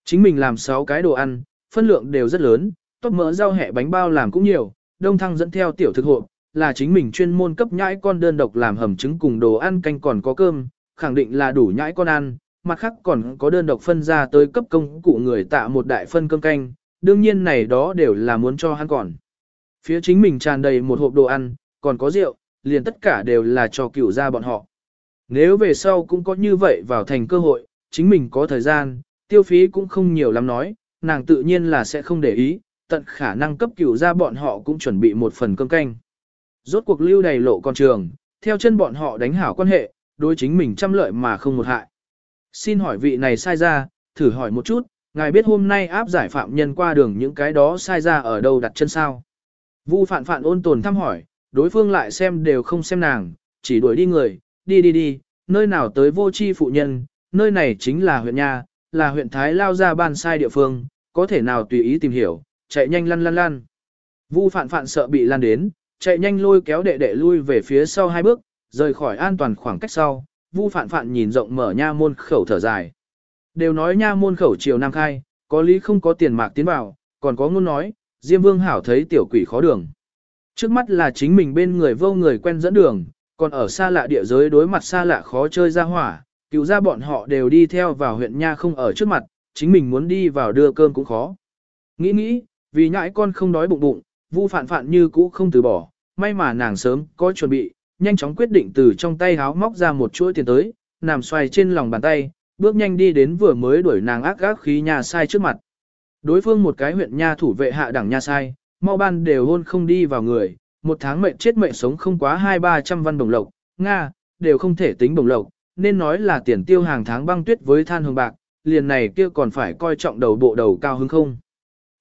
A: Chính mình làm 6 cái đồ ăn, phân lượng đều rất lớn, tốt mỡ rau hẹ bánh bao làm cũng nhiều, đông thăng dẫn theo tiểu thực hộp, là chính mình chuyên môn cấp nhãi con đơn độc làm hầm trứng cùng đồ ăn canh còn có cơm, khẳng định là đủ nhãi con ăn, mặt khác còn có đơn độc phân ra tới cấp công cụ người tạ một đại phân cơm canh, đương nhiên này đó đều là muốn cho hắn còn. Phía chính mình tràn đầy một hộp đồ ăn, còn có rượu, liền tất cả đều là cho cửu ra bọn họ. Nếu về sau cũng có như vậy vào thành cơ hội, chính mình có thời gian, tiêu phí cũng không nhiều lắm nói, nàng tự nhiên là sẽ không để ý, tận khả năng cấp cửu ra bọn họ cũng chuẩn bị một phần cơm canh. Rốt cuộc lưu đầy lộ con trường, theo chân bọn họ đánh hảo quan hệ, đối chính mình trăm lợi mà không một hại. Xin hỏi vị này sai ra, thử hỏi một chút, ngài biết hôm nay áp giải phạm nhân qua đường những cái đó sai ra ở đâu đặt chân sao? Vu phạn phạn ôn tồn thăm hỏi, đối phương lại xem đều không xem nàng, chỉ đuổi đi người, đi đi đi, nơi nào tới vô chi phụ nhân, nơi này chính là huyện nhà, là huyện Thái Lao ra ban sai địa phương, có thể nào tùy ý tìm hiểu, chạy nhanh lăn lăn lăn. Vu phạn phạn sợ bị lan đến, chạy nhanh lôi kéo đệ đệ lui về phía sau hai bước, rời khỏi an toàn khoảng cách sau, Vu Phạn Phạn nhìn rộng mở nha môn khẩu thở dài. Đều nói nha môn khẩu triều nam khai, có lý không có tiền mạc tiến vào, còn có ngôn nói, Diêm Vương hảo thấy tiểu quỷ khó đường. Trước mắt là chính mình bên người vô người quen dẫn đường, còn ở xa lạ địa giới đối mặt xa lạ khó chơi ra hỏa, cứu ra bọn họ đều đi theo vào huyện nha không ở trước mặt, chính mình muốn đi vào đưa cơm cũng khó. Nghĩ nghĩ, vì nhãi con không đói bụng bụng, Vu phản phản như cũ không từ bỏ, may mà nàng sớm có chuẩn bị, nhanh chóng quyết định từ trong tay háo móc ra một chuỗi tiền tới, nằm xoay trên lòng bàn tay, bước nhanh đi đến vừa mới đuổi nàng ác gác khí nhà sai trước mặt. Đối phương một cái huyện nha thủ vệ hạ đẳng nha sai, mau ban đều hôn không đi vào người, một tháng mệnh chết mệnh sống không quá hai ba trăm văn đồng lộc, Nga, đều không thể tính đồng lộc, nên nói là tiền tiêu hàng tháng băng tuyết với than hương bạc, liền này kia còn phải coi trọng đầu bộ đầu cao hứng không.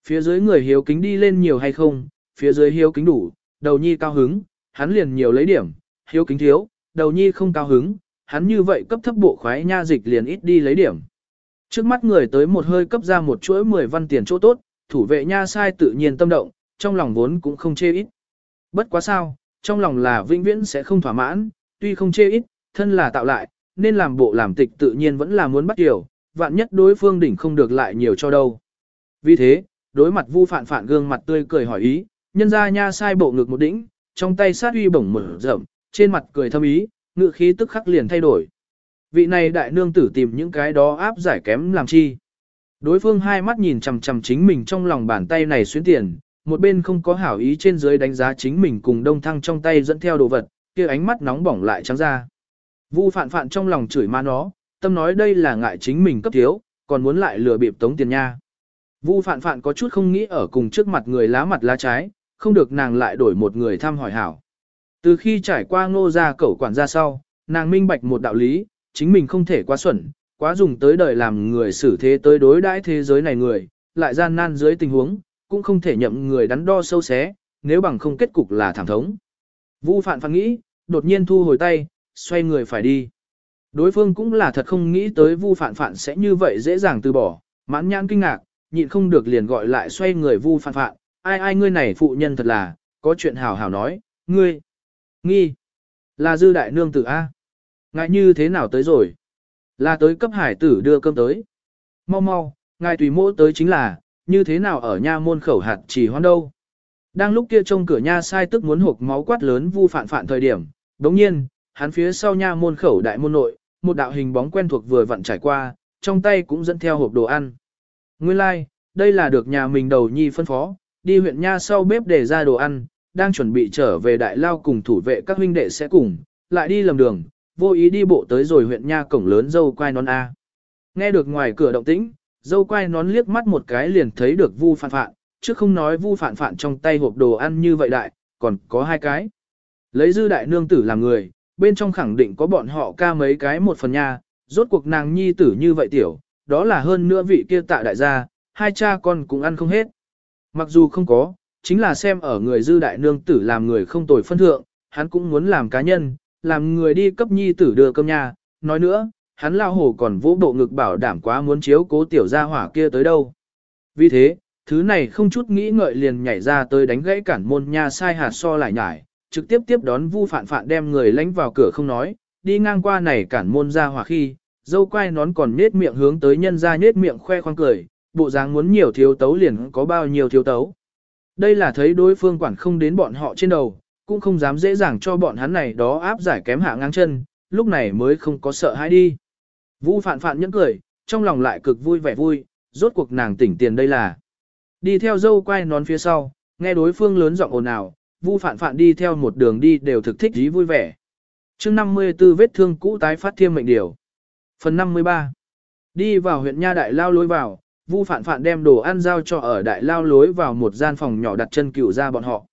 A: Phía dưới người hiếu kính đi lên nhiều hay không, phía dưới hiếu kính đủ, đầu nhi cao hứng, hắn liền nhiều lấy điểm, hiếu kính thiếu, đầu nhi không cao hứng, hắn như vậy cấp thấp bộ khoái nha dịch liền ít đi lấy điểm. Trước mắt người tới một hơi cấp ra một chuỗi 10 văn tiền chỗ tốt, thủ vệ nha sai tự nhiên tâm động, trong lòng vốn cũng không chê ít. Bất quá sao, trong lòng là vĩnh viễn sẽ không thỏa mãn, tuy không chê ít, thân là tạo lại, nên làm bộ làm tịch tự nhiên vẫn là muốn bắt điều, vạn nhất đối phương đỉnh không được lại nhiều cho đâu. Vì thế, đối mặt vu phản phản gương mặt tươi cười hỏi ý, nhân ra nha sai bộ ngực một đỉnh, trong tay sát uy bổng mở rộng, trên mặt cười thâm ý, ngự khí tức khắc liền thay đổi. Vị này đại nương tử tìm những cái đó áp giải kém làm chi. Đối phương hai mắt nhìn chằm chằm chính mình trong lòng bàn tay này xuyến tiền, một bên không có hảo ý trên dưới đánh giá chính mình cùng đông thăng trong tay dẫn theo đồ vật, kia ánh mắt nóng bỏng lại trắng ra. Vu phạn phạn trong lòng chửi ma nó, tâm nói đây là ngại chính mình cấp thiếu, còn muốn lại lừa bịp tống tiền nha. Vu phạn phạn có chút không nghĩ ở cùng trước mặt người lá mặt lá trái, không được nàng lại đổi một người thăm hỏi hảo. Từ khi trải qua ngô ra cẩu quản ra sau, nàng minh bạch một đạo lý, chính mình không thể quá xuẩn, quá dùng tới đời làm người xử thế tới đối đãi thế giới này người, lại gian nan dưới tình huống, cũng không thể nhậm người đắn đo sâu xé, nếu bằng không kết cục là thảm thống. Vu phạn phản nghĩ, đột nhiên thu hồi tay, xoay người phải đi. Đối phương cũng là thật không nghĩ tới vu phạn phạn sẽ như vậy dễ dàng từ bỏ, mãn nhãn kinh ngạc, nhịn không được liền gọi lại xoay người vu phạn phạn, ai ai ngươi này phụ nhân thật là, có chuyện hào hào nói, ngươi, nghi, là dư đại nương tử A. Ngại như thế nào tới rồi? Là tới cấp hải tử đưa cơm tới. Mau mau, ngài tùy mỗ tới chính là, như thế nào ở nha môn khẩu hạt chỉ hoan đâu. Đang lúc kia trông cửa nha sai tức muốn hộp máu quát lớn vu phản phản thời điểm, đống nhiên, hắn phía sau nha môn khẩu đại môn nội, một đạo hình bóng quen thuộc vừa vặn trải qua, trong tay cũng dẫn theo hộp đồ ăn. Nguyên lai, like, đây là được nhà mình đầu nhi phân phó, đi huyện nha sau bếp để ra đồ ăn, đang chuẩn bị trở về đại lao cùng thủ vệ các huynh đệ sẽ cùng, lại đi lầm đường, vô ý đi bộ tới rồi huyện nha cổng lớn dâu quai nón A. Nghe được ngoài cửa động tĩnh, dâu quai nón liếc mắt một cái liền thấy được vu phản phạn, chứ không nói vu phản phạn trong tay hộp đồ ăn như vậy đại, còn có hai cái. Lấy dư đại nương tử làm người, bên trong khẳng định có bọn họ ca mấy cái một phần nha, rốt cuộc nàng nhi tử như vậy tiểu, đó là hơn nữa vị kia tạ đại gia, hai cha con cũng ăn không hết. Mặc dù không có, chính là xem ở người dư đại nương tử làm người không tồi phân thượng, hắn cũng muốn làm cá nhân, làm người đi cấp nhi tử đưa cơm nhà, nói nữa, hắn lao hổ còn vũ bộ ngực bảo đảm quá muốn chiếu cố tiểu gia hỏa kia tới đâu. Vì thế, thứ này không chút nghĩ ngợi liền nhảy ra tới đánh gãy cản môn nha sai hạt so lại nhải, trực tiếp tiếp đón vu phạn phạn đem người lánh vào cửa không nói, đi ngang qua này cản môn ra hỏa khi, dâu quai nón còn nết miệng hướng tới nhân ra nết miệng khoe khoang cười, bộ dáng muốn nhiều thiếu tấu liền có bao nhiêu thiếu tấu. Đây là thấy đối phương quản không đến bọn họ trên đầu, cũng không dám dễ dàng cho bọn hắn này đó áp giải kém hạ ngang chân, lúc này mới không có sợ hãi đi. Vu phạn phạn nhẫn cười, trong lòng lại cực vui vẻ vui, rốt cuộc nàng tỉnh tiền đây là. Đi theo dâu quay nón phía sau, nghe đối phương lớn giọng ồn ào, Vu phạn phạn đi theo một đường đi đều thực thích dí vui vẻ. chương 54 vết thương cũ tái phát thiêm mệnh điều. Phần 53 Đi vào huyện Nha Đại Lao lối vào, Vu phạn phạn đem đồ ăn giao cho ở Đại Lao lối vào một gian phòng nhỏ đặt chân cựu ra bọn họ.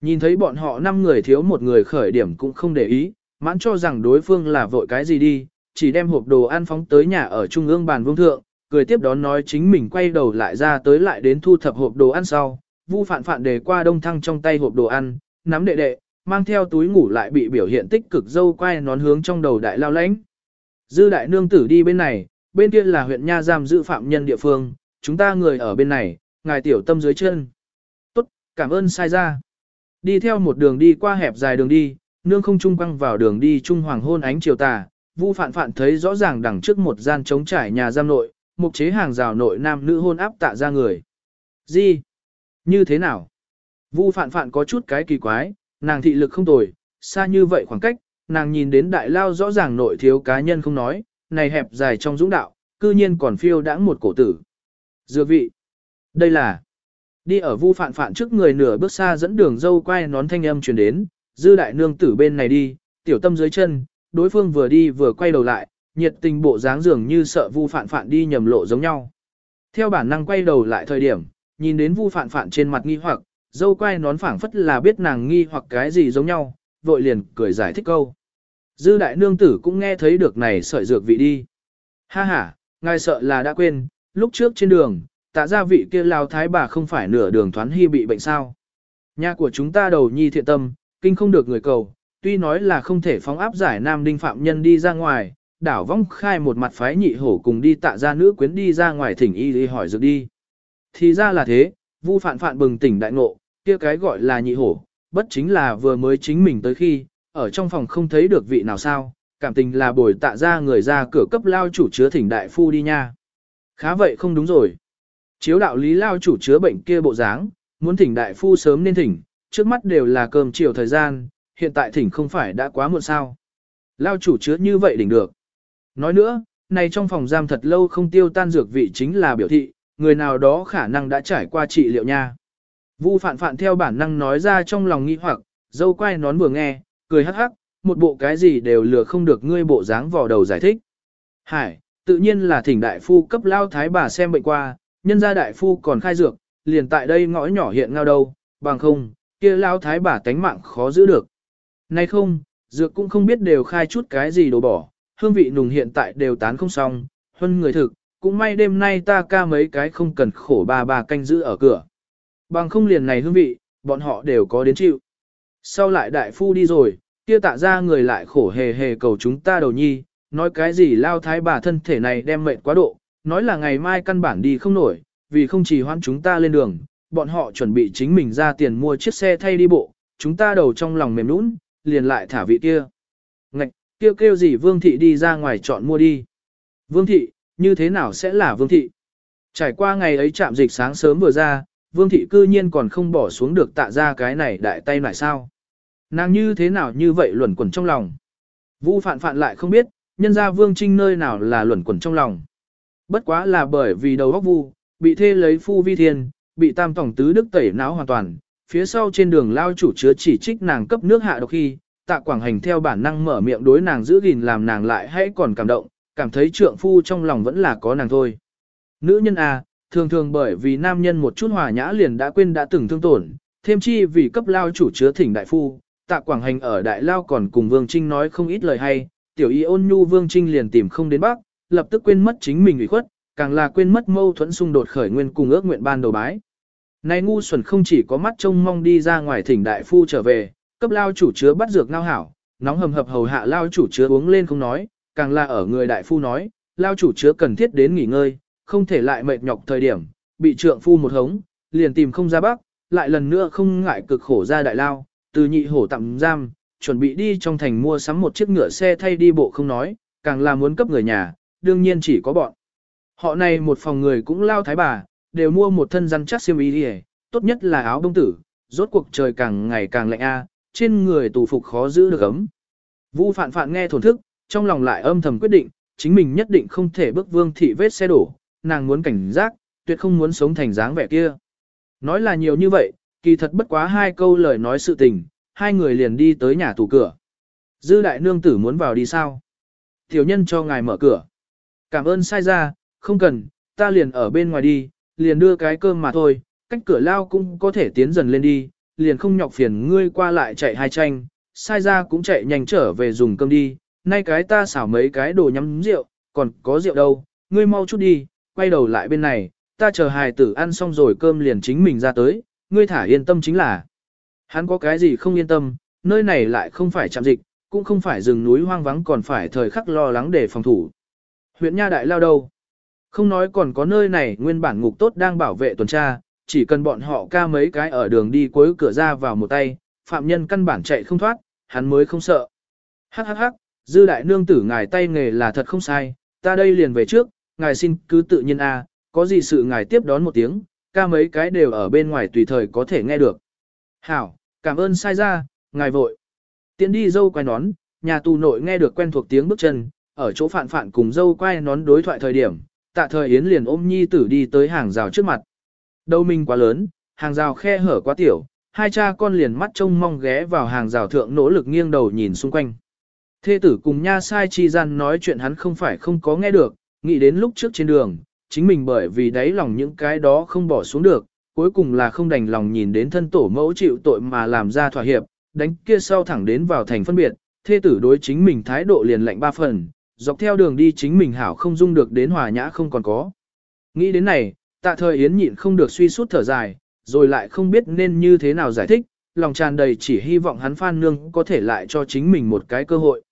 A: Nhìn thấy bọn họ năm người thiếu một người khởi điểm cũng không để ý, mãn cho rằng đối phương là vội cái gì đi, chỉ đem hộp đồ ăn phóng tới nhà ở trung ương bàn vương thượng, cười tiếp đón nói chính mình quay đầu lại ra tới lại đến thu thập hộp đồ ăn sau. Vu phạn phạn để qua đông thăng trong tay hộp đồ ăn, nắm đệ đệ, mang theo túi ngủ lại bị biểu hiện tích cực dâu quay nón hướng trong đầu đại lao lãnh. Dư đại nương tử đi bên này, bên kia là huyện nha giam giữ phạm nhân địa phương, chúng ta người ở bên này, ngài tiểu tâm dưới chân. Tốt, cảm ơn sai ra. Đi theo một đường đi qua hẹp dài đường đi, nương không trung quăng vào đường đi trung hoàng hôn ánh chiều tà, Vu Phạn Phạn thấy rõ ràng đằng trước một gian trống trải nhà giam nội, mục chế hàng rào nội nam nữ hôn áp tạ ra người. Gì? Như thế nào? Vu Phạn Phạn có chút cái kỳ quái, nàng thị lực không tồi, xa như vậy khoảng cách, nàng nhìn đến đại lao rõ ràng nội thiếu cá nhân không nói, này hẹp dài trong dũng đạo, cư nhiên còn phiêu đãng một cổ tử. Dược vị. Đây là Đi ở vu phạn phạn trước người nửa bước xa dẫn đường dâu quay nón thanh âm truyền đến, Dư đại nương tử bên này đi, tiểu tâm dưới chân, đối phương vừa đi vừa quay đầu lại, nhiệt tình bộ dáng dường như sợ vu phạn phạn đi nhầm lộ giống nhau. Theo bản năng quay đầu lại thời điểm, nhìn đến vu phạn phạn trên mặt nghi hoặc, dâu quay nón phảng phất là biết nàng nghi hoặc cái gì giống nhau, vội liền cười giải thích câu. Dư đại nương tử cũng nghe thấy được này sợi dược vị đi. Ha ha, ngài sợ là đã quên, lúc trước trên đường, tạ gia vị kia lao thái bà không phải nửa đường thoán hy bị bệnh sao. Nhà của chúng ta đầu nhi thiện tâm, kinh không được người cầu, tuy nói là không thể phóng áp giải nam đinh phạm nhân đi ra ngoài, đảo vong khai một mặt phái nhị hổ cùng đi tạ gia nữ quyến đi ra ngoài thỉnh y đi hỏi dược đi. Thì ra là thế, vu phạn phạn bừng tỉnh đại ngộ, kia cái gọi là nhị hổ, bất chính là vừa mới chính mình tới khi, ở trong phòng không thấy được vị nào sao, cảm tình là bồi tạ ra người ra cửa cấp lao chủ chứa thỉnh đại phu đi nha. Khá vậy không đúng rồi. Chiếu đạo lý lao chủ chứa bệnh kia bộ dáng, muốn thỉnh đại phu sớm nên thỉnh, trước mắt đều là cơm chiều thời gian, hiện tại thỉnh không phải đã quá muộn sao. Lao chủ chứa như vậy đỉnh được. Nói nữa, này trong phòng giam thật lâu không tiêu tan dược vị chính là biểu thị, người nào đó khả năng đã trải qua trị liệu nha. Vu phạn phạn theo bản năng nói ra trong lòng nghi hoặc, dâu quay nón vừa nghe, cười hắc hắc, một bộ cái gì đều lừa không được ngươi bộ dáng vò đầu giải thích. Hải, tự nhiên là thỉnh đại phu cấp lao thái bà xem bệnh qua, nhân gia đại phu còn khai dược, liền tại đây ngõ nhỏ hiện ngao đâu, bằng không, kia lao thái bà tánh mạng khó giữ được. Nay không, dược cũng không biết đều khai chút cái gì đồ bỏ, hương vị nùng hiện tại đều tán không xong, hơn người thực, cũng may đêm nay ta ca mấy cái không cần khổ bà bà canh giữ ở cửa. Bằng không liền này hương vị, bọn họ đều có đến chịu. Sau lại đại phu đi rồi, kia tạ ra người lại khổ hề hề cầu chúng ta đầu nhi, nói cái gì lao thái bà thân thể này đem mệnh quá độ, nói là ngày mai căn bản đi không nổi, vì không chỉ hoãn chúng ta lên đường, bọn họ chuẩn bị chính mình ra tiền mua chiếc xe thay đi bộ, chúng ta đầu trong lòng mềm nũng, liền lại thả vị kia. Ngạch, kêu kêu gì vương thị đi ra ngoài chọn mua đi. Vương thị, như thế nào sẽ là vương thị? Trải qua ngày ấy chạm dịch sáng sớm vừa ra, vương thị cư nhiên còn không bỏ xuống được tạ ra cái này đại tay lại sao. Nàng như thế nào như vậy luẩn quẩn trong lòng. Vũ phạn phạn lại không biết, nhân ra vương trinh nơi nào là luẩn quẩn trong lòng. Bất quá là bởi vì đầu óc vu, bị thê lấy phu vi thiên, bị tam tổng tứ đức tẩy não hoàn toàn, phía sau trên đường lao chủ chứa chỉ trích nàng cấp nước hạ độc khi, tạ quảng hành theo bản năng mở miệng đối nàng giữ gìn làm nàng lại hãy còn cảm động, cảm thấy trượng phu trong lòng vẫn là có nàng thôi. Nữ nhân à, thường thường bởi vì nam nhân một chút hòa nhã liền đã quên đã từng thương tổn, thêm chi vì cấp lao chủ chứa thỉnh đại phu, tạ quảng hành ở đại lao còn cùng Vương Trinh nói không ít lời hay, tiểu y ôn nhu Vương Trinh liền tìm không đến bác, lập tức quên mất chính mình ủy khuất, càng là quên mất mâu thuẫn xung đột khởi nguyên cùng ước nguyện ban đầu bái. Này ngu xuẩn không chỉ có mắt trông mong đi ra ngoài thỉnh đại phu trở về, cấp lao chủ chứa bắt dược ngao hảo, nóng hầm hập hầu hạ lao chủ chứa uống lên không nói, càng là ở người đại phu nói, lao chủ chứa cần thiết đến nghỉ ngơi, không thể lại mệt nhọc thời điểm, bị trượng phu một hống, liền tìm không ra bắc, lại lần nữa không ngại cực khổ ra đại lao, từ nhị hổ tạm giam, chuẩn bị đi trong thành mua sắm một chiếc ngựa xe thay đi bộ không nói, càng là muốn cấp người nhà, đương nhiên chỉ có bọn. Họ này một phòng người cũng lao thái bà, đều mua một thân răn chắc xiêm y đi tốt nhất là áo bông tử, rốt cuộc trời càng ngày càng lạnh a, trên người tù phục khó giữ được ấm. Vu phạn phạn nghe thổn thức, trong lòng lại âm thầm quyết định, chính mình nhất định không thể bước vương thị vết xe đổ, nàng muốn cảnh giác, tuyệt không muốn sống thành dáng vẻ kia. Nói là nhiều như vậy, kỳ thật bất quá hai câu lời nói sự tình, hai người liền đi tới nhà tù cửa. Dư đại nương tử muốn vào đi sao? Tiểu nhân cho ngài mở cửa. Cảm ơn sai ra, không cần, ta liền ở bên ngoài đi, liền đưa cái cơm mà thôi, cách cửa lao cũng có thể tiến dần lên đi, liền không nhọc phiền ngươi qua lại chạy hai tranh, sai ra cũng chạy nhanh trở về dùng cơm đi, nay cái ta xảo mấy cái đồ nhắm rượu, còn có rượu đâu, ngươi mau chút đi, quay đầu lại bên này, ta chờ hài tử ăn xong rồi cơm liền chính mình ra tới, ngươi thả yên tâm chính là. Hắn có cái gì không yên tâm, nơi này lại không phải chạm dịch, cũng không phải rừng núi hoang vắng còn phải thời khắc lo lắng để phòng thủ. Huyện Nha Đại lao đâu? Không nói còn có nơi này nguyên bản ngục tốt đang bảo vệ tuần tra, chỉ cần bọn họ ca mấy cái ở đường đi cuối cửa ra vào một tay, phạm nhân căn bản chạy không thoát, hắn mới không sợ. Hắc hắc hắc, dư đại nương tử ngài tay nghề là thật không sai, ta đây liền về trước, ngài xin cứ tự nhiên a, có gì sự ngài tiếp đón một tiếng, ca mấy cái đều ở bên ngoài tùy thời có thể nghe được. Hảo, cảm ơn sai ra, ngài vội. Tiến đi dâu quay nón, nhà tù nội nghe được quen thuộc tiếng bước chân, ở chỗ phạn phạn cùng dâu quay nón đối thoại thời điểm, tạ thời Yến liền ôm nhi tử đi tới hàng rào trước mặt. Đầu mình quá lớn, hàng rào khe hở quá tiểu, hai cha con liền mắt trông mong ghé vào hàng rào thượng nỗ lực nghiêng đầu nhìn xung quanh. Thê tử cùng nha sai chi gian nói chuyện hắn không phải không có nghe được, nghĩ đến lúc trước trên đường, chính mình bởi vì đáy lòng những cái đó không bỏ xuống được, cuối cùng là không đành lòng nhìn đến thân tổ mẫu chịu tội mà làm ra thỏa hiệp, đánh kia sau thẳng đến vào thành phân biệt, thê tử đối chính mình thái độ liền lạnh ba phần, dọc theo đường đi chính mình hảo không dung được đến hòa nhã không còn có. Nghĩ đến này, tạ thời Yến nhịn không được suy suốt thở dài, rồi lại không biết nên như thế nào giải thích, lòng tràn đầy chỉ hy vọng hắn Phan Nương có thể lại cho chính mình một cái cơ hội.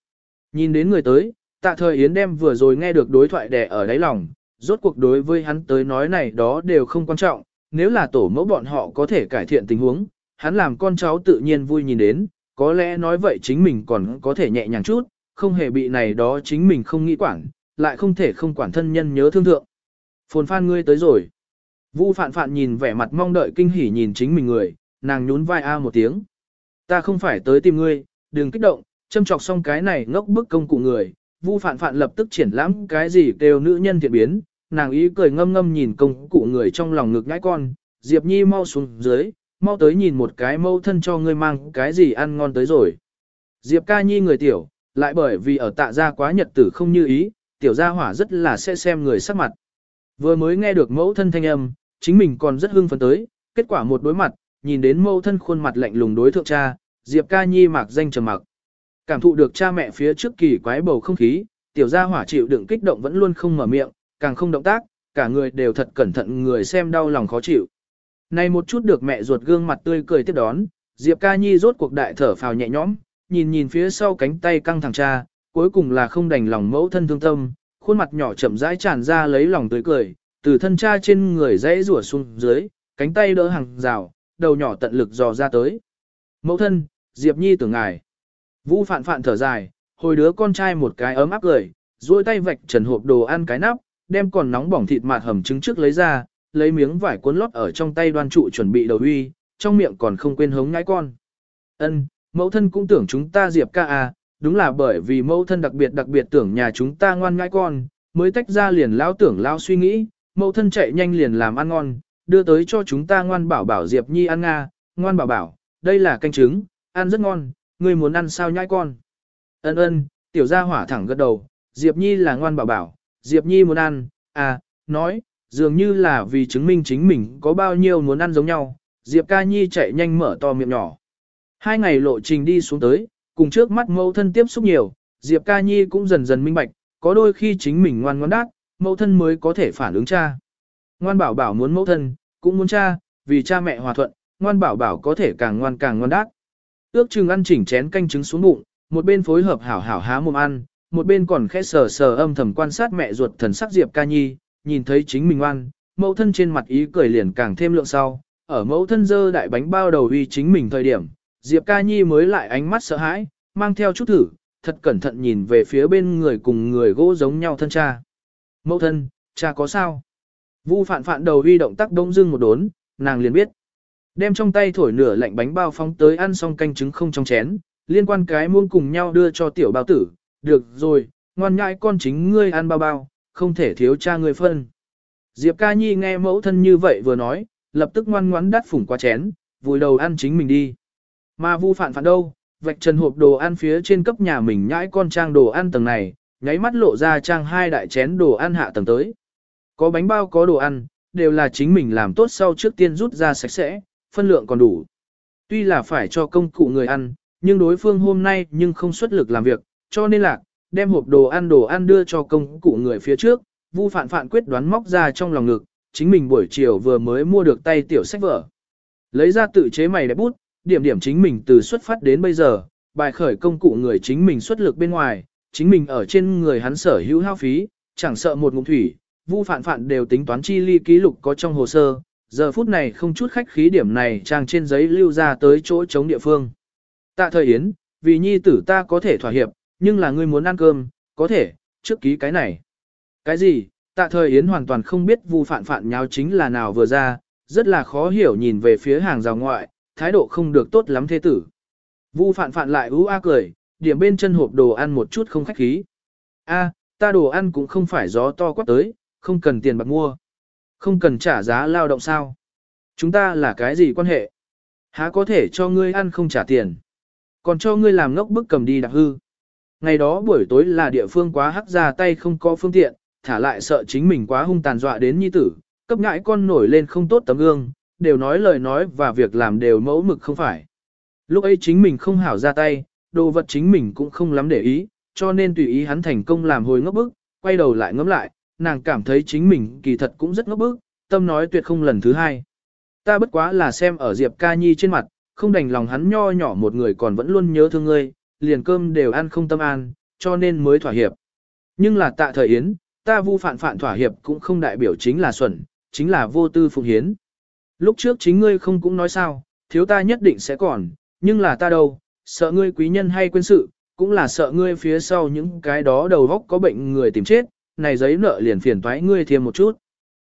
A: Nhìn đến người tới, tạ thời Yến đem vừa rồi nghe được đối thoại đè ở đáy lòng, rốt cuộc đối với hắn tới nói này đó đều không quan trọng, nếu là tổ mẫu bọn họ có thể cải thiện tình huống, hắn làm con cháu tự nhiên vui nhìn đến, có lẽ nói vậy chính mình còn có thể nhẹ nhàng chút, không hề bị này đó chính mình không nghĩ quản, lại không thể không quản thân nhân nhớ thương thượng. Phồn phan ngươi tới rồi. Vu phạn phạn nhìn vẻ mặt mong đợi kinh hỉ nhìn chính mình người, nàng nhún vai a một tiếng. Ta không phải tới tìm ngươi, đừng kích động, châm chọc xong cái này ngốc bức công cụ người. Vu phạn phạn lập tức triển lãm cái gì kêu nữ nhân thiện biến, nàng ý cười ngâm ngâm nhìn công cụ người trong lòng ngực nhãi con, Diệp Nhi mau xuống dưới, mau tới nhìn một cái mâu thân cho ngươi mang cái gì ăn ngon tới rồi. Diệp ca nhi người tiểu, lại bởi vì ở tạ gia quá nhật tử không như ý, tiểu gia hỏa rất là sẽ xem người sắc mặt. Vừa mới nghe được mẫu thân thanh âm, chính mình còn rất hưng phấn tới, kết quả một đối mặt, nhìn đến mẫu thân khuôn mặt lạnh lùng đối thượng cha, Diệp ca nhi mạc danh trầm mặc. Cảm thụ được cha mẹ phía trước kỳ quái bầu không khí, tiểu gia hỏa chịu đựng kích động vẫn luôn không mở miệng, càng không động tác, cả người đều thật cẩn thận người xem đau lòng khó chịu. Này một chút được mẹ ruột gương mặt tươi cười tiếp đón, Diệp ca nhi rốt cuộc đại thở phào nhẹ nhõm, nhìn nhìn phía sau cánh tay căng thẳng cha, cuối cùng là không đành lòng mẫu thân thương tâm, khuôn mặt nhỏ chậm rãi tràn ra lấy lòng tươi cười, từ thân cha trên người dãy rủa xuống dưới, cánh tay đỡ hàng rào, đầu nhỏ tận lực dò ra tới. Mẫu thân, Diệp Nhi tưởng ngài. Vũ phạn phạn thở dài, hồi đứa con trai một cái ấm áp cười, duỗi tay vạch trần hộp đồ ăn cái nắp, đem còn nóng bỏng thịt mạt hầm trứng trước lấy ra, lấy miếng vải cuốn lót ở trong tay đoan trụ chuẩn bị đầu uy, trong miệng còn không quên hống ngái con. Ân, mẫu thân cũng tưởng chúng ta Diệp ca à, đúng là bởi vì mẫu thân đặc biệt đặc biệt tưởng nhà chúng ta ngoan ngái con, mới tách ra liền lao tưởng lao suy nghĩ, mẫu thân chạy nhanh liền làm ăn ngon, đưa tới cho chúng ta ngoan bảo bảo Diệp Nhi ăn nga, ngoan bảo bảo, đây là canh trứng, ăn rất ngon, ngươi muốn ăn sao nhãi con. Ân ân, tiểu gia hỏa thẳng gật đầu, Diệp Nhi là ngoan bảo bảo, Diệp Nhi muốn ăn, à, nói, dường như là vì chứng minh chính mình có bao nhiêu muốn ăn giống nhau, Diệp ca nhi chạy nhanh mở to miệng nhỏ. Hai ngày lộ trình đi xuống tới, cùng trước mắt mẫu thân tiếp xúc nhiều, Diệp ca nhi cũng dần dần minh bạch, có đôi khi chính mình ngoan ngoãn đát, mẫu thân mới có thể phản ứng cha. Ngoan bảo bảo muốn mẫu thân, cũng muốn cha, vì cha mẹ hòa thuận, ngoan bảo bảo có thể càng ngoan càng ngoan đát. Ước chừng ăn chỉnh chén canh trứng xuống bụng, một bên phối hợp hảo hảo há mồm ăn, một bên còn khẽ sờ sờ âm thầm quan sát mẹ ruột thần sắc Diệp ca nhi, nhìn thấy chính mình ngoan, mẫu thân trên mặt ý cười liền càng thêm lượng sau, ở mẫu thân dơ đại bánh bao đầu uy chính mình thời điểm, Diệp ca nhi mới lại ánh mắt sợ hãi, mang theo chút thử, thật cẩn thận nhìn về phía bên người cùng người gỗ giống nhau thân cha. Mẫu thân, cha có sao? Vu phạn phạn đầu huy động tác đông dưng một đốn, nàng liền biết. Đem trong tay thổi nửa lạnh bánh bao phóng tới ăn xong canh trứng không trong chén, liên quan cái muôn cùng nhau đưa cho tiểu bao tử, được rồi, ngoan nhãi con chính ngươi ăn bao bao, không thể thiếu cha ngươi phân. Diệp ca nhi nghe mẫu thân như vậy vừa nói, lập tức ngoan ngoãn đắt phủng qua chén, vùi đầu ăn chính mình đi. Mà vu phản phản đâu, vạch trần hộp đồ ăn phía trên cấp nhà mình nhãi con trang đồ ăn tầng này, nháy mắt lộ ra trang hai đại chén đồ ăn hạ tầng tới. Có bánh bao có đồ ăn, đều là chính mình làm tốt sau trước tiên rút ra sạch sẽ, phân lượng còn đủ. Tuy là phải cho công cụ người ăn, nhưng đối phương hôm nay nhưng không xuất lực làm việc, cho nên là, đem hộp đồ ăn đồ ăn đưa cho công cụ người phía trước, Vu Phạn Phạn quyết đoán móc ra trong lòng ngực, chính mình buổi chiều vừa mới mua được tay tiểu sách vở. Lấy ra tự chế mày đẹp bút, điểm điểm chính mình từ xuất phát đến bây giờ, bài khởi công cụ người chính mình xuất lực bên ngoài, chính mình ở trên người hắn sở hữu hao phí, chẳng sợ một ngụm thủy, Vu Phạn Phạn đều tính toán chi ly ký lục có trong hồ sơ, giờ phút này không chút khách khí điểm này trang trên giấy lưu ra tới chỗ chống địa phương. Tạ thời Yến, vì nhi tử ta có thể thỏa hiệp, nhưng là ngươi muốn ăn cơm, có thể, trước ký cái này. Cái gì, tạ thời Yến hoàn toàn không biết vu phạn phạn nháo chính là nào vừa ra, rất là khó hiểu nhìn về phía hàng rào ngoại, thái độ không được tốt lắm thế tử. Vu phạn phạn lại ú a cười, điểm bên chân hộp đồ ăn một chút không khách khí. A, ta đồ ăn cũng không phải gió to quát tới, không cần tiền bạc mua. Không cần trả giá lao động sao. Chúng ta là cái gì quan hệ? Há có thể cho ngươi ăn không trả tiền. Còn cho ngươi làm ngốc bức cầm đi đặc hư. Ngày đó buổi tối là địa phương quá hắc ra tay không có phương tiện, thả lại sợ chính mình quá hung tàn dọa đến nhi tử, cấp ngại con nổi lên không tốt tấm gương, đều nói lời nói và việc làm đều mẫu mực không phải. Lúc ấy chính mình không hảo ra tay, đồ vật chính mình cũng không lắm để ý, cho nên tùy ý hắn thành công làm hồi ngốc bức, quay đầu lại ngẫm lại, nàng cảm thấy chính mình kỳ thật cũng rất ngốc bức, tâm nói tuyệt không lần thứ hai. Ta bất quá là xem ở Diệp Ca Nhi trên mặt, không đành lòng hắn nho nhỏ một người còn vẫn luôn nhớ thương ngươi, liền cơm đều ăn không tâm an, cho nên mới thỏa hiệp. Nhưng là tạ thời Yến, ta vu phản phản thỏa hiệp cũng không đại biểu chính là xuẩn, chính là vô tư phụng hiến. Lúc trước chính ngươi không cũng nói sao, thiếu ta nhất định sẽ còn, nhưng là ta đâu, sợ ngươi quý nhân hay quên sự, cũng là sợ ngươi phía sau những cái đó đầu vóc có bệnh người tìm chết, này giấy nợ liền phiền toái ngươi thêm một chút.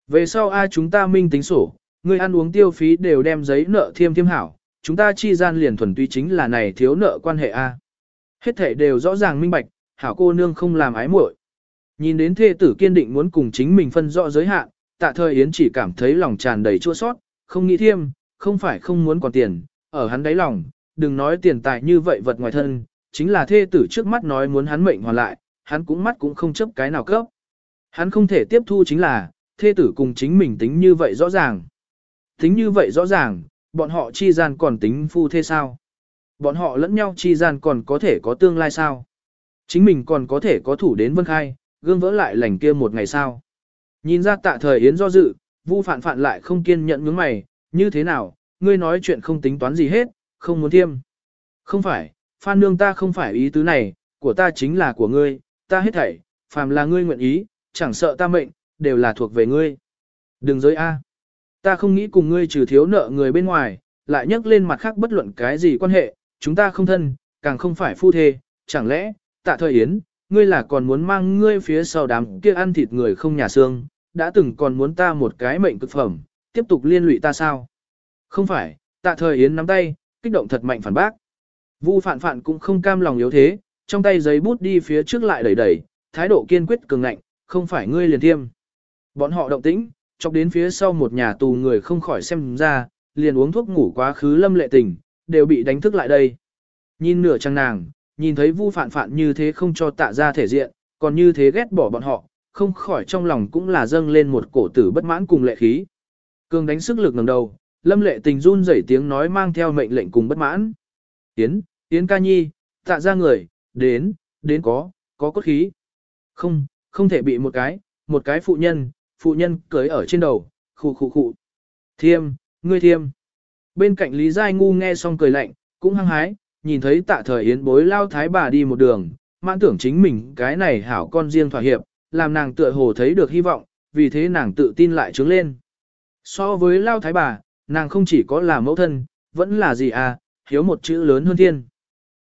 A: Về sau ai chúng ta minh tính sổ, ngươi ăn uống tiêu phí đều đem giấy nợ thêm thêm hảo, chúng ta chi gian liền thuần tuy chính là này thiếu nợ quan hệ A. Hết thể đều rõ ràng minh bạch, hảo cô nương không làm ái muội. Nhìn đến thê tử kiên định muốn cùng chính mình phân rõ giới hạn, tạ thời Yến chỉ cảm thấy lòng tràn đầy chua sót, không nghĩ thêm, không phải không muốn còn tiền, ở hắn đáy lòng, đừng nói tiền tài như vậy vật ngoài thân, chính là thê tử trước mắt nói muốn hắn mệnh hoàn lại, hắn cũng mắt cũng không chấp cái nào cấp. Hắn không thể tiếp thu chính là, thê tử cùng chính mình tính như vậy rõ ràng. Tính như vậy rõ ràng, bọn họ chi gian còn tính phu thê sao? Bọn họ lẫn nhau chi gian còn có thể có tương lai sao? Chính mình còn có thể có thủ đến vân khai, gương vỡ lại lành kia một ngày sao? Nhìn ra tạ thời Yến do dự, vu phản phản lại không kiên nhận nhướng mày, như thế nào, ngươi nói chuyện không tính toán gì hết, không muốn thiêm. Không phải, Phan Nương ta không phải ý tứ này, của ta chính là của ngươi, ta hết thảy, phàm là ngươi nguyện ý, chẳng sợ ta mệnh, đều là thuộc về ngươi. Đừng giới A. Ta không nghĩ cùng ngươi trừ thiếu nợ người bên ngoài, lại nhắc lên mặt khác bất luận cái gì quan hệ, chúng ta không thân, càng không phải phu thê, chẳng lẽ, tạ thời yến, ngươi là còn muốn mang ngươi phía sau đám kia ăn thịt người không nhà xương, đã từng còn muốn ta một cái mệnh cực phẩm, tiếp tục liên lụy ta sao? Không phải, tạ thời yến nắm tay, kích động thật mạnh phản bác. Vu phản phản cũng không cam lòng yếu thế, trong tay giấy bút đi phía trước lại đẩy đẩy, thái độ kiên quyết cường ngạnh, không phải ngươi liền thiêm. Bọn họ động tĩnh, chọc đến phía sau một nhà tù người không khỏi xem ra, liền uống thuốc ngủ quá khứ lâm lệ tình, đều bị đánh thức lại đây. Nhìn nửa trăng nàng, nhìn thấy vu phản phản như thế không cho tạ ra thể diện, còn như thế ghét bỏ bọn họ, không khỏi trong lòng cũng là dâng lên một cổ tử bất mãn cùng lệ khí. Cường đánh sức lực ngẩng đầu, lâm lệ tình run rẩy tiếng nói mang theo mệnh lệnh cùng bất mãn. Tiến, Tiến ca nhi, tạ ra người, đến, đến có, có cốt khí. Không, không thể bị một cái, một cái phụ nhân, phụ nhân cưới ở trên đầu, khụ khụ khụ. Thiêm, ngươi thiêm. Bên cạnh Lý Giai Ngu nghe xong cười lạnh, cũng hăng hái, nhìn thấy tạ thời yến bối lao thái bà đi một đường, mãn tưởng chính mình cái này hảo con riêng thỏa hiệp, làm nàng tựa hồ thấy được hy vọng, vì thế nàng tự tin lại trướng lên. So với lao thái bà, nàng không chỉ có là mẫu thân, vẫn là gì à, hiếu một chữ lớn hơn thiên.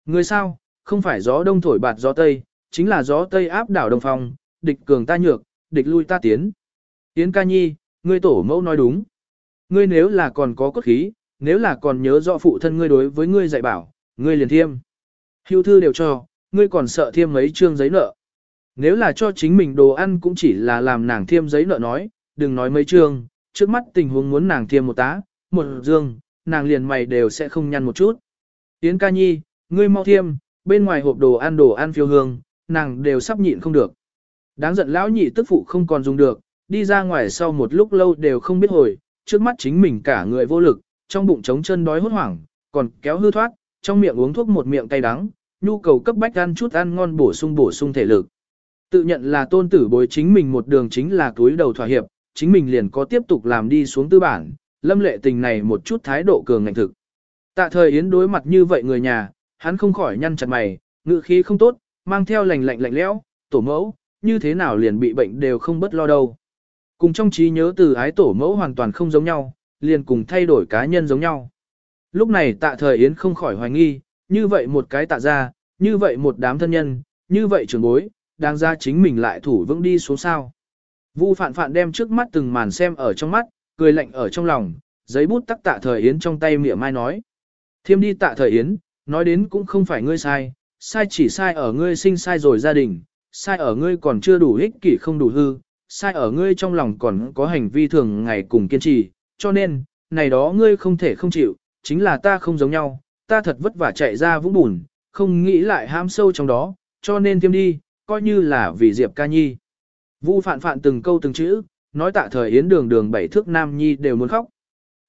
A: Người sao, không phải gió đông thổi bạt gió tây, chính là gió tây áp đảo đông phong, địch cường ta nhược, địch lui ta tiến. Yến ca nhi, ngươi tổ mẫu nói đúng. Ngươi nếu là còn có cốt khí, nếu là còn nhớ rõ phụ thân ngươi đối với ngươi dạy bảo, ngươi liền thiêm. Hưu thư đều cho, ngươi còn sợ thiêm mấy chương giấy nợ. Nếu là cho chính mình đồ ăn cũng chỉ là làm nàng thiêm giấy nợ nói, đừng nói mấy chương, trước mắt tình huống muốn nàng thiêm một tá, một dương, nàng liền mày đều sẽ không nhăn một chút. Yến ca nhi, ngươi mau thiêm, bên ngoài hộp đồ ăn đồ ăn phiêu hương, nàng đều sắp nhịn không được. Đáng giận lão nhị tức phụ không còn dùng được, đi ra ngoài sau một lúc lâu đều không biết hồi, trước mắt chính mình cả người vô lực, trong bụng trống chân đói hốt hoảng, còn kéo hư thoát, trong miệng uống thuốc một miệng cay đắng, nhu cầu cấp bách ăn chút ăn ngon bổ sung bổ sung thể lực. Tự nhận là tôn tử bối chính mình một đường chính là túi đầu thỏa hiệp, chính mình liền có tiếp tục làm đi xuống tư bản, lâm lệ tình này một chút thái độ cường ngạnh thực. Tạ thời Yến đối mặt như vậy người nhà, hắn không khỏi nhăn chặt mày, ngự khí không tốt, mang theo lành lạnh lạnh lẽo, tổ mẫu, như thế nào liền bị bệnh đều không bất lo đâu. Cùng trong trí nhớ từ ái tổ mẫu hoàn toàn không giống nhau, liền cùng thay đổi cá nhân giống nhau. Lúc này tạ thời Yến không khỏi hoài nghi, như vậy một cái tạ ra, như vậy một đám thân nhân, như vậy trường bối, đang ra chính mình lại thủ vững đi xuống sao. Vu phạn phạn đem trước mắt từng màn xem ở trong mắt, cười lạnh ở trong lòng, giấy bút tắc tạ thời Yến trong tay miệng mai nói. Thiêm đi tạ thời Yến, nói đến cũng không phải ngươi sai, sai chỉ sai ở ngươi sinh sai rồi gia đình, sai ở ngươi còn chưa đủ ích kỷ không đủ hư, sai ở ngươi trong lòng còn có hành vi thường ngày cùng kiên trì, cho nên, này đó ngươi không thể không chịu, chính là ta không giống nhau, ta thật vất vả chạy ra vũng bùn, không nghĩ lại ham sâu trong đó, cho nên tiêm đi, coi như là vì Diệp ca nhi. Vu phạn phạn từng câu từng chữ, nói tạ thời yến đường đường bảy thước nam nhi đều muốn khóc.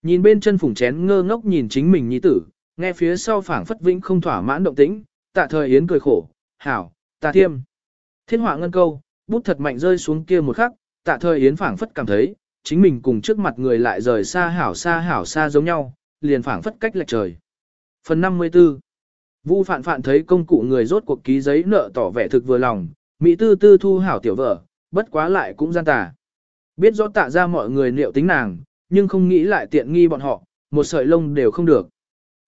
A: Nhìn bên chân phủng chén ngơ ngốc nhìn chính mình nhi tử, nghe phía sau phảng phất vĩnh không thỏa mãn động tĩnh, tạ thời yến cười khổ, hảo, tạ thiêm. Thiên họa ngân câu, bút thật mạnh rơi xuống kia một khắc, tạ thời yến phảng phất cảm thấy, chính mình cùng trước mặt người lại rời xa hảo xa hảo xa giống nhau, liền phảng phất cách lệch trời. Phần 54 Vu phạn phạn thấy công cụ người rốt cuộc ký giấy nợ tỏ vẻ thực vừa lòng, Mỹ tư tư thu hảo tiểu vợ, bất quá lại cũng gian tà. Biết rõ tạ ra mọi người liệu tính nàng, nhưng không nghĩ lại tiện nghi bọn họ, một sợi lông đều không được.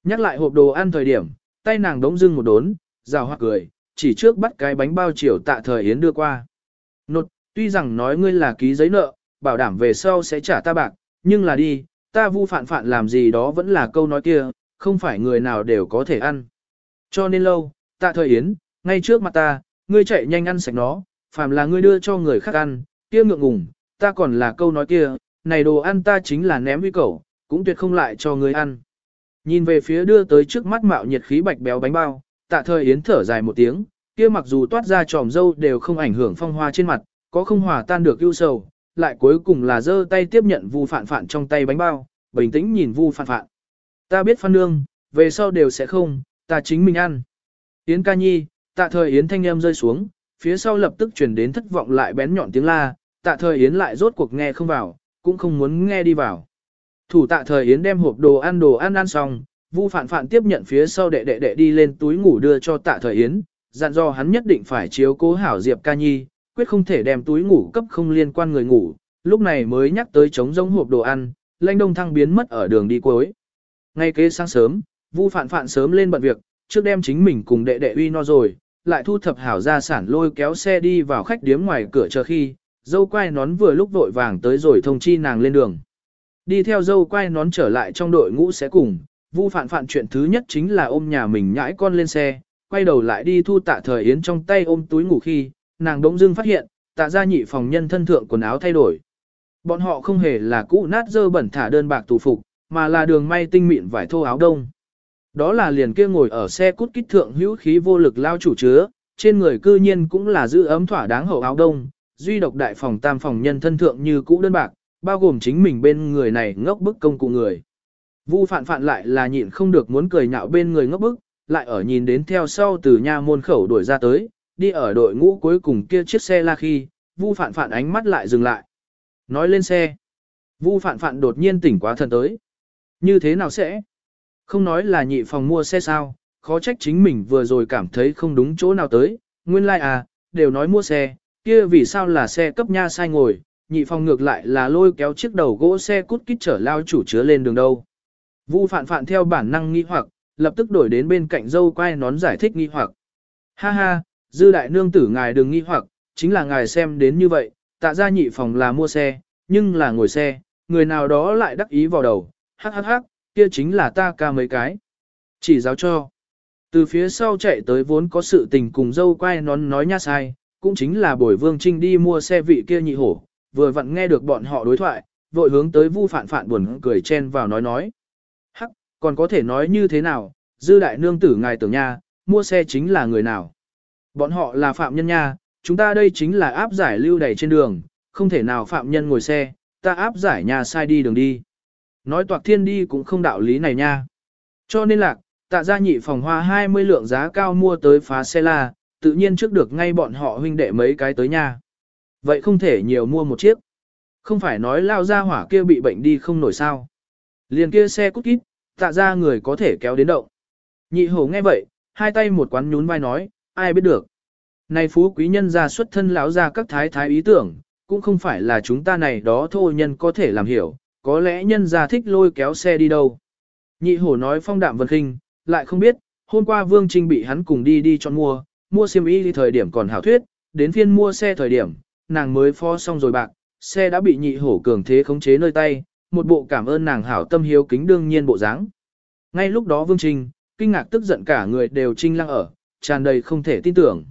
A: Nhắc lại hộp đồ ăn thời điểm, tay nàng đống dưng một đốn, rào hoa cười, chỉ trước bắt cái bánh bao chiều tạ thời Yến đưa qua. Nột, tuy rằng nói ngươi là ký giấy nợ, bảo đảm về sau sẽ trả ta bạc, nhưng là đi, ta vu phản phản làm gì đó vẫn là câu nói kia, không phải người nào đều có thể ăn. Cho nên lâu, tạ thời Yến, ngay trước mặt ta, ngươi chạy nhanh ăn sạch nó, phàm là ngươi đưa cho người khác ăn, kia ngượng ngùng, ta còn là câu nói kia, này đồ ăn ta chính là ném uy cầu, cũng tuyệt không lại cho ngươi ăn. Nhìn về phía đưa tới trước mắt mạo nhiệt khí bạch béo bánh bao, tạ thời Yến thở dài một tiếng, kia mặc dù toát ra tròm dâu đều không ảnh hưởng phong hoa trên mặt, có không hòa tan được ưu sầu, lại cuối cùng là giơ tay tiếp nhận vu phản phản trong tay bánh bao, bình tĩnh nhìn vu phản phản. Ta biết phan nương, về sau đều sẽ không, ta chính mình ăn. Yến ca nhi, tạ thời Yến thanh âm rơi xuống, phía sau lập tức chuyển đến thất vọng lại bén nhọn tiếng la, tạ thời Yến lại rốt cuộc nghe không vào, cũng không muốn nghe đi vào. Thủ tạ thời Yến đem hộp đồ ăn đồ ăn ăn xong, Vu Phạn Phạn tiếp nhận phía sau đệ đệ đệ đi lên túi ngủ đưa cho tạ thời Yến, dặn dò hắn nhất định phải chiếu cố hảo Diệp ca nhi, quyết không thể đem túi ngủ cấp không liên quan người ngủ, lúc này mới nhắc tới chống rỗng hộp đồ ăn, lanh đông thăng biến mất ở đường đi cuối. Ngay kế sáng sớm, Vu Phạn Phạn sớm lên bận việc, trước đem chính mình cùng đệ đệ uy no rồi, lại thu thập hảo gia sản lôi kéo xe đi vào khách điếm ngoài cửa chờ khi, dâu quai nón vừa lúc vội vàng tới rồi thông chi nàng lên đường. Đi theo dâu quai nón trở lại trong đội ngũ sẽ cùng, Vu Phạn Phạn chuyện thứ nhất chính là ôm nhà mình nhãi con lên xe, quay đầu lại đi thu tạ thời yến trong tay ôm túi ngủ khi, nàng đống dưng phát hiện, tạ gia nhị phòng nhân thân thượng quần áo thay đổi. Bọn họ không hề là cũ nát dơ bẩn thả đơn bạc tù phục, mà là đường may tinh mịn vải thô áo đông. Đó là liền kia ngồi ở xe cút kích thượng hữu khí vô lực lao chủ chứa, trên người cư nhiên cũng là giữ ấm thỏa đáng hậu áo đông, duy độc đại phòng tam phòng nhân thân thượng như cũ đơn bạc, bao gồm chính mình bên người này ngốc bức công cụ người. Vu phạn phạn lại là nhịn không được muốn cười nhạo bên người ngốc bức, lại ở nhìn đến theo sau từ nha môn khẩu đuổi ra tới, đi ở đội ngũ cuối cùng kia chiếc xe la khi, Vu phạn phạn ánh mắt lại dừng lại. Nói lên xe. Vu phạn phạn đột nhiên tỉnh quá thần tới. Như thế nào sẽ? Không nói là nhị phòng mua xe sao, khó trách chính mình vừa rồi cảm thấy không đúng chỗ nào tới, nguyên lai like à, đều nói mua xe, kia vì sao là xe cấp nha sai ngồi, nhị phòng ngược lại là lôi kéo chiếc đầu gỗ xe cút kít trở lao chủ chứa lên đường đâu. Vu phạn phạn theo bản năng nghi hoặc, lập tức đổi đến bên cạnh dâu quay nón giải thích nghi hoặc. Ha ha, dư đại nương tử ngài đừng nghi hoặc, chính là ngài xem đến như vậy, tạ ra nhị phòng là mua xe, nhưng là ngồi xe, người nào đó lại đắc ý vào đầu, hắc hắc hắc, kia chính là ta ca mấy cái. Chỉ giáo cho. Từ phía sau chạy tới vốn có sự tình cùng dâu quay nón nói nha sai, cũng chính là bồi vương trinh đi mua xe vị kia nhị hổ, vừa vặn nghe được bọn họ đối thoại, vội hướng tới vu phản phản buồn cười chen vào nói nói. Còn có thể nói như thế nào, dư đại nương tử ngài tưởng nha, mua xe chính là người nào. Bọn họ là phạm nhân nha, chúng ta đây chính là áp giải lưu đầy trên đường, không thể nào phạm nhân ngồi xe, ta áp giải nhà sai đi đường đi. Nói toạc thiên đi cũng không đạo lý này nha. Cho nên là, tạ gia nhị phòng hoa 20 lượng giá cao mua tới phá xe la, tự nhiên trước được ngay bọn họ huynh đệ mấy cái tới nha. Vậy không thể nhiều mua một chiếc. Không phải nói lao ra hỏa kia bị bệnh đi không nổi sao. Liền kia xe cút kít, tạ ra người có thể kéo đến động. Nhị hổ nghe vậy, hai tay một quán nhún vai nói, ai biết được. Này phú quý nhân ra xuất thân lão ra các thái thái ý tưởng, cũng không phải là chúng ta này đó thô nhân có thể làm hiểu, có lẽ nhân ra thích lôi kéo xe đi đâu. Nhị hổ nói phong đạm vân khinh, lại không biết, hôm qua Vương Trinh bị hắn cùng đi đi chọn mua, mua xiêm y đi thời điểm còn hảo thuyết, đến phiên mua xe thời điểm, nàng mới phó xong rồi bạc, xe đã bị nhị hổ cường thế khống chế nơi tay, một bộ cảm ơn nàng hảo tâm hiếu kính đương nhiên bộ dáng. Ngay lúc đó Vương Trinh, kinh ngạc tức giận cả người đều trinh lăng ở, tràn đầy không thể tin tưởng.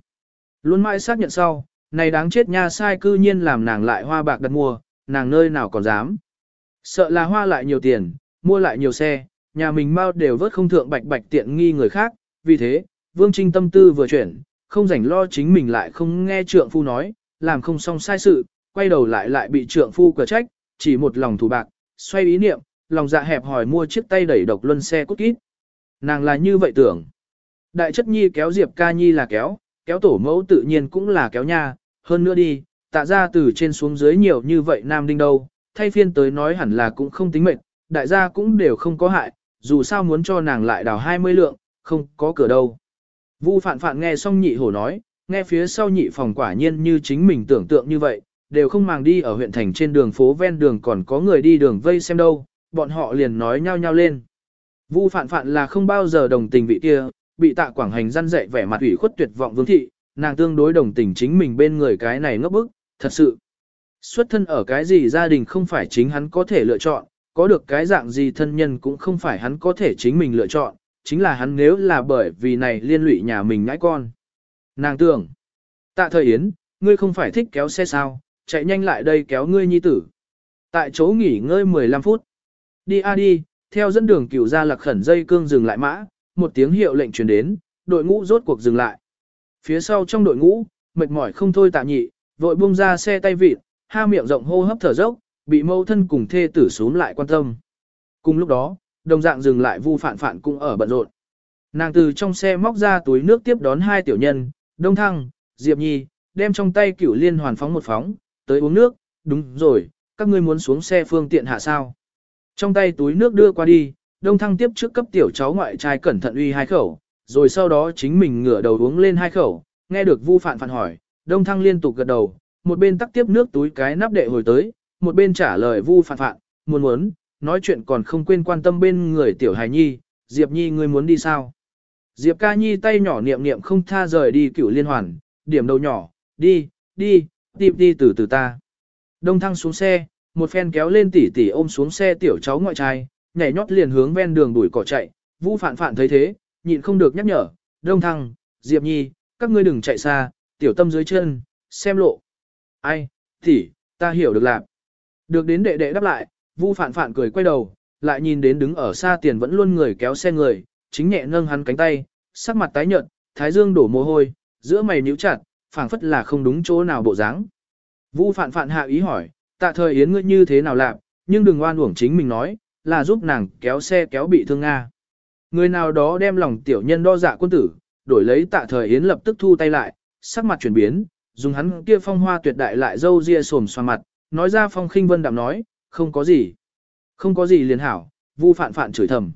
A: Luôn mãi xác nhận sau, này đáng chết nha sai cư nhiên làm nàng lại hoa bạc đặt mua, nàng nơi nào còn dám. Sợ là hoa lại nhiều tiền, mua lại nhiều xe, nhà mình mau đều vớt không thượng bạch bạch tiện nghi người khác, vì thế, Vương Trinh tâm tư vừa chuyển, không rảnh lo chính mình lại không nghe trượng phu nói, làm không xong sai sự, quay đầu lại lại bị trượng phu cửa trách, chỉ một lòng thủ bạc, xoay ý niệm, lòng dạ hẹp hỏi mua chiếc tay đẩy độc luân xe cút kít. Nàng là như vậy tưởng. Đại chất nhi kéo Diệp ca nhi là kéo, kéo tổ mẫu tự nhiên cũng là kéo nha, hơn nữa đi, tạ ra từ trên xuống dưới nhiều như vậy nam đinh đâu, thay phiên tới nói hẳn là cũng không tính mệnh, đại gia cũng đều không có hại, dù sao muốn cho nàng lại đào 20 lượng, không có cửa đâu. Vu phạn phạn nghe xong nhị hổ nói, nghe phía sau nhị phòng quả nhiên như chính mình tưởng tượng như vậy, đều không màng đi ở huyện thành trên đường phố ven đường còn có người đi đường vây xem đâu, bọn họ liền nói nhau nhau lên. Vu phạn phạn là không bao giờ đồng tình vị kia, bị tạ quảng hành răn dạy vẻ mặt ủy khuất tuyệt vọng vương thị, nàng tương đối đồng tình chính mình bên người cái này ngốc bức, thật sự. Xuất thân ở cái gì gia đình không phải chính hắn có thể lựa chọn, có được cái dạng gì thân nhân cũng không phải hắn có thể chính mình lựa chọn, chính là hắn nếu là bởi vì này liên lụy nhà mình ngãi con. Nàng tưởng, tạ thời Yến, ngươi không phải thích kéo xe sao, chạy nhanh lại đây kéo ngươi nhi tử. Tại chỗ nghỉ ngơi 15 phút. Đi a đi, theo dẫn đường cửu ra lạc khẩn dây cương dừng lại mã, một tiếng hiệu lệnh truyền đến, đội ngũ rốt cuộc dừng lại. Phía sau trong đội ngũ, mệt mỏi không thôi tạ nhị, vội buông ra xe tay vịt, ha miệng rộng hô hấp thở dốc, bị mâu thân cùng thê tử xuống lại quan tâm. Cùng lúc đó, đồng dạng dừng lại vu phản phản cũng ở bận rộn. Nàng từ trong xe móc ra túi nước tiếp đón hai tiểu nhân, Đông Thăng, Diệp Nhi, đem trong tay cửu liên hoàn phóng một phóng, tới uống nước, đúng rồi, các ngươi muốn xuống xe phương tiện hạ sao. Trong tay túi nước đưa qua đi, Đông Thăng tiếp trước cấp tiểu cháu ngoại trai cẩn thận uy hai khẩu, rồi sau đó chính mình ngửa đầu uống lên hai khẩu, nghe được Vu Phạn phản hỏi, Đông Thăng liên tục gật đầu, một bên tắt tiếp nước túi cái nắp đệ hồi tới, một bên trả lời Vu Phạn Phạn, muốn muốn, nói chuyện còn không quên quan tâm bên người tiểu hài nhi, Diệp Nhi ngươi muốn đi sao? Diệp ca nhi tay nhỏ niệm niệm không tha rời đi cửu liên hoàn, điểm đầu nhỏ, đi, đi, tìm đi từ từ ta. Đông thăng xuống xe, một phen kéo lên tỉ tỉ ôm xuống xe tiểu cháu ngoại trai, nhảy nhót liền hướng ven đường đuổi cỏ chạy, Vu Phạn Phạn thấy thế, nhịn không được nhắc nhở, Đông Thăng, Diệp Nhi, các ngươi đừng chạy xa, tiểu tâm dưới chân, xem lộ. Ai, tỉ, ta hiểu được làm. Được đến đệ đệ đáp lại, Vu Phạn Phạn cười quay đầu, lại nhìn đến đứng ở xa tiền vẫn luôn người kéo xe người, chính nhẹ nâng hắn cánh tay, sắc mặt tái nhợt, thái dương đổ mồ hôi, giữa mày nhíu chặt, phảng phất là không đúng chỗ nào bộ dáng. Vu Phạn Phạn hạ ý hỏi, tạ thời yến ngươi như thế nào làm, nhưng đừng oan uổng chính mình nói, là giúp nàng kéo xe kéo bị thương Nga. Người nào đó đem lòng tiểu nhân đo dạ quân tử, đổi lấy tạ thời yến lập tức thu tay lại, sắc mặt chuyển biến, dùng hắn kia phong hoa tuyệt đại lại dâu ria sồm xoa mặt, nói ra phong khinh vân đạm nói, không có gì. Không có gì liền hảo, vu phạn phạn chửi thầm.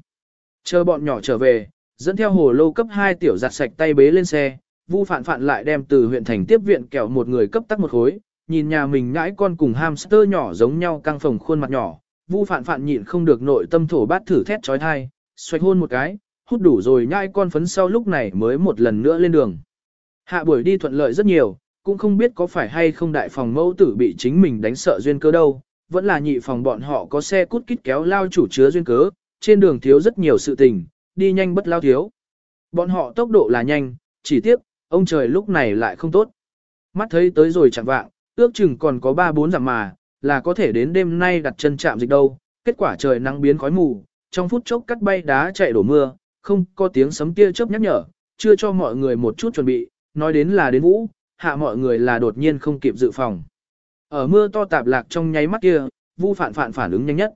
A: Chờ bọn nhỏ trở về, dẫn theo hồ lô cấp 2 tiểu giặt sạch tay bế lên xe, vu phạn phạn lại đem từ huyện thành tiếp viện kẹo một người cấp tắc một khối, nhìn nhà mình ngãi con cùng hamster nhỏ giống nhau căng phồng khuôn mặt nhỏ, vu phạn phạn nhịn không được nội tâm thổ bát thử thét chói tai, xoạch hôn một cái, hút đủ rồi nhãi con phấn sau lúc này mới một lần nữa lên đường. Hạ buổi đi thuận lợi rất nhiều, cũng không biết có phải hay không đại phòng mẫu tử bị chính mình đánh sợ duyên cơ đâu, vẫn là nhị phòng bọn họ có xe cút kít kéo lao chủ chứa duyên cớ, trên đường thiếu rất nhiều sự tình, đi nhanh bất lao thiếu. Bọn họ tốc độ là nhanh, chỉ tiếc, ông trời lúc này lại không tốt. Mắt thấy tới rồi chẳng vạng, ước chừng còn có 3-4 giảm mà, là có thể đến đêm nay đặt chân chạm dịch đâu. Kết quả trời nắng biến khói mù, trong phút chốc cắt bay đá chạy đổ mưa, không có tiếng sấm tia chớp nhắc nhở, chưa cho mọi người một chút chuẩn bị, nói đến là đến vũ, hạ mọi người là đột nhiên không kịp dự phòng. Ở mưa to tạp lạc trong nháy mắt kia, Vu Phạn Phạn phản ứng nhanh nhất.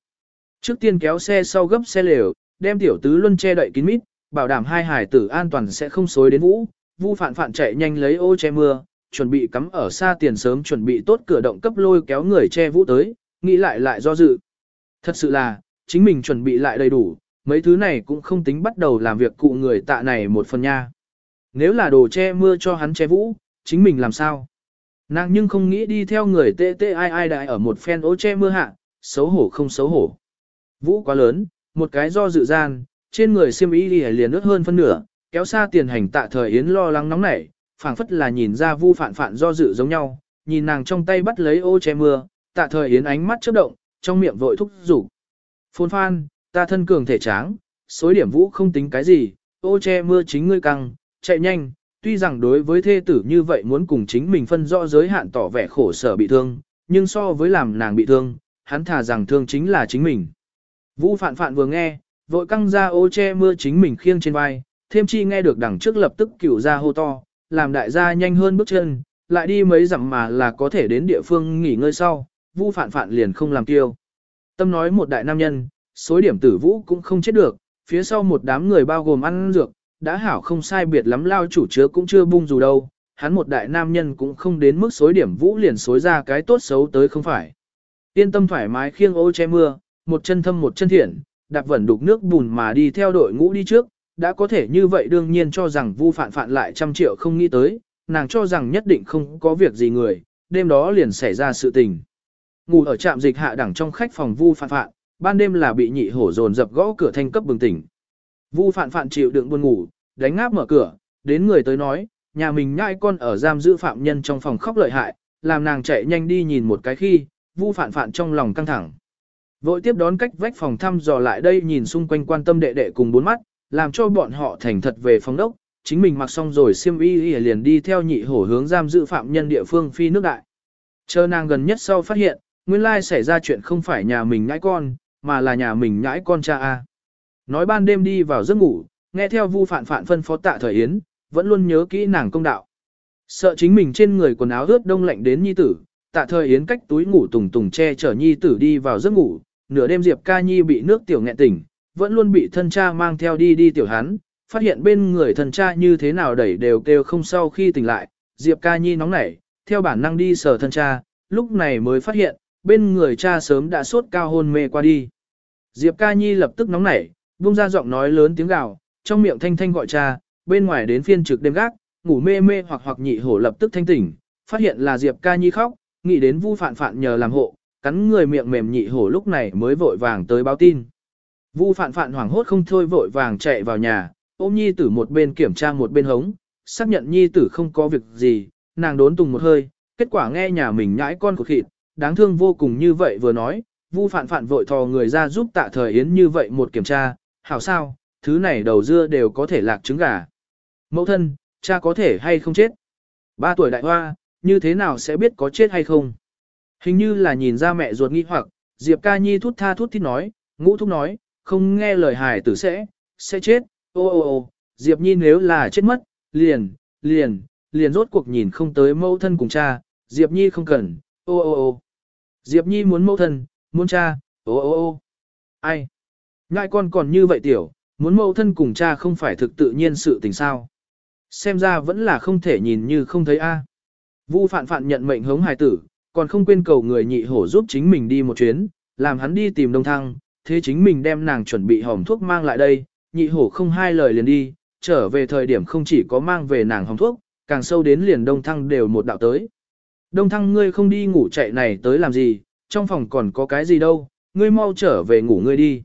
A: Trước tiên kéo xe sau gấp xe lều, đem tiểu tứ luân che đậy kín mít, bảo đảm hai hải tử an toàn sẽ không xối đến vũ. Vu Phạn Phạn chạy nhanh lấy ô che mưa, chuẩn bị cắm ở xa tiền sớm chuẩn bị tốt cửa động cấp lôi kéo người che vũ tới, nghĩ lại lại do dự. Thật sự là, chính mình chuẩn bị lại đầy đủ, mấy thứ này cũng không tính bắt đầu làm việc cụ người tạ này một phần nha. Nếu là đồ che mưa cho hắn che vũ, chính mình làm sao? Nàng nhưng không nghĩ đi theo người tê tê ai ai đại ở một phen ô che mưa hạ, xấu hổ không xấu hổ. Vũ quá lớn, một cái do dự gian, trên người siêm ý đi liền ướt hơn phân nửa, kéo xa tiền hành tạ thời yến lo lắng nóng nảy, phảng phất là nhìn ra vu phản phản do dự giống nhau, nhìn nàng trong tay bắt lấy ô che mưa, tạ thời yến ánh mắt chớp động, trong miệng vội thúc giục. Phôn phan, ta thân cường thể tráng, xối điểm vũ không tính cái gì, ô che mưa chính ngươi căng, chạy nhanh, tuy rằng đối với thê tử như vậy muốn cùng chính mình phân rõ giới hạn tỏ vẻ khổ sở bị thương, nhưng so với làm nàng bị thương, hắn thà rằng thương chính là chính mình. Vũ phạn phạn vừa nghe, vội căng ra ô che mưa chính mình khiêng trên vai, thêm chi nghe được đằng trước lập tức cửu ra hô to, làm đại gia nhanh hơn bước chân, lại đi mấy dặm mà là có thể đến địa phương nghỉ ngơi sau, vu phản phản liền không làm tiêu. Tâm nói một đại nam nhân, số điểm tử vũ cũng không chết được, phía sau một đám người bao gồm ăn dược, đã hảo không sai biệt lắm lao chủ chứa cũng chưa bung dù đâu, hắn một đại nam nhân cũng không đến mức xối điểm vũ liền xối ra cái tốt xấu tới không phải. Yên tâm thoải mái khiêng ô che mưa, một chân thâm một chân thiện, đạp vẩn đục nước bùn mà đi theo đội ngũ đi trước, đã có thể như vậy đương nhiên cho rằng vu phản phản lại trăm triệu không nghĩ tới, nàng cho rằng nhất định không có việc gì người, đêm đó liền xảy ra sự tình. Ngủ ở trạm dịch hạ đẳng trong khách phòng vu phản phản, ban đêm là bị nhị hổ dồn dập gõ cửa thanh cấp bừng tỉnh. Vu phản phản chịu đựng buồn ngủ, đánh ngáp mở cửa, đến người tới nói, nhà mình nhai con ở giam giữ phạm nhân trong phòng khóc lợi hại, làm nàng chạy nhanh đi nhìn một cái khi, vu phản phản trong lòng căng thẳng. Vội tiếp đón cách vách phòng thăm dò lại đây nhìn xung quanh quan tâm đệ đệ cùng bốn mắt, làm cho bọn họ thành thật về phòng đốc, chính mình mặc xong rồi xiêm y y liền đi theo nhị hổ hướng giam giữ phạm nhân địa phương phi nước đại. Chờ nàng gần nhất sau phát hiện, nguyên lai xảy ra chuyện không phải nhà mình nhãi con, mà là nhà mình nhãi con cha A. Nói ban đêm đi vào giấc ngủ, nghe theo vu phản phản phân phó tạ thời yến, vẫn luôn nhớ kỹ nàng công đạo. Sợ chính mình trên người quần áo ướt đông lạnh đến nhi tử, tạ thời yến cách túi ngủ tùng tùng che chở nhi tử đi vào giấc ngủ, nửa đêm Diệp ca nhi bị nước tiểu nghẹn tỉnh, vẫn luôn bị thân cha mang theo đi đi tiểu hắn, phát hiện bên người thân cha như thế nào đẩy đều kêu không sau khi tỉnh lại, Diệp ca nhi nóng nảy, theo bản năng đi sờ thân cha, lúc này mới phát hiện, bên người cha sớm đã sốt cao hôn mê qua đi. Diệp ca nhi lập tức nóng nảy, buông ra giọng nói lớn tiếng gào, trong miệng thanh thanh gọi cha, bên ngoài đến phiên trực đêm gác, ngủ mê mê hoặc hoặc nhị hổ lập tức thanh tỉnh, phát hiện là Diệp ca nhi khóc, nghĩ đến vu phạn phạn nhờ làm hộ, cắn người miệng mềm nhị hổ lúc này mới vội vàng tới báo tin. Vu phạn phạn hoảng hốt không thôi vội vàng chạy vào nhà, ôm nhi tử một bên kiểm tra một bên hống, xác nhận nhi tử không có việc gì, nàng đốn tùng một hơi, kết quả nghe nhà mình nhãi con của thịt, đáng thương vô cùng như vậy vừa nói, vu phạn phạn vội thò người ra giúp tạ thời yến như vậy một kiểm tra, hảo sao, thứ này đầu dưa đều có thể lạc trứng gà. Mẫu thân, cha có thể hay không chết? Ba tuổi đại hoa, như thế nào sẽ biết có chết hay không? Hình như là nhìn ra mẹ ruột nghi hoặc, Diệp ca nhi thút tha thút thít nói, ngũ thúc nói, không nghe lời hài tử sẽ, sẽ chết, ô ô ô, Diệp nhi nếu là chết mất, liền, liền, liền rốt cuộc nhìn không tới mẫu thân cùng cha, Diệp nhi không cần, ô ô ô. Diệp nhi muốn mẫu thân, muốn cha, ô ô ô. Ai? Ngại con còn như vậy tiểu, muốn mẫu thân cùng cha không phải thực tự nhiên sự tình sao. Xem ra vẫn là không thể nhìn như không thấy a. Vu phạn phạn nhận mệnh hống hài tử, còn không quên cầu người nhị hổ giúp chính mình đi một chuyến, làm hắn đi tìm đông thăng, thế chính mình đem nàng chuẩn bị hòm thuốc mang lại đây, nhị hổ không hai lời liền đi, trở về thời điểm không chỉ có mang về nàng hòm thuốc, càng sâu đến liền đông thăng đều một đạo tới. Đông thăng ngươi không đi ngủ chạy này tới làm gì, trong phòng còn có cái gì đâu, ngươi mau trở về ngủ ngươi đi.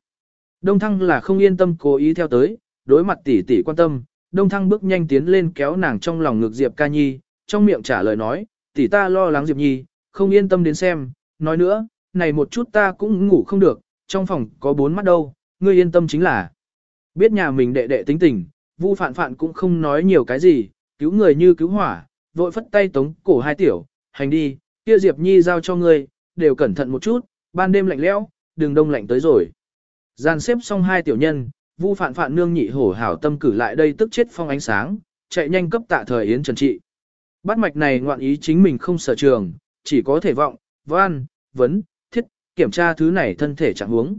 A: Đông thăng là không yên tâm cố ý theo tới, đối mặt tỷ tỷ quan tâm, đông thăng bước nhanh tiến lên kéo nàng trong lòng ngực Diệp ca nhi, trong miệng trả lời nói, tỷ ta lo lắng Diệp nhi, không yên tâm đến xem, nói nữa, này một chút ta cũng ngủ không được, trong phòng có bốn mắt đâu, ngươi yên tâm chính là. Biết nhà mình đệ đệ tính tình, Vu Phạn Phạn cũng không nói nhiều cái gì, cứu người như cứu hỏa, vội phất tay tống cổ hai tiểu, hành đi, kia Diệp Nhi giao cho ngươi, đều cẩn thận một chút, ban đêm lạnh lẽo, đường đông lạnh tới rồi. Gian xếp xong hai tiểu nhân, Vu Phạn Phạn nương nhị hổ hảo tâm cử lại đây tức chết phong ánh sáng, chạy nhanh cấp tạ thời yến trần trị. Bắt mạch này ngoạn ý chính mình không sở trường, chỉ có thể vọng, văn, vấn, kiểm tra thứ này thân thể trạng huống.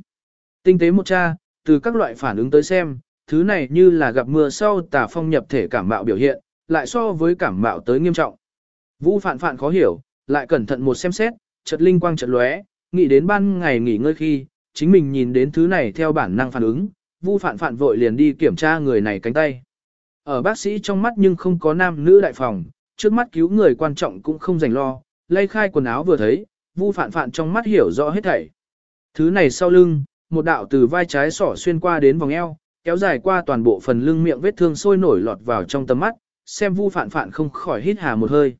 A: Tinh tế một tra, từ các loại phản ứng tới xem, thứ này như là gặp mưa sau tà phong nhập thể cảm mạo biểu hiện, lại so với cảm mạo tới nghiêm trọng. Vũ phạn phạn khó hiểu, lại cẩn thận một xem xét, chợt linh quang chợt lóe, nghĩ đến ban ngày nghỉ ngơi khi, chính mình nhìn đến thứ này theo bản năng phản ứng, Vu phạn phạn vội liền đi kiểm tra người này cánh tay. Ở bác sĩ trong mắt nhưng không có nam nữ đại phòng, trước mắt cứu người quan trọng cũng không dành lo, lay khai quần áo vừa thấy, Vu Phạn Phạn trong mắt hiểu rõ hết thảy. Thứ này sau lưng, một đạo từ vai trái sỏ xuyên qua đến vòng eo, kéo dài qua toàn bộ phần lưng miệng vết thương sôi nổi lọt vào trong tầm mắt, xem Vu Phạn Phạn không khỏi hít hà một hơi.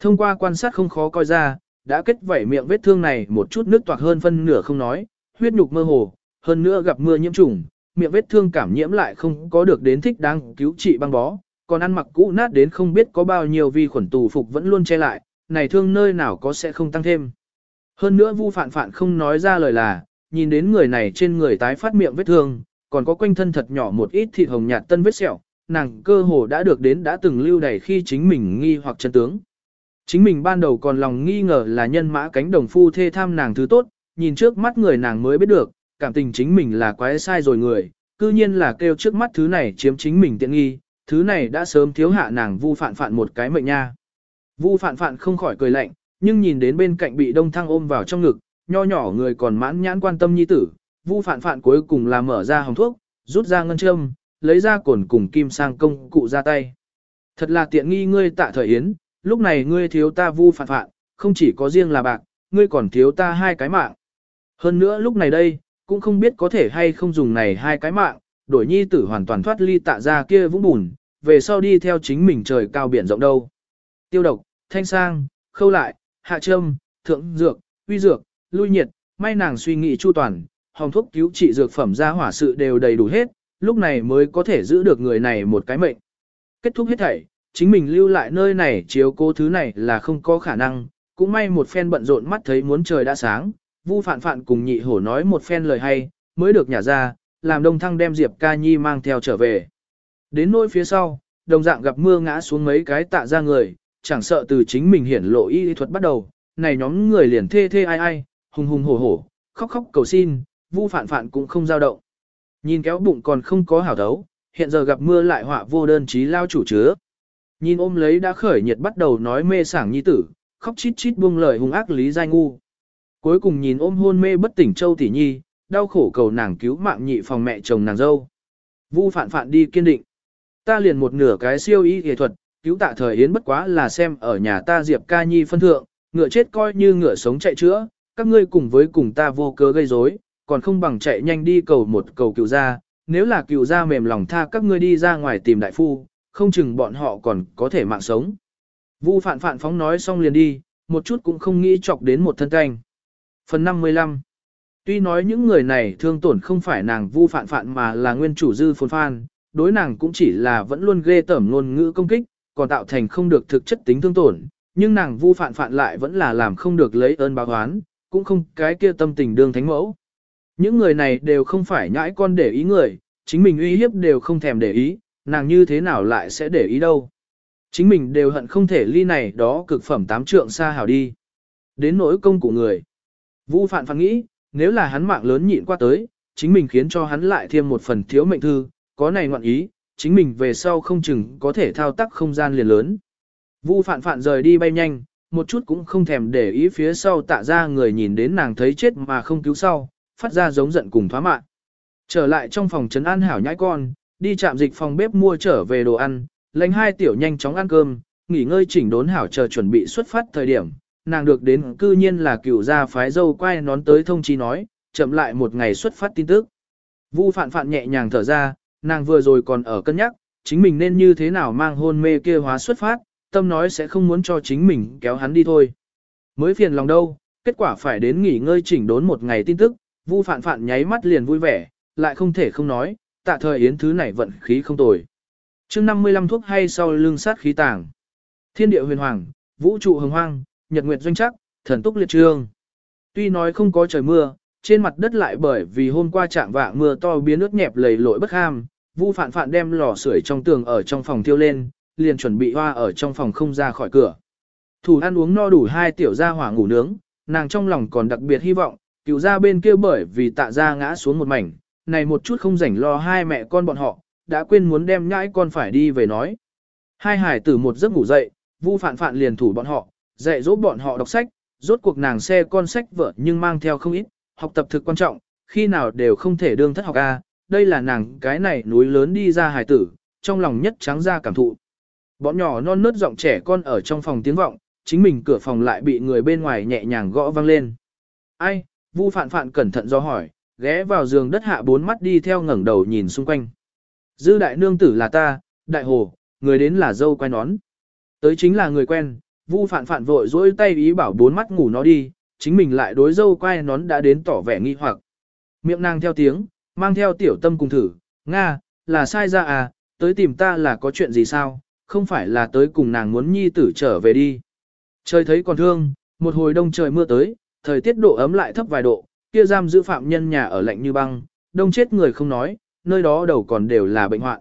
A: Thông qua quan sát không khó coi ra, đã kết vảy miệng vết thương này một chút nước toạc hơn phân nửa không nói, huyết nhục mơ hồ, hơn nữa gặp mưa nhiễm trùng, miệng vết thương cảm nhiễm lại không có được đến thích đáng cứu trị băng bó, còn ăn mặc cũ nát đến không biết có bao nhiêu vi khuẩn tù phục vẫn luôn che lại, này thương nơi nào có sẽ không tăng thêm. Hơn nữa Vu Phạn Phạn không nói ra lời là, nhìn đến người này trên người tái phát miệng vết thương, còn có quanh thân thật nhỏ một ít thịt hồng nhạt tân vết sẹo, nàng cơ hồ đã được đến đã từng lưu đày khi chính mình nghi hoặc chân tướng. Chính mình ban đầu còn lòng nghi ngờ là nhân mã cánh đồng phu thê tham nàng thứ tốt, nhìn trước mắt người nàng mới biết được, cảm tình chính mình là quái sai rồi người, cư nhiên là kêu trước mắt thứ này chiếm chính mình tiện nghi, thứ này đã sớm thiếu hạ nàng vu phạn phạn một cái mệnh nha. Vu phạn phạn không khỏi cười lạnh, nhưng nhìn đến bên cạnh bị đông thăng ôm vào trong ngực, nho nhỏ người còn mãn nhãn quan tâm nhi tử, vu phạn phạn cuối cùng là mở ra hồng thuốc, rút ra ngân châm, lấy ra cồn cùng kim sang công cụ ra tay. Thật là tiện nghi ngươi tạ thời yến, lúc này ngươi thiếu ta vu phạn phạn, không chỉ có riêng là bạc, ngươi còn thiếu ta hai cái mạng. Hơn nữa lúc này đây, cũng không biết có thể hay không dùng này hai cái mạng, đổi nhi tử hoàn toàn thoát ly tạ ra kia vũng bùn, về sau đi theo chính mình trời cao biển rộng đâu. Tiêu độc, thanh sang, khâu lại, hạ châm, thượng dược, uy dược, lui nhiệt, may nàng suy nghĩ chu toàn, hồng thuốc cứu trị dược phẩm ra hỏa sự đều đầy đủ hết, lúc này mới có thể giữ được người này một cái mệnh. Kết thúc hết thảy, chính mình lưu lại nơi này chiếu cố thứ này là không có khả năng, cũng may một phen bận rộn mắt thấy muốn trời đã sáng, Vu Phạn Phạn cùng nhị hổ nói một phen lời hay, mới được nhả ra, làm Đông Thăng đem Diệp Ca Nhi mang theo trở về. Đến nỗi phía sau, đồng dạng gặp mưa ngã xuống mấy cái tạ ra người, chẳng sợ từ chính mình hiển lộ y thuật bắt đầu, này nhóm người liền thê thê ai ai, hùng hùng hổ hổ, khóc khóc cầu xin, Vu phản phản cũng không dao động. Nhìn kéo bụng còn không có hảo đấu, hiện giờ gặp mưa lại họa vô đơn chí lao chủ chứa. Nhìn ôm lấy đã khởi nhiệt bắt đầu nói mê sảng nhi tử, khóc chít chít buông lời hung ác lý giai ngu. Cuối cùng nhìn ôm hôn mê bất tỉnh Châu Tỷ Nhi, đau khổ cầu nàng cứu mạng nhị phòng mẹ chồng nàng dâu. Vu phản phản đi kiên định. Ta liền một nửa cái siêu y y thuật, cứu tạ thời yến bất quá là xem ở nhà ta Diệp Ca Nhi phân thượng, ngựa chết coi như ngựa sống chạy chữa, các ngươi cùng với cùng ta vô cớ gây rối, còn không bằng chạy nhanh đi cầu một cầu cựu gia, nếu là cựu gia mềm lòng tha các ngươi đi ra ngoài tìm đại phu, không chừng bọn họ còn có thể mạng sống. Vu phạn phạn phóng nói xong liền đi, một chút cũng không nghĩ chọc đến một thân canh. Phần 55 Tuy nói những người này thương tổn không phải nàng vu phạn phạn mà là nguyên chủ dư phồn phan, đối nàng cũng chỉ là vẫn luôn ghê tởm ngôn ngữ công kích, còn tạo thành không được thực chất tính thương tổn, nhưng nàng vu phạn phạn lại vẫn là làm không được lấy ơn báo oán, cũng không cái kia tâm tình đương thánh mẫu. Những người này đều không phải nhãi con để ý người, chính mình uy hiếp đều không thèm để ý, nàng như thế nào lại sẽ để ý đâu. Chính mình đều hận không thể ly này đó cực phẩm tám trượng xa hảo đi. Đến nỗi công của người. Vu Phạn Phạn nghĩ, nếu là hắn mạng lớn nhịn qua tới, chính mình khiến cho hắn lại thêm một phần thiếu mệnh thư, có này ngoạn ý, chính mình về sau không chừng có thể thao tác không gian liền lớn. Vu Phạn Phạn rời đi bay nhanh, một chút cũng không thèm để ý phía sau tạ ra người nhìn đến nàng thấy chết mà không cứu sau, phát ra giống giận cùng thoá mạn. Trở lại trong phòng trấn an hảo nhãi con, đi chạm dịch phòng bếp mua trở về đồ ăn, lãnh hai tiểu nhanh chóng ăn cơm, nghỉ ngơi chỉnh đốn hảo chờ chuẩn bị xuất phát thời điểm, nàng được đến cư nhiên là cựu gia phái dâu quay nón tới thông chi nói, chậm lại một ngày xuất phát tin tức. Vu phạn phạn nhẹ nhàng thở ra, nàng vừa rồi còn ở cân nhắc, chính mình nên như thế nào mang hôn mê kia hóa xuất phát, tâm nói sẽ không muốn cho chính mình kéo hắn đi thôi. Mới phiền lòng đâu, kết quả phải đến nghỉ ngơi chỉnh đốn một ngày tin tức, Vu phạn phạn nháy mắt liền vui vẻ, lại không thể không nói, tạ thời yến thứ này vận khí không tồi. chương 55 thuốc hay sau lưng sát khí tàng. Thiên địa huyền hoàng, vũ trụ hồng hoang, nhật nguyệt doanh chắc, thần túc liệt trương. Tuy nói không có trời mưa, trên mặt đất lại bởi vì hôm qua trạng vạng mưa to biến nước nhẹp lầy lội bất ham, Vu Phạn Phạn đem lò sưởi trong tường ở trong phòng thiêu lên, liền chuẩn bị hoa ở trong phòng không ra khỏi cửa. Thủ ăn uống no đủ hai tiểu gia hỏa ngủ nướng, nàng trong lòng còn đặc biệt hy vọng, cựu gia bên kia bởi vì tạ gia ngã xuống một mảnh, này một chút không rảnh lo hai mẹ con bọn họ, đã quên muốn đem nhãi con phải đi về nói. Hai hải tử một giấc ngủ dậy, Vu Phạn Phạn liền thủ bọn họ, dạy dỗ bọn họ đọc sách, rốt cuộc nàng xe con sách vợ nhưng mang theo không ít, học tập thực quan trọng, khi nào đều không thể đương thất học A, đây là nàng cái này núi lớn đi ra hài tử, trong lòng nhất trắng ra cảm thụ. Bọn nhỏ non nớt giọng trẻ con ở trong phòng tiếng vọng, chính mình cửa phòng lại bị người bên ngoài nhẹ nhàng gõ vang lên. Ai, Vu Phạn Phạn cẩn thận do hỏi, ghé vào giường đất hạ bốn mắt đi theo ngẩng đầu nhìn xung quanh. Dư đại nương tử là ta, đại hồ, người đến là dâu quay nón. Tới chính là người quen, Vu phạn phạn vội dỗi tay ý bảo bốn mắt ngủ nó đi, chính mình lại đối dâu quay nón đã đến tỏ vẻ nghi hoặc. Miệng nàng theo tiếng, mang theo tiểu tâm cùng thử, Nga, là sai ra à, tới tìm ta là có chuyện gì sao, không phải là tới cùng nàng muốn nhi tử trở về đi. Trời thấy còn thương, một hồi đông trời mưa tới, thời tiết độ ấm lại thấp vài độ, kia giam giữ phạm nhân nhà ở lạnh như băng, đông chết người không nói, nơi đó đầu còn đều là bệnh hoạn.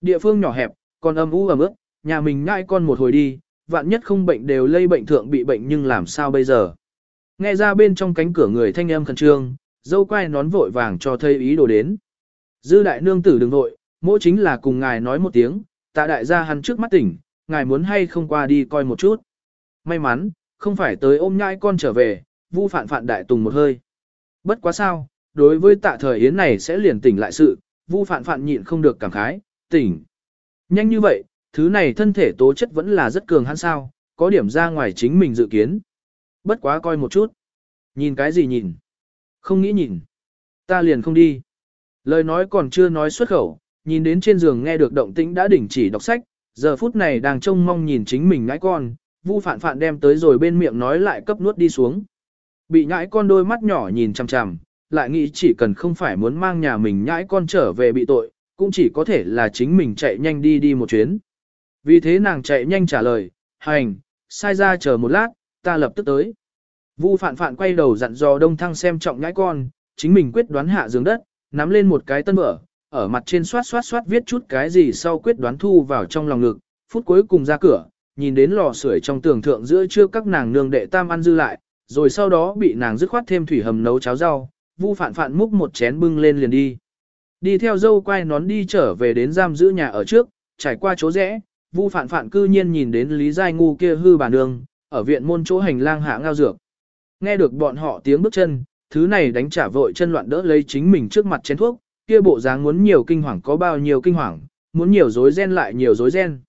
A: Địa phương nhỏ hẹp, còn âm u ẩm ướt, nhà mình nhai con một hồi đi, vạn nhất không bệnh đều lây bệnh thượng bị bệnh nhưng làm sao bây giờ. Nghe ra bên trong cánh cửa người thanh âm khẩn trương, dâu quay nón vội vàng cho thấy ý đồ đến. Dư đại nương tử đừng vội, mỗi chính là cùng ngài nói một tiếng, tạ đại gia hắn trước mắt tỉnh, ngài muốn hay không qua đi coi một chút. May mắn, không phải tới ôm nhai con trở về, vu phản phản đại tùng một hơi. Bất quá sao, đối với tạ thời yến này sẽ liền tỉnh lại sự, vu phản phản nhịn không được cảm khái, tỉnh. Nhanh như vậy, thứ này thân thể tố chất vẫn là rất cường hắn sao, có điểm ra ngoài chính mình dự kiến. Bất quá coi một chút. Nhìn cái gì nhìn? Không nghĩ nhìn. Ta liền không đi. Lời nói còn chưa nói xuất khẩu, nhìn đến trên giường nghe được động tĩnh đã đình chỉ đọc sách, giờ phút này đang trông mong nhìn chính mình ngãi con, vu phản phản đem tới rồi bên miệng nói lại cấp nuốt đi xuống. Bị nhãi con đôi mắt nhỏ nhìn chằm chằm, lại nghĩ chỉ cần không phải muốn mang nhà mình nhãi con trở về bị tội, cũng chỉ có thể là chính mình chạy nhanh đi đi một chuyến. Vì thế nàng chạy nhanh trả lời, hành, sai ra chờ một lát, ta lập tức tới. Vu phạn phạn quay đầu dặn dò đông thăng xem trọng nhãi con, chính mình quyết đoán hạ giường đất, nắm lên một cái tân vở, ở mặt trên xoát xoát xoát viết chút cái gì sau quyết đoán thu vào trong lòng ngực, phút cuối cùng ra cửa, nhìn đến lò sưởi trong tường thượng giữa trưa các nàng nương đệ tam ăn dư lại, rồi sau đó bị nàng dứt khoát thêm thủy hầm nấu cháo rau, Vu Phạn Phạn múc một chén bưng lên liền đi. Đi theo dâu quay nón đi trở về đến giam giữ nhà ở trước, trải qua chỗ rẽ, Vu Phạn Phạn cư nhiên nhìn đến Lý Giai Ngu kia hư bà nương, ở viện môn chỗ hành lang hạ ngao dược. Nghe được bọn họ tiếng bước chân, thứ này đánh trả vội chân loạn đỡ lấy chính mình trước mặt chén thuốc, kia bộ dáng muốn nhiều kinh hoàng có bao nhiêu kinh hoàng, muốn nhiều rối ren lại nhiều rối ren.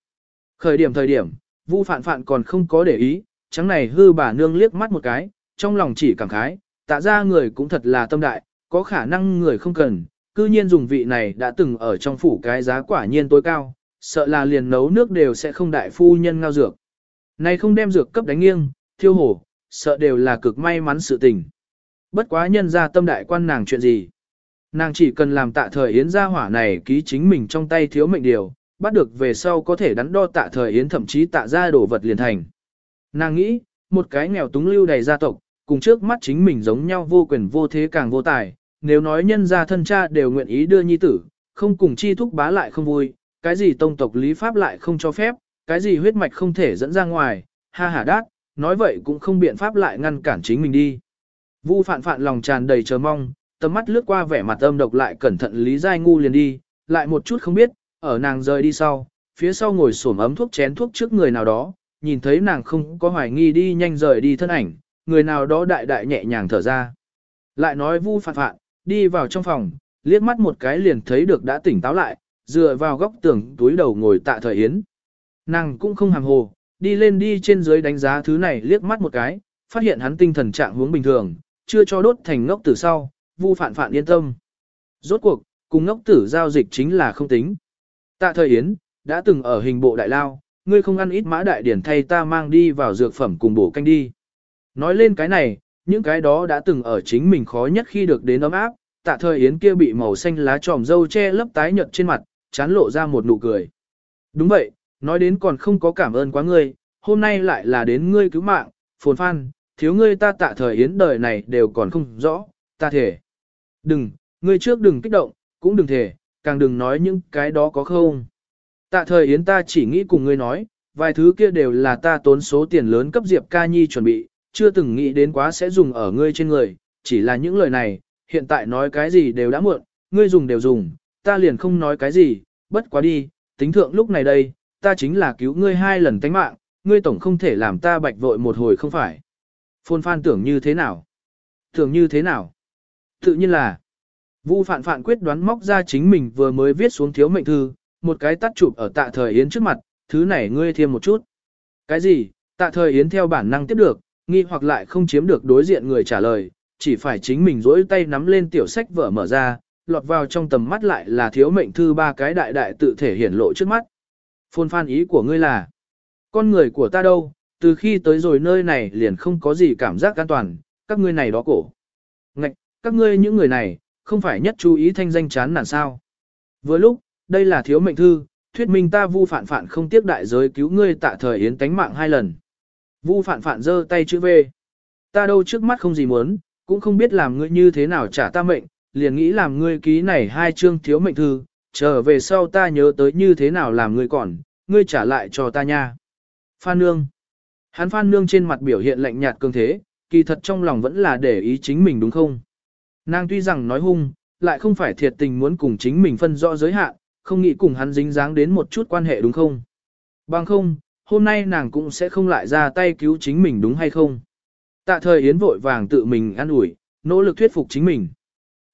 A: Khởi điểm thời điểm, Vu Phạn Phạn còn không có để ý, trắng này hư bà nương liếc mắt một cái, trong lòng chỉ cảm khái, tạ ra người cũng thật là tâm đại, có khả năng người không cần, cư nhiên dùng vị này đã từng ở trong phủ cái giá quả nhiên tối cao, sợ là liền nấu nước đều sẽ không đại phu nhân ngao dược. Này không đem dược cấp đánh nghiêng, thiêu hổ, sợ đều là cực may mắn sự tình. Bất quá nhân ra tâm đại quan nàng chuyện gì. Nàng chỉ cần làm tạ thời yến gia hỏa này ký chính mình trong tay thiếu mệnh điều, bắt được về sau có thể đắn đo tạ thời yến thậm chí tạ ra đổ vật liền thành. Nàng nghĩ, một cái nghèo túng lưu đầy gia tộc, cùng trước mắt chính mình giống nhau vô quyền vô thế càng vô tài, nếu nói nhân gia thân cha đều nguyện ý đưa nhi tử, không cùng chi thúc bá lại không vui, cái gì tông tộc lý pháp lại không cho phép, cái gì huyết mạch không thể dẫn ra ngoài, ha ha đát, nói vậy cũng không biện pháp lại ngăn cản chính mình đi. Vu phạn phạn lòng tràn đầy chờ mong, tầm mắt lướt qua vẻ mặt âm độc lại cẩn thận Lý Giai Ngu liền đi, lại một chút không biết, ở nàng rời đi sau, phía sau ngồi sổm ấm thuốc chén thuốc trước người nào đó, nhìn thấy nàng không có hoài nghi đi nhanh rời đi thân ảnh, người nào đó đại đại nhẹ nhàng thở ra. Lại nói vu phạn phạn, đi vào trong phòng, liếc mắt một cái liền thấy được đã tỉnh táo lại, dựa vào góc tường túi đầu ngồi tạ thời yến. Nàng cũng không hàm hồ, đi lên đi trên dưới đánh giá thứ này liếc mắt một cái, phát hiện hắn tinh thần trạng hướng bình thường, chưa cho đốt thành ngốc tử sau, vu phản phản yên tâm. Rốt cuộc, cùng ngốc tử giao dịch chính là không tính. Tạ thời Yến, đã từng ở hình bộ đại lao, ngươi không ăn ít mã đại điển thay ta mang đi vào dược phẩm cùng bổ canh đi. Nói lên cái này, những cái đó đã từng ở chính mình khó nhất khi được đến ấm áp, tạ thời Yến kia bị màu xanh lá tròm dâu che lấp tái nhợt trên mặt, chán lộ ra một nụ cười. Đúng vậy, nói đến còn không có cảm ơn quá ngươi, hôm nay lại là đến ngươi cứu mạng, phồn phan, thiếu ngươi ta tạ thời Yến đời này đều còn không rõ, ta thể. Đừng, ngươi trước đừng kích động, cũng đừng thể, càng đừng nói những cái đó có không. Tạ thời Yến ta chỉ nghĩ cùng ngươi nói, vài thứ kia đều là ta tốn số tiền lớn cấp Diệp Ca Nhi chuẩn bị, chưa từng nghĩ đến quá sẽ dùng ở ngươi trên người, chỉ là những lời này, hiện tại nói cái gì đều đã muộn, ngươi dùng đều dùng, ta liền không nói cái gì, bất quá đi, tính thượng lúc này đây, ta chính là cứu ngươi hai lần tánh mạng, ngươi tổng không thể làm ta bạch vội một hồi không phải. Phôn phan tưởng như thế nào? Tưởng như thế nào? Tự nhiên là, Vu phạn phạn quyết đoán móc ra chính mình vừa mới viết xuống thiếu mệnh thư, một cái tắt chụp ở tạ thời yến trước mặt, thứ này ngươi thêm một chút. Cái gì? Tạ thời yến theo bản năng tiếp được, nghi hoặc lại không chiếm được đối diện người trả lời, chỉ phải chính mình rỗi tay nắm lên tiểu sách vở mở ra, lọt vào trong tầm mắt lại là thiếu mệnh thư ba cái đại đại tự thể hiển lộ trước mắt. Phôn phan ý của ngươi là, con người của ta đâu, từ khi tới rồi nơi này liền không có gì cảm giác an toàn, các ngươi này đó cổ. Ngạch, các ngươi những người này, không phải nhất chú ý thanh danh chán nản sao. Vừa lúc, đây là thiếu mệnh thư, thuyết minh ta vu phản phản không tiếc đại giới cứu ngươi tạ thời yến tánh mạng hai lần. Vu phản phản giơ tay chữ V. Ta đâu trước mắt không gì muốn, cũng không biết làm ngươi như thế nào trả ta mệnh, liền nghĩ làm ngươi ký này hai chương thiếu mệnh thư, trở về sau ta nhớ tới như thế nào làm ngươi còn, ngươi trả lại cho ta nha. Phan Nương Hắn Phan Nương trên mặt biểu hiện lạnh nhạt cương thế, kỳ thật trong lòng vẫn là để ý chính mình đúng không? Nàng tuy rằng nói hung, lại không phải thiệt tình muốn cùng chính mình phân rõ giới hạn, không nghĩ cùng hắn dính dáng đến một chút quan hệ đúng không? Bằng không, hôm nay nàng cũng sẽ không lại ra tay cứu chính mình đúng hay không? Tạ thời Yến vội vàng tự mình ăn ủi, nỗ lực thuyết phục chính mình.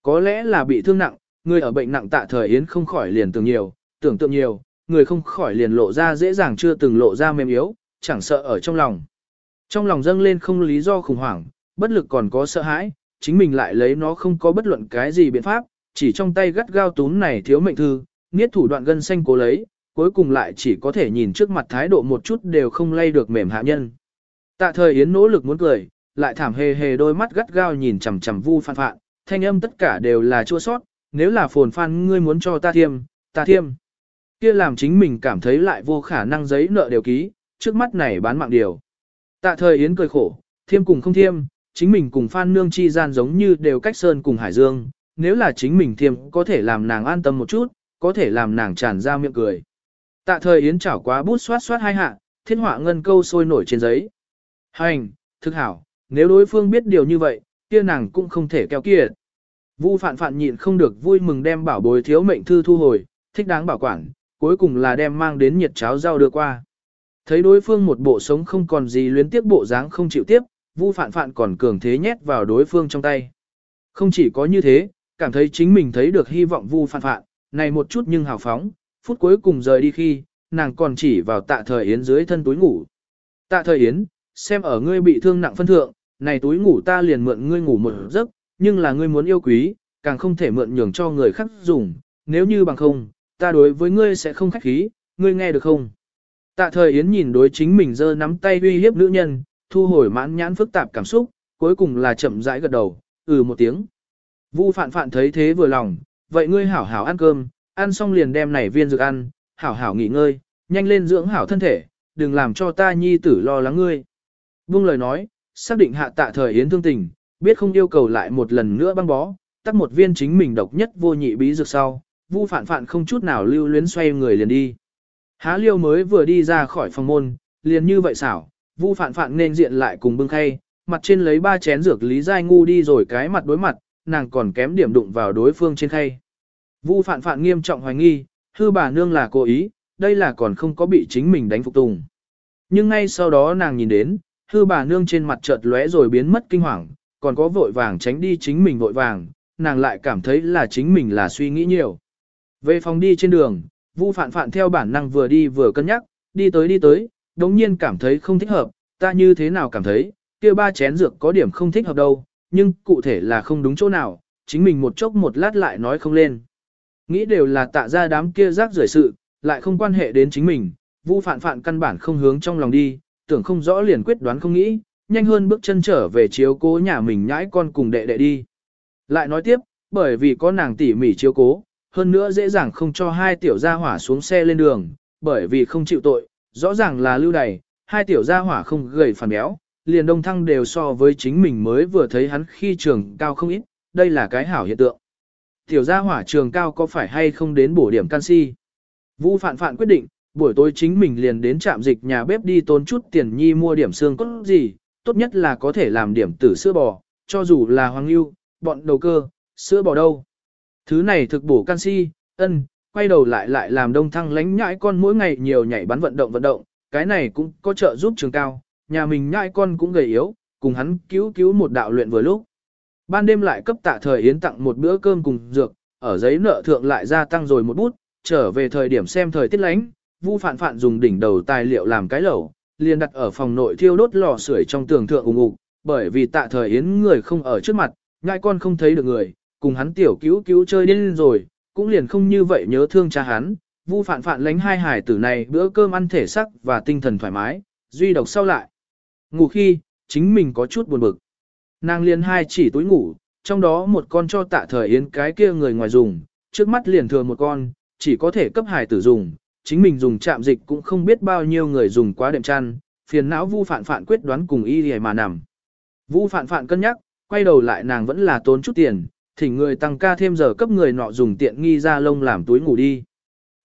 A: Có lẽ là bị thương nặng, người ở bệnh nặng tạ thời Yến không khỏi liền tưởng nhiều, tưởng tượng nhiều, người không khỏi liền lộ ra dễ dàng chưa từng lộ ra mềm yếu, chẳng sợ ở trong lòng. Trong lòng dâng lên không lý do khủng hoảng, bất lực còn có sợ hãi, chính mình lại lấy nó không có bất luận cái gì biện pháp, chỉ trong tay gắt gao túm này thiếu mệnh thư, niết thủ đoạn gân xanh cố lấy, cuối cùng lại chỉ có thể nhìn trước mặt thái độ một chút đều không lay được mềm hạ nhân. Tạ thời Yến nỗ lực muốn cười, lại thảm hề hề đôi mắt gắt gao nhìn chằm chằm vu phạn phạn, thanh âm tất cả đều là chua sót, nếu là phồn phan ngươi muốn cho ta thiêm, ta thiêm. Kia làm chính mình cảm thấy lại vô khả năng giấy nợ đều ký, trước mắt này bán mạng điều. Tạ thời Yến cười khổ, thiêm cùng không thiêm, chính mình cùng Phan Nương chi gian giống như đều cách sơn cùng Hải Dương, nếu là chính mình thiêm có thể làm nàng an tâm một chút, có thể làm nàng tràn ra miệng cười. Tạ thời Yến chảo quá bút xoát xoát hai hạ, thiên họa ngân câu sôi nổi trên giấy. Hành, thực hảo, nếu đối phương biết điều như vậy, kia nàng cũng không thể keo kiệt. Vu phạn phạn nhịn không được vui mừng đem bảo bối thiếu mệnh thư thu hồi, thích đáng bảo quản, cuối cùng là đem mang đến nhiệt cháo rau đưa qua. Thấy đối phương một bộ sống không còn gì luyến tiếc bộ dáng không chịu tiếp, Vu phạn phạn còn cường thế nhét vào đối phương trong tay. Không chỉ có như thế, cảm thấy chính mình thấy được hy vọng Vu phạn phạn, này một chút nhưng hào phóng, phút cuối cùng rời đi khi, nàng còn chỉ vào tạ thời yến dưới thân túi ngủ. Tạ thời yến, xem ở ngươi bị thương nặng phân thượng, này túi ngủ ta liền mượn ngươi ngủ một giấc, nhưng là ngươi muốn yêu quý, càng không thể mượn nhường cho người khác dùng, nếu như bằng không, ta đối với ngươi sẽ không khách khí, ngươi nghe được không? Tạ thời Yến nhìn đối chính mình giơ nắm tay uy hiếp nữ nhân, thu hồi mãn nhãn phức tạp cảm xúc, cuối cùng là chậm rãi gật đầu, ừ một tiếng. Vu phạn phạn thấy thế vừa lòng, vậy ngươi hảo hảo ăn cơm, ăn xong liền đem này viên dược ăn, hảo hảo nghỉ ngơi, nhanh lên dưỡng hảo thân thể, đừng làm cho ta nhi tử lo lắng ngươi. Vương lời nói, xác định hạ tạ thời Yến thương tình, biết không yêu cầu lại một lần nữa băng bó, tắt một viên chính mình độc nhất vô nhị bí dược sau, Vu Phạn Phạn không chút nào lưu luyến xoay người liền đi. Há Liêu mới vừa đi ra khỏi phòng môn, liền như vậy xảo, Vu Phạn Phạn nên diện lại cùng bưng khay, mặt trên lấy ba chén dược Lý Giai Ngu đi rồi cái mặt đối mặt, nàng còn kém điểm đụng vào đối phương trên khay. Vu Phạn Phạn nghiêm trọng hoài nghi, hư bà nương là cố ý, đây là còn không có bị chính mình đánh phục tùng. Nhưng ngay sau đó nàng nhìn đến, hư bà nương trên mặt chợt lóe rồi biến mất kinh hoàng, còn có vội vàng tránh đi chính mình vội vàng, nàng lại cảm thấy là chính mình là suy nghĩ nhiều. Về phòng đi trên đường, Vu Phạn Phạn theo bản năng vừa đi vừa cân nhắc, đi tới đi tới, đống nhiên cảm thấy không thích hợp, ta như thế nào cảm thấy, kia ba chén dược có điểm không thích hợp đâu, nhưng cụ thể là không đúng chỗ nào, chính mình một chốc một lát lại nói không lên. Nghĩ đều là tạ ra đám kia rác rưởi sự, lại không quan hệ đến chính mình, Vu Phạn Phạn căn bản không hướng trong lòng đi, tưởng không rõ liền quyết đoán không nghĩ, nhanh hơn bước chân trở về chiếu cố nhà mình nhãi con cùng đệ đệ đi. Lại nói tiếp, bởi vì có nàng tỉ mỉ chiếu cố, hơn nữa dễ dàng không cho hai tiểu gia hỏa xuống xe lên đường, bởi vì không chịu tội, rõ ràng là lưu đày, hai tiểu gia hỏa không gầy phản béo, liền đông thăng đều so với chính mình mới vừa thấy hắn khi trường cao không ít, đây là cái hảo hiện tượng. Tiểu gia hỏa trường cao có phải hay không đến bổ điểm canxi? Vũ phạn phạn quyết định, buổi tối chính mình liền đến trạm dịch nhà bếp đi tốn chút tiền nhi mua điểm xương cốt gì, tốt nhất là có thể làm điểm tử sữa bò, cho dù là hoàng lưu, bọn đầu cơ, sữa bò đâu. Thứ này thực bổ canxi, ân, quay đầu lại lại làm đông thăng lánh nhãi con mỗi ngày nhiều nhảy bắn vận động vận động, cái này cũng có trợ giúp trường cao, nhà mình nhãi con cũng gầy yếu, cùng hắn cứu cứu một đạo luyện vừa lúc. Ban đêm lại cấp tạ thời yến tặng một bữa cơm cùng dược, ở giấy nợ thượng lại gia tăng rồi một bút, trở về thời điểm xem thời tiết lánh, Vu phản phản dùng đỉnh đầu tài liệu làm cái lẩu, liền đặt ở phòng nội thiêu đốt lò sưởi trong tường thượng ủng ục, bởi vì tạ thời yến người không ở trước mặt, ngại con không thấy được người, cùng hắn tiểu cứu cứu chơi điên rồi, cũng liền không như vậy nhớ thương cha hắn. Vu phản phản lánh hai hải tử này bữa cơm ăn thể sắc và tinh thần thoải mái, duy độc sau lại. Ngủ khi, chính mình có chút buồn bực. Nàng liền hai chỉ túi ngủ, trong đó một con cho tạ thời yến cái kia người ngoài dùng, trước mắt liền thừa một con, chỉ có thể cấp hải tử dùng, chính mình dùng chạm dịch cũng không biết bao nhiêu người dùng quá đệm chăn, phiền não Vu Phạn Phạn quyết đoán cùng y mà nằm. Vu Phạn Phạn cân nhắc, quay đầu lại nàng vẫn là tốn chút tiền, thỉnh người tăng ca thêm giờ cấp người nọ dùng tiện nghi ra lông làm túi ngủ đi.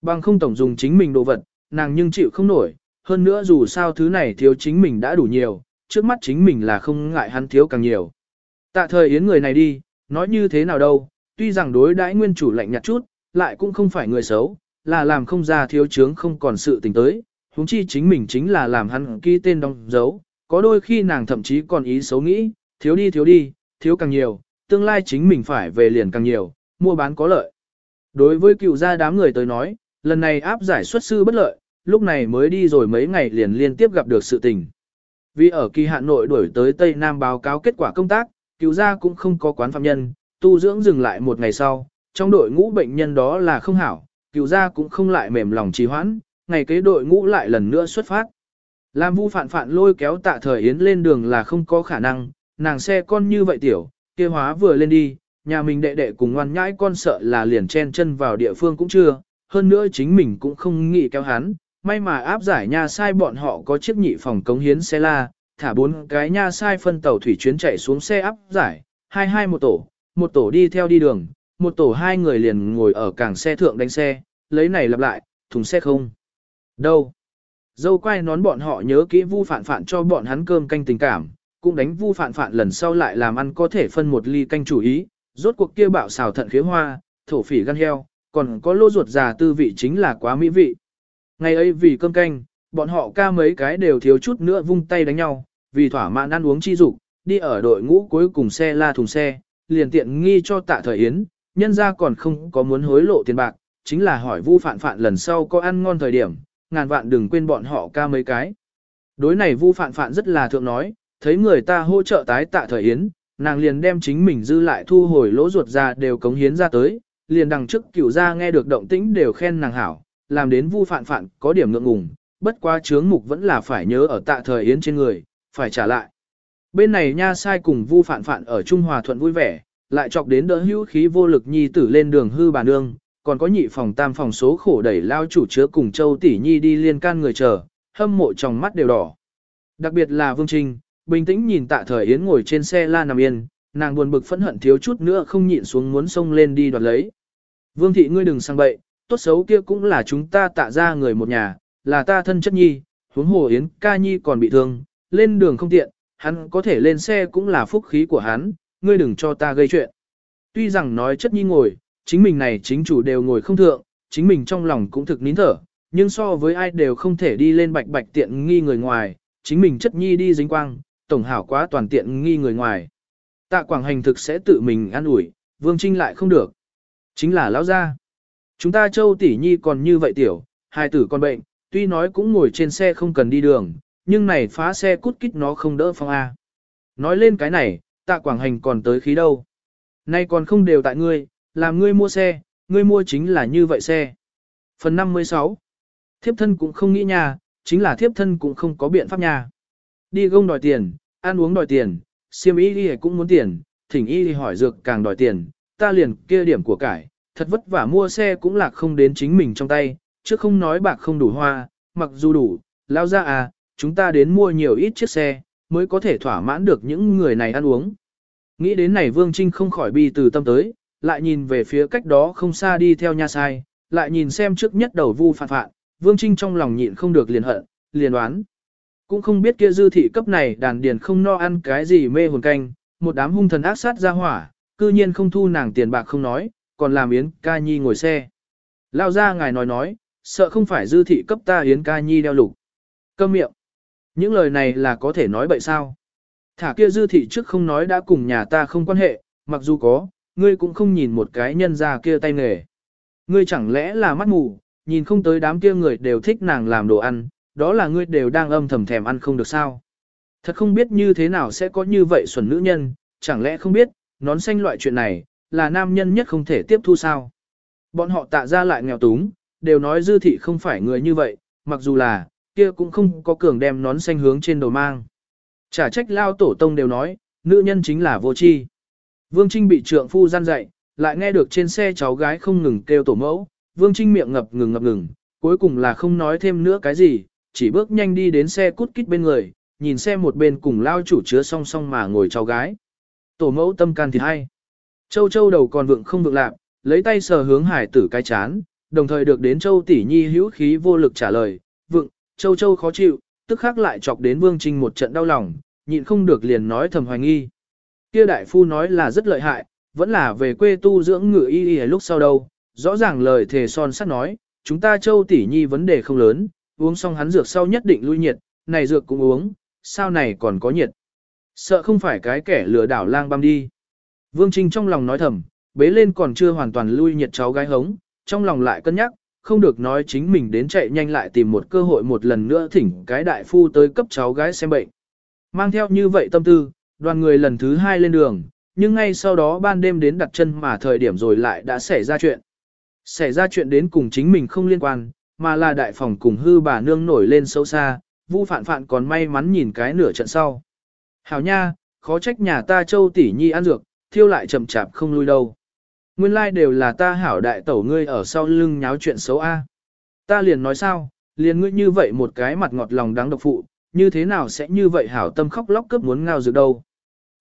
A: Bằng không tổng dùng chính mình đồ vật, nàng nhưng chịu không nổi, hơn nữa dù sao thứ này thiếu chính mình đã đủ nhiều, trước mắt chính mình là không ngại hắn thiếu càng nhiều. Tạ thời yến người này đi, nói như thế nào đâu, tuy rằng đối đãi nguyên chủ lạnh nhạt chút, lại cũng không phải người xấu, là làm không ra thiếu chướng không còn sự tình tới, huống chi chính mình chính là làm hắn ký tên đóng dấu, có đôi khi nàng thậm chí còn ý xấu nghĩ, thiếu đi thiếu đi, thiếu càng nhiều, tương lai chính mình phải về liền càng nhiều, mua bán có lợi. Đối với cựu gia đám người tới nói, lần này áp giải xuất sư bất lợi, lúc này mới đi rồi mấy ngày liền liên tiếp gặp được sự tình. Vì ở kỳ hạn nội đuổi tới Tây Nam báo cáo kết quả công tác, cựu gia cũng không có quán phạm nhân, tu dưỡng dừng lại một ngày sau, trong đội ngũ bệnh nhân đó là không hảo, cựu gia cũng không lại mềm lòng trì hoãn, ngày kế đội ngũ lại lần nữa xuất phát. Làm vu phản phản lôi kéo tạ thời yến lên đường là không có khả năng, nàng xe con như vậy tiểu, kia hóa vừa lên đi, nhà mình đệ đệ cùng ngoan nhãi con sợ là liền chen chân vào địa phương cũng chưa, hơn nữa chính mình cũng không nghĩ kéo hắn, may mà áp giải nha sai bọn họ có chiếc nhị phòng cống hiến xe la, thả bốn cái nha sai phân tàu thủy chuyến chạy xuống xe áp giải, hai hai một tổ, một tổ đi theo đi đường, một tổ hai người liền ngồi ở cảng xe thượng đánh xe, lấy này lặp lại, thùng xe không. Đâu? Dâu quay nón bọn họ nhớ kỹ vu phản phản cho bọn hắn cơm canh tình cảm, cũng đánh vu phản phản lần sau lại làm ăn có thể phân một ly canh chủ ý, rốt cuộc kia bạo xào thận khế hoa, thổ phỉ gan heo, còn có lô ruột già tư vị chính là quá mỹ vị. Ngày ấy vì cơm canh, bọn họ ca mấy cái đều thiếu chút nữa vung tay đánh nhau, vì thỏa mãn ăn uống chi dục, đi ở đội ngũ cuối cùng xe la thùng xe, liền tiện nghi cho tạ thời yến, nhân ra còn không có muốn hối lộ tiền bạc, chính là hỏi vu Phạn Phạn lần sau có ăn ngon thời điểm, ngàn vạn đừng quên bọn họ ca mấy cái. Đối này vu Phạn Phạn rất là thượng nói, thấy người ta hỗ trợ tái tạ thời yến, nàng liền đem chính mình dư lại thu hồi lỗ ruột ra đều cống hiến ra tới, liền đằng trước cửu ra nghe được động tĩnh đều khen nàng hảo, làm đến vu Phạn Phạn có điểm ngượng ngùng, bất quá chướng mục vẫn là phải nhớ ở tạ thời yến trên người, phải trả lại. Bên này nha sai cùng vu Phạn Phạn ở Trung Hòa thuận vui vẻ, lại chọc đến đỡ hữu khí vô lực nhi tử lên đường hư bà nương, còn có nhị phòng tam phòng số khổ đẩy lao chủ chứa cùng châu tỷ nhi đi liên can người chờ, hâm mộ trong mắt đều đỏ. Đặc biệt là Vương Trinh, bình tĩnh nhìn tạ thời Yến ngồi trên xe la nằm yên, nàng buồn bực phẫn hận thiếu chút nữa không nhịn xuống muốn xông lên đi đoạt lấy. Vương thị ngươi đừng sang bậy, tốt xấu kia cũng là chúng ta tạ ra người một nhà, là ta thân chất nhi, huống hồ Yến ca nhi còn bị thương, lên đường không tiện, hắn có thể lên xe cũng là phúc khí của hắn, ngươi đừng cho ta gây chuyện. Tuy rằng nói chất nhi ngồi, chính mình này chính chủ đều ngồi không thượng, chính mình trong lòng cũng thực nín thở, nhưng so với ai đều không thể đi lên bạch bạch tiện nghi người ngoài, chính mình chất nhi đi dính quang, tổng hảo quá toàn tiện nghi người ngoài. Tạ Quảng Hành thực sẽ tự mình ăn ủi, Vương Trinh lại không được. Chính là lão gia. Chúng ta châu tỷ nhi còn như vậy tiểu, hai tử còn bệnh, tuy nói cũng ngồi trên xe không cần đi đường, nhưng này phá xe cút kít nó không đỡ phong A. Nói lên cái này, tạ Quảng Hành còn tới khí đâu. Nay còn không đều tại ngươi, làm ngươi mua xe, ngươi mua chính là như vậy xe. Phần 56 Thiếp thân cũng không nghĩ nha, chính là thiếp thân cũng không có biện pháp nha. Đi gông đòi tiền, ăn uống đòi tiền, siêm y đi cũng muốn tiền, thỉnh y đi hỏi dược càng đòi tiền, ta liền kia điểm của cải, thật vất vả mua xe cũng lạc không đến chính mình trong tay, chứ không nói bạc không đủ hoa, mặc dù đủ, lao ra à, chúng ta đến mua nhiều ít chiếc xe, mới có thể thỏa mãn được những người này ăn uống. Nghĩ đến này Vương Trinh không khỏi bi từ tâm tới, lại nhìn về phía cách đó không xa đi theo nha sai, lại nhìn xem trước nhất đầu vu phạn phạn, Vương Trinh trong lòng nhịn không được liền hận, liền đoán. Cũng không biết kia dư thị cấp này đàn điền không no ăn cái gì mê hồn canh, một đám hung thần ác sát ra hỏa, cư nhiên không thu nàng tiền bạc không nói, còn làm Yến ca nhi ngồi xe. Lao ra ngài nói nói, sợ không phải dư thị cấp ta Yến ca nhi đeo lục. Câm miệng. Những lời này là có thể nói bậy sao? Thả kia dư thị trước không nói đã cùng nhà ta không quan hệ, mặc dù có, ngươi cũng không nhìn một cái nhân ra kia tay nghề. Ngươi chẳng lẽ là mắt mù, nhìn không tới đám kia người đều thích nàng làm đồ ăn, đó là ngươi đều đang âm thầm thèm ăn không được sao. Thật không biết như thế nào sẽ có như vậy xuẩn nữ nhân, chẳng lẽ không biết, nón xanh loại chuyện này, là nam nhân nhất không thể tiếp thu sao. Bọn họ tạ ra lại nghèo túng, đều nói dư thị không phải người như vậy, mặc dù là, kia cũng không có cường đem nón xanh hướng trên đầu mang. Chả trách lao tổ tông đều nói, nữ nhân chính là vô tri. Vương Trinh bị trượng phu gian dạy, lại nghe được trên xe cháu gái không ngừng kêu tổ mẫu, Vương Trinh miệng ngập ngừng ngập ngừng, cuối cùng là không nói thêm nữa cái gì, chỉ bước nhanh đi đến xe cút kít bên người, nhìn xe một bên cùng lao chủ chứa song song mà ngồi cháu gái. Tổ mẫu tâm can thì hay. Châu Châu đầu còn vượng không vượng lạc, lấy tay sờ hướng hải tử cái chán, đồng thời được đến Châu tỷ nhi hữu khí vô lực trả lời, vượng, Châu Châu khó chịu, tức khắc lại chọc đến Vương Trinh một trận đau lòng, nhịn không được liền nói thầm hoài nghi. Kia đại phu nói là rất lợi hại, vẫn là về quê tu dưỡng ngự y y lúc sau đâu, rõ ràng lời thề son sắt nói, chúng ta Châu tỷ nhi vấn đề không lớn, uống xong hắn dược sau nhất định lui nhiệt, này dược cũng uống, sao này còn có nhiệt. Sợ không phải cái kẻ lừa đảo lang băm đi. Vương Trinh trong lòng nói thầm, bế lên còn chưa hoàn toàn lui nhiệt cháu gái hống, trong lòng lại cân nhắc, không được nói chính mình đến chạy nhanh lại tìm một cơ hội một lần nữa thỉnh cái đại phu tới cấp cháu gái xem bệnh. Mang theo như vậy tâm tư, đoàn người lần thứ hai lên đường, nhưng ngay sau đó ban đêm đến đặt chân mà thời điểm rồi lại đã xảy ra chuyện. Xảy ra chuyện đến cùng chính mình không liên quan, mà là đại phòng cùng hư bà nương nổi lên sâu xa, vu phạn phạn còn may mắn nhìn cái nửa trận sau. Hảo nha, khó trách nhà ta châu tỷ nhi ăn dược, thiêu lại chậm chạp không lui đâu. Nguyên lai like đều là ta hảo đại tẩu ngươi ở sau lưng nháo chuyện xấu a. Ta liền nói sao, liền ngươi như vậy một cái mặt ngọt lòng đáng độc phụ, như thế nào sẽ như vậy hảo tâm khóc lóc cướp muốn ngao dược đâu.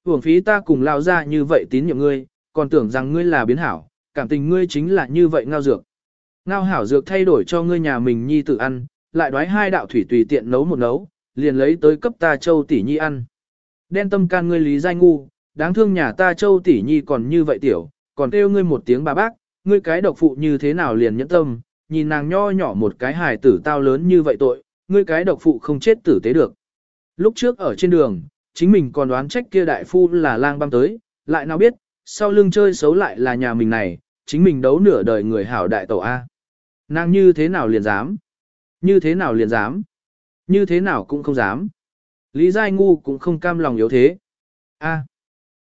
A: Hưởng phí ta cùng lao ra như vậy tín nhiệm ngươi, còn tưởng rằng ngươi là biến hảo, cảm tình ngươi chính là như vậy ngao dược. Ngao hảo dược thay đổi cho ngươi nhà mình nhi tự ăn, lại đoái hai đạo thủy tùy tiện nấu một nấu, liền lấy tới cấp ta châu tỷ nhi ăn. Đen tâm can ngươi lý danh ngu, đáng thương nhà ta châu tỷ nhi còn như vậy tiểu, còn kêu ngươi một tiếng bà bác, ngươi cái độc phụ như thế nào liền nhẫn tâm, nhìn nàng nho nhỏ một cái hài tử tao lớn như vậy tội, ngươi cái độc phụ không chết tử tế được. Lúc trước ở trên đường, chính mình còn đoán trách kia đại phu là lang băm tới, lại nào biết, sau lưng chơi xấu lại là nhà mình này, chính mình đấu nửa đời người hảo đại tổ A. Nàng như thế nào liền dám? Như thế nào liền dám? Như thế nào cũng không dám. Lý Giai Ngu cũng không cam lòng yếu thế. A.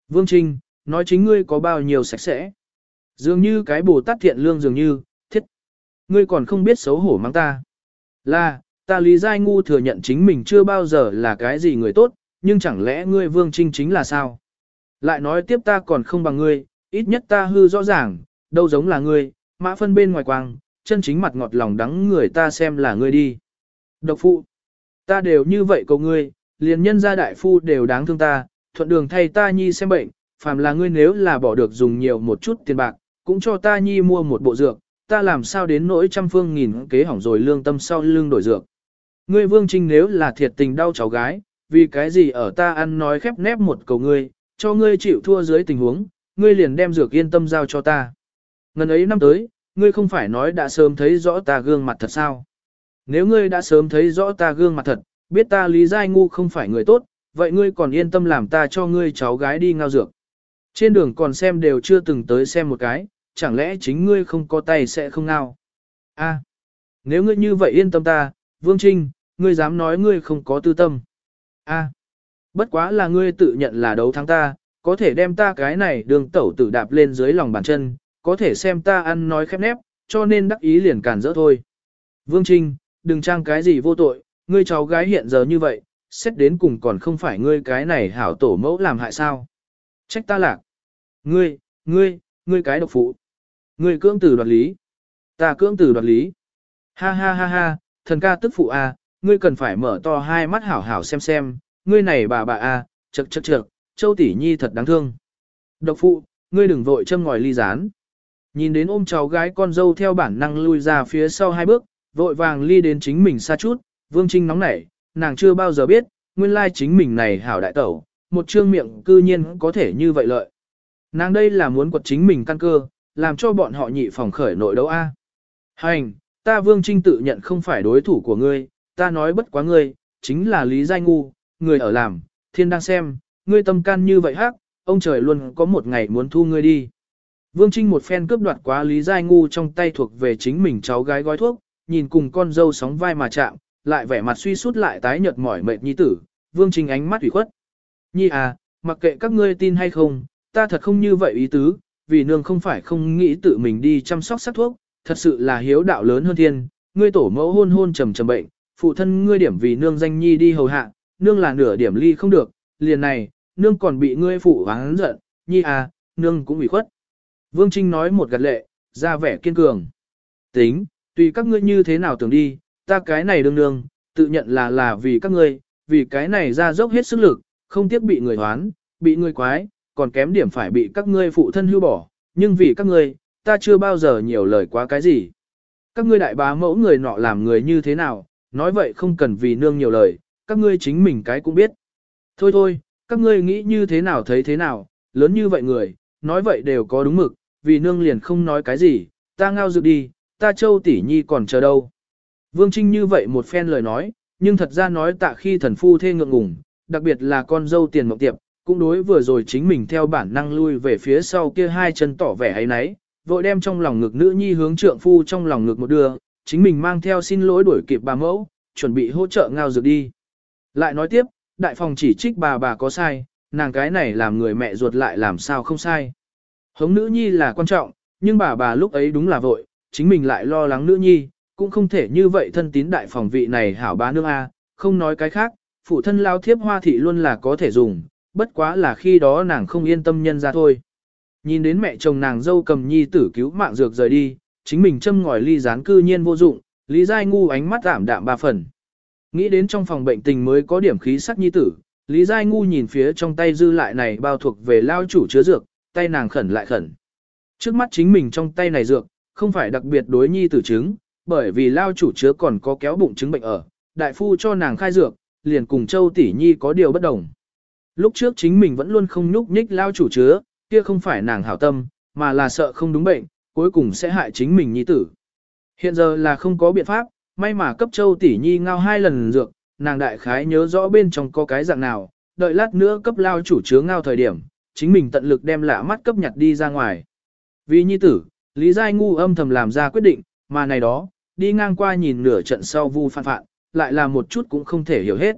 A: Vương Trinh, nói chính ngươi có bao nhiêu sạch sẽ. Dường như cái bồ tát thiện lương dường như, thiết. Ngươi còn không biết xấu hổ mang ta. Là, ta Lý Giai Ngu thừa nhận chính mình chưa bao giờ là cái gì người tốt, nhưng chẳng lẽ ngươi Vương Trinh chính là sao? Lại nói tiếp ta còn không bằng ngươi, ít nhất ta hư rõ ràng, đâu giống là ngươi, mã phân bên ngoài quang, chân chính mặt ngọt lòng đắng người ta xem là ngươi đi. Độc phụ, ta đều như vậy cầu ngươi, liền nhân gia đại phu đều đáng thương ta, thuận đường thay ta nhi xem bệnh, phàm là ngươi nếu là bỏ được dùng nhiều một chút tiền bạc, cũng cho ta nhi mua một bộ dược, ta làm sao đến nỗi trăm phương nghìn kế hỏng rồi lương tâm sau lương đổi dược. Ngươi vương trinh nếu là thiệt tình đau cháu gái, vì cái gì ở ta ăn nói khép nép một cầu ngươi, cho ngươi chịu thua dưới tình huống, ngươi liền đem dược yên tâm giao cho ta. Ngần ấy năm tới, ngươi không phải nói đã sớm thấy rõ ta gương mặt thật sao? Nếu ngươi đã sớm thấy rõ ta gương mặt thật, biết ta Lý Giai Ngu không phải người tốt, vậy ngươi còn yên tâm làm ta cho ngươi cháu gái đi ngao dược. Trên đường còn xem đều chưa từng tới xem một cái, chẳng lẽ chính ngươi không có tay sẽ không ngao? A, nếu ngươi như vậy yên tâm ta, Vương Trinh, ngươi dám nói ngươi không có tư tâm. A, bất quá là ngươi tự nhận là đấu thắng ta, có thể đem ta cái này đường tẩu tử đạp lên dưới lòng bàn chân, có thể xem ta ăn nói khép nép, cho nên đắc ý liền cản rỡ thôi. Vương Trinh, đừng trang cái gì vô tội, ngươi cháu gái hiện giờ như vậy, xét đến cùng còn không phải ngươi cái này hảo tổ mẫu làm hại sao. Trách ta lạc. Ngươi, ngươi, ngươi cái độc phụ. Ngươi cưỡng tử đoạt lý. Ta cưỡng tử đoạt lý. Ha ha ha ha, thần ca tức phụ a, à, ngươi cần phải mở to hai mắt hảo hảo xem xem, ngươi này bà bà a, à, chậc chậc châu tỷ nhi thật đáng thương. Độc phụ, ngươi đừng vội châm ngòi ly rán. Nhìn đến ôm cháu gái con dâu theo bản năng lui ra phía sau hai bước, vội vàng ly đến chính mình xa chút, Vương Trinh nóng nảy, nàng chưa bao giờ biết, nguyên lai chính mình này hảo đại tẩu, một trương miệng cư nhiên có thể như vậy lợi. Nàng đây là muốn quật chính mình căn cơ, làm cho bọn họ nhị phòng khởi nội đấu A. Hành, ta Vương Trinh tự nhận không phải đối thủ của ngươi, ta nói bất quá ngươi, chính là Lý Giai Ngu, người ở làm, thiên đang xem, ngươi tâm can như vậy hắc, ông trời luôn có một ngày muốn thu ngươi đi. Vương Trinh một phen cướp đoạt quá Lý Giai Ngu trong tay thuộc về chính mình cháu gái gói thuốc, nhìn cùng con dâu sóng vai mà chạm, lại vẻ mặt suy sút lại tái nhợt mỏi mệt nhi tử, Vương Trinh ánh mắt ủy khuất. Nhi à, mặc kệ các ngươi tin hay không, ta thật không như vậy ý tứ, vì nương không phải không nghĩ tự mình đi chăm sóc sắc thuốc, thật sự là hiếu đạo lớn hơn thiên, ngươi tổ mẫu hôn hôn trầm trầm bệnh, phụ thân ngươi điểm vì nương danh nhi đi hầu hạ, nương là nửa điểm ly không được, liền này, nương còn bị ngươi phụ oán giận, nhi à, nương cũng ủy khuất. Vương Trinh nói một gật lệ, ra vẻ kiên cường. Tính, tùy các ngươi như thế nào tưởng đi, ta cái này đương đương, tự nhận là là vì các ngươi, vì cái này ra dốc hết sức lực, không tiếc bị người hoán, bị người quái, còn kém điểm phải bị các ngươi phụ thân hưu bỏ, nhưng vì các ngươi, ta chưa bao giờ nhiều lời quá cái gì. Các ngươi đại bá mẫu người nọ làm người như thế nào, nói vậy không cần vì nương nhiều lời, các ngươi chính mình cái cũng biết. Thôi thôi, các ngươi nghĩ như thế nào thấy thế nào, lớn như vậy người, nói vậy đều có đúng mực, vì nương liền không nói cái gì, ta ngao dự đi, ta châu tỷ nhi còn chờ đâu. Vương Trinh như vậy một phen lời nói, nhưng thật ra nói tạ khi thần phu thê ngượng ngùng, đặc biệt là con dâu tiền mộng tiệp, cũng đối vừa rồi chính mình theo bản năng lui về phía sau kia hai chân tỏ vẻ ấy nấy, vội đem trong lòng ngực nữ nhi hướng trượng phu trong lòng ngực một đưa, chính mình mang theo xin lỗi đuổi kịp bà mẫu, chuẩn bị hỗ trợ ngao dược đi. Lại nói tiếp, đại phòng chỉ trích bà bà có sai, nàng cái này làm người mẹ ruột lại làm sao không sai. Hống nữ nhi là quan trọng, nhưng bà bà lúc ấy đúng là vội, chính mình lại lo lắng nữ nhi, cũng không thể như vậy thân tín đại phòng vị này hảo bá nương A, không nói cái khác, phụ thân lao thiếp hoa thị luôn là có thể dùng, bất quá là khi đó nàng không yên tâm nhân ra thôi. Nhìn đến mẹ chồng nàng dâu cầm nhi tử cứu mạng dược rời đi, chính mình châm ngòi ly gián cư nhiên vô dụng, lý giai ngu ánh mắt giảm đạm ba phần. Nghĩ đến trong phòng bệnh tình mới có điểm khí sắc nhi tử, lý giai ngu nhìn phía trong tay dư lại này bao thuộc về lao chủ chứa dược, tay nàng khẩn lại khẩn. Trước mắt chính mình trong tay này dược, không phải đặc biệt đối nhi tử chứng, bởi vì lao chủ chứa còn có kéo bụng chứng bệnh ở, đại phu cho nàng khai dược, liền cùng châu tỷ nhi có điều bất đồng. Lúc trước chính mình vẫn luôn không nhúc nhích lao chủ chứa, kia không phải nàng hảo tâm, mà là sợ không đúng bệnh, cuối cùng sẽ hại chính mình nhi tử. Hiện giờ là không có biện pháp, may mà cấp châu tỷ nhi ngao hai lần dược, nàng đại khái nhớ rõ bên trong có cái dạng nào, đợi lát nữa cấp lao chủ chứa ngao thời điểm, chính mình tận lực đem lạ mắt cấp nhặt đi ra ngoài. Vì nhi tử, Lý Giai Ngu âm thầm làm ra quyết định, mà này đó, đi ngang qua nhìn nửa trận sau vu phản phạn, lại là một chút cũng không thể hiểu hết.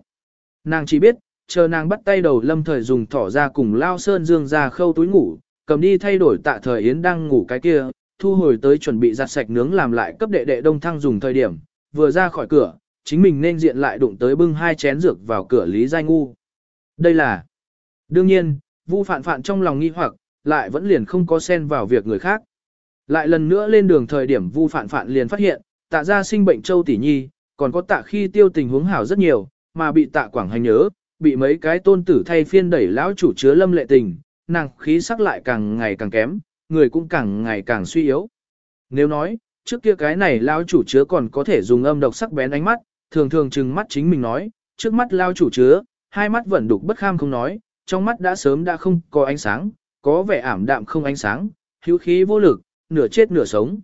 A: Nàng chỉ biết, chờ nàng bắt tay đầu lâm thời dùng thỏ ra cùng lao sơn dương ra khâu túi ngủ, cầm đi thay đổi tạ thời Yến đang ngủ cái kia, thu hồi tới chuẩn bị giặt sạch nướng làm lại cấp đệ đệ đông thăng dùng thời điểm, vừa ra khỏi cửa, chính mình nên diện lại đụng tới bưng hai chén dược vào cửa Lý Giai Ngu. Đây là... Đương nhiên, Vu Phạn Phạn trong lòng nghi hoặc, lại vẫn liền không có xen vào việc người khác. Lại lần nữa lên đường thời điểm Vu Phạn Phạn liền phát hiện, tạ ra sinh bệnh châu tỷ nhi, còn có tạ khi tiêu tình huống hảo rất nhiều, mà bị tạ quảng hành nhớ, bị mấy cái tôn tử thay phiên đẩy lão chủ chứa lâm lệ tình, nàng khí sắc lại càng ngày càng kém, người cũng càng ngày càng suy yếu. Nếu nói, trước kia cái này lão chủ chứa còn có thể dùng âm độc sắc bén ánh mắt, thường thường trừng mắt chính mình nói, trước mắt lão chủ chứa, hai mắt vẫn đục bất kham không nói, trong mắt đã sớm đã không có ánh sáng, có vẻ ảm đạm không ánh sáng, hữu khí vô lực, nửa chết nửa sống.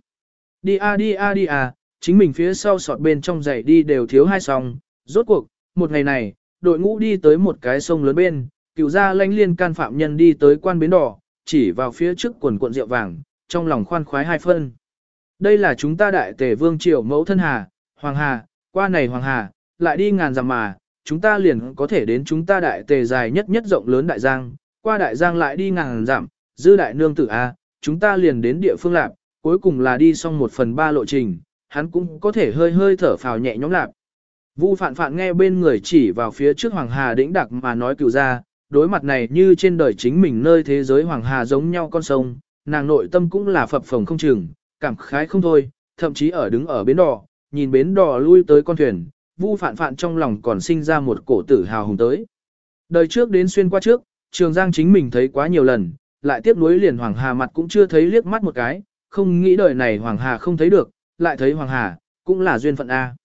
A: Đi a đi a đi a, chính mình phía sau sọt bên trong giày đi đều thiếu hai song, rốt cuộc, một ngày này, đội ngũ đi tới một cái sông lớn bên, cựu gia lãnh liên can phạm nhân đi tới quan bến đỏ, chỉ vào phía trước quần cuộn rượu vàng, trong lòng khoan khoái hai phân. Đây là chúng ta đại tề vương triều mẫu thân hà, hoàng hà, qua này hoàng hà, lại đi ngàn dặm mà, chúng ta liền có thể đến chúng ta đại tề dài nhất nhất rộng lớn đại giang, qua đại giang lại đi ngàn dặm, dư đại nương tử A, chúng ta liền đến địa phương lạc, cuối cùng là đi xong một phần ba lộ trình, hắn cũng có thể hơi hơi thở phào nhẹ nhõm lạc. Vu phạn phạn nghe bên người chỉ vào phía trước Hoàng Hà đĩnh đặc mà nói cựu ra, đối mặt này như trên đời chính mình nơi thế giới Hoàng Hà giống nhau con sông, nàng nội tâm cũng là phập phồng không chừng, cảm khái không thôi, thậm chí ở đứng ở bến đò, nhìn bến đò lui tới con thuyền, Vu phạn phạn trong lòng còn sinh ra một cổ tử hào hùng tới. Đời trước đến xuyên qua trước, Trường Giang chính mình thấy quá nhiều lần, lại tiếp nối liền Hoàng Hà mặt cũng chưa thấy liếc mắt một cái, không nghĩ đời này Hoàng Hà không thấy được, lại thấy Hoàng Hà, cũng là duyên phận A.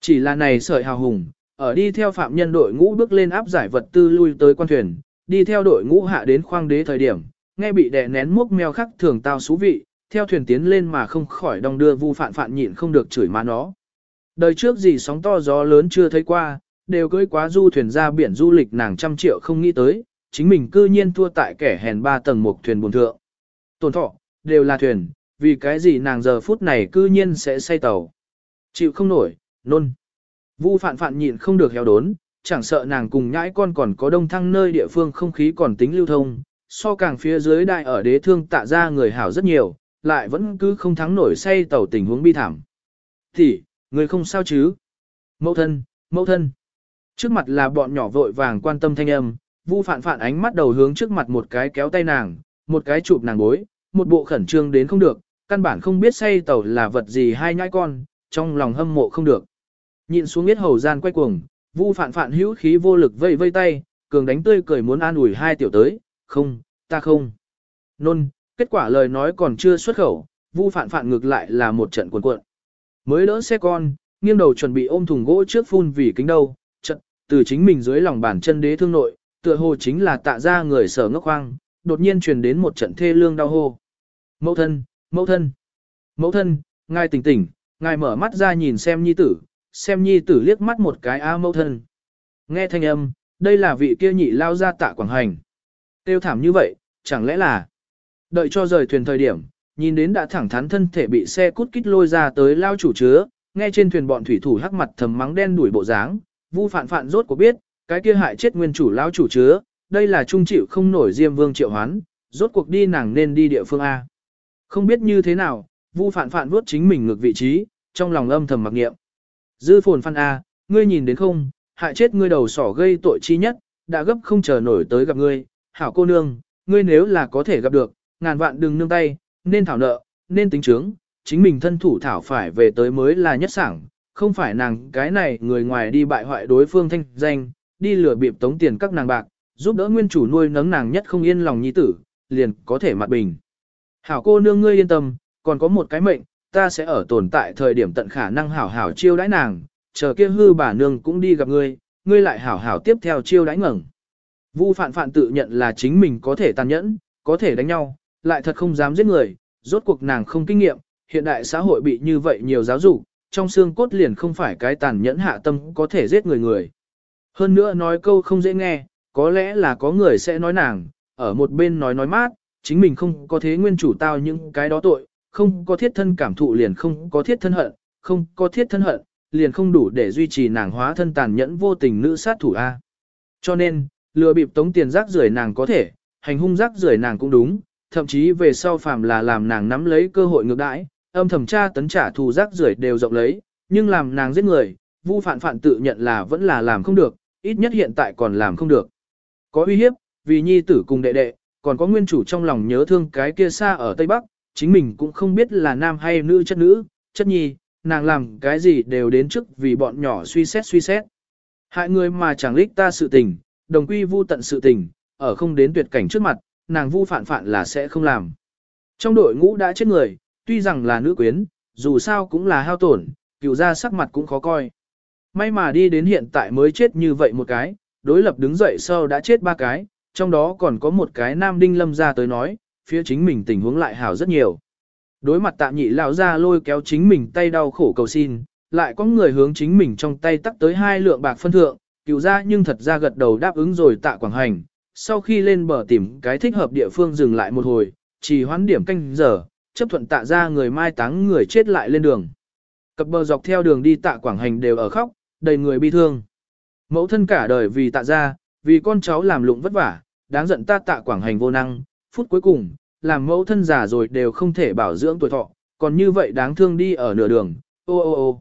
A: Chỉ là này sợi hào hùng, ở đi theo phạm nhân đội ngũ bước lên áp giải vật tư lui tới quan thuyền, đi theo đội ngũ hạ đến khoang đế thời điểm, nghe bị đè nén múc mèo khắc thường tao xú vị, theo thuyền tiến lên mà không khỏi đong đưa vu phạn phạn nhịn không được chửi má nó. Đời trước gì sóng to gió lớn chưa thấy qua, đều cưới quá du thuyền ra biển du lịch nàng trăm triệu không nghĩ tới, chính mình cư nhiên thua tại kẻ hèn ba tầng một thuyền buồn thượng. Tổn thọ, đều là thuyền, vì cái gì nàng giờ phút này cư nhiên sẽ say tàu. Chịu không nổi, nôn. Vu phạn phạn nhịn không được heo đốn, chẳng sợ nàng cùng nhãi con còn có đông thăng nơi địa phương không khí còn tính lưu thông, so càng phía dưới đại ở đế thương tạ ra người hảo rất nhiều, lại vẫn cứ không thắng nổi say tàu tình huống bi thảm. Thì, người không sao chứ? Mẫu thân, mẫu thân. Trước mặt là bọn nhỏ vội vàng quan tâm thanh âm, Vu phạn phạn ánh mắt đầu hướng trước mặt một cái kéo tay nàng, một cái chụp nàng bối, một bộ khẩn trương đến không được, căn bản không biết say tàu là vật gì hai nhãi con, trong lòng hâm mộ không được. Nhìn xuống biết hầu gian quay cuồng, Vu phạn phạn hữu khí vô lực vây vây tay, cường đánh tươi cười muốn an ủi hai tiểu tới, không, ta không. Nôn, kết quả lời nói còn chưa xuất khẩu, vu phản phản ngược lại là một trận cuộn cuộn. Mới đỡ xe con, nghiêng đầu chuẩn bị ôm thùng gỗ trước phun vì kính đâu, trận, từ chính mình dưới lòng bàn chân đế thương nội, tựa hồ chính là tạ ra người sở ngốc hoang, đột nhiên truyền đến một trận thê lương đau hô. Mẫu thân, mẫu thân, mẫu thân, ngài tỉnh tỉnh, ngài mở mắt ra nhìn xem nhi tử, xem nhi tử liếc mắt một cái a mẫu thân. Nghe thanh âm, đây là vị kia nhị lao ra tạ quảng hành. Tiêu thảm như vậy, chẳng lẽ là... Đợi cho rời thuyền thời điểm, nhìn đến đã thẳng thắn thân thể bị xe cút kít lôi ra tới lao chủ chứa, nghe trên thuyền bọn thủy thủ hắc mặt thầm mắng đen đuổi bộ dáng, vu phản phản rốt của biết, cái kia hại chết nguyên chủ lao chủ chứa, đây là trung chịu không nổi diêm vương triệu hoán, rốt cuộc đi nàng nên đi địa phương A. Không biết như thế nào, vu phản phản vuốt chính mình ngược vị trí, trong lòng âm thầm mặc niệm. Dư phồn phan A, ngươi nhìn đến không, hại chết ngươi đầu sỏ gây tội chi nhất, đã gấp không chờ nổi tới gặp ngươi, hảo cô nương, ngươi nếu là có thể gặp được, ngàn vạn đừng nương tay, nên thảo nợ, nên tính chứng, chính mình thân thủ thảo phải về tới mới là nhất sảng, không phải nàng cái này người ngoài đi bại hoại đối phương thanh danh, đi lừa bịp tống tiền các nàng bạc, giúp đỡ nguyên chủ nuôi nấng nàng nhất không yên lòng nhi tử, liền có thể mặt bình. Hảo cô nương ngươi yên tâm, còn có một cái mệnh, ta sẽ ở tồn tại thời điểm tận khả năng hảo hảo chiêu đãi nàng, chờ kia hư bà nương cũng đi gặp ngươi, ngươi lại hảo hảo tiếp theo chiêu đãi ngẩng. Vu phạn phạn tự nhận là chính mình có thể tàn nhẫn, có thể đánh nhau, lại thật không dám giết người, rốt cuộc nàng không kinh nghiệm, hiện đại xã hội bị như vậy nhiều giáo dục, trong xương cốt liền không phải cái tàn nhẫn hạ tâm có thể giết người người. Hơn nữa nói câu không dễ nghe, có lẽ là có người sẽ nói nàng, ở một bên nói nói mát, chính mình không có thế nguyên chủ tao những cái đó tội, không có thiết thân cảm thụ liền không có thiết thân hận, không có thiết thân hận, liền không đủ để duy trì nàng hóa thân tàn nhẫn vô tình nữ sát thủ A. Cho nên, lừa bịp tống tiền rác rưởi nàng có thể, hành hung rác rưởi nàng cũng đúng, thậm chí về sau phàm là làm nàng nắm lấy cơ hội ngược đãi, âm thầm tra tấn trả thù rác rưởi đều rộng lấy, nhưng làm nàng giết người, Vu phản phản tự nhận là vẫn là làm không được, ít nhất hiện tại còn làm không được. Có uy hiếp, vì nhi tử cùng đệ đệ, còn có nguyên chủ trong lòng nhớ thương cái kia xa ở Tây Bắc, chính mình cũng không biết là nam hay nữ chất nữ, chất nhi, nàng làm cái gì đều đến trước vì bọn nhỏ suy xét suy xét. Hại người mà chẳng lích ta sự tình, đồng quy vu tận sự tình, ở không đến tuyệt cảnh trước mặt, nàng vu phản phản là sẽ không làm. Trong đội ngũ đã chết người, tuy rằng là nữ quyến, dù sao cũng là hao tổn, cựu ra sắc mặt cũng khó coi. May mà đi đến hiện tại mới chết như vậy một cái, đối lập đứng dậy sau đã chết ba cái, trong đó còn có một cái nam đinh lâm ra tới nói, phía chính mình tình huống lại hảo rất nhiều. Đối mặt tạ nhị lão ra lôi kéo chính mình tay đau khổ cầu xin, lại có người hướng chính mình trong tay tắt tới hai lượng bạc phân thượng, cựu ra nhưng thật ra gật đầu đáp ứng rồi tạ quảng hành. Sau khi lên bờ tìm cái thích hợp địa phương dừng lại một hồi, chỉ hoán điểm canh giờ, chấp thuận tạ ra người mai táng người chết lại lên đường. Cập bờ dọc theo đường đi tạ quảng hành đều ở khóc, đầy người bi thương. Mẫu thân cả đời vì tạ ra, vì con cháu làm lụng vất vả, đáng giận ta tạ quảng hành vô năng, phút cuối cùng, làm mẫu thân già rồi đều không thể bảo dưỡng tuổi thọ, còn như vậy đáng thương đi ở nửa đường, ô ô ô.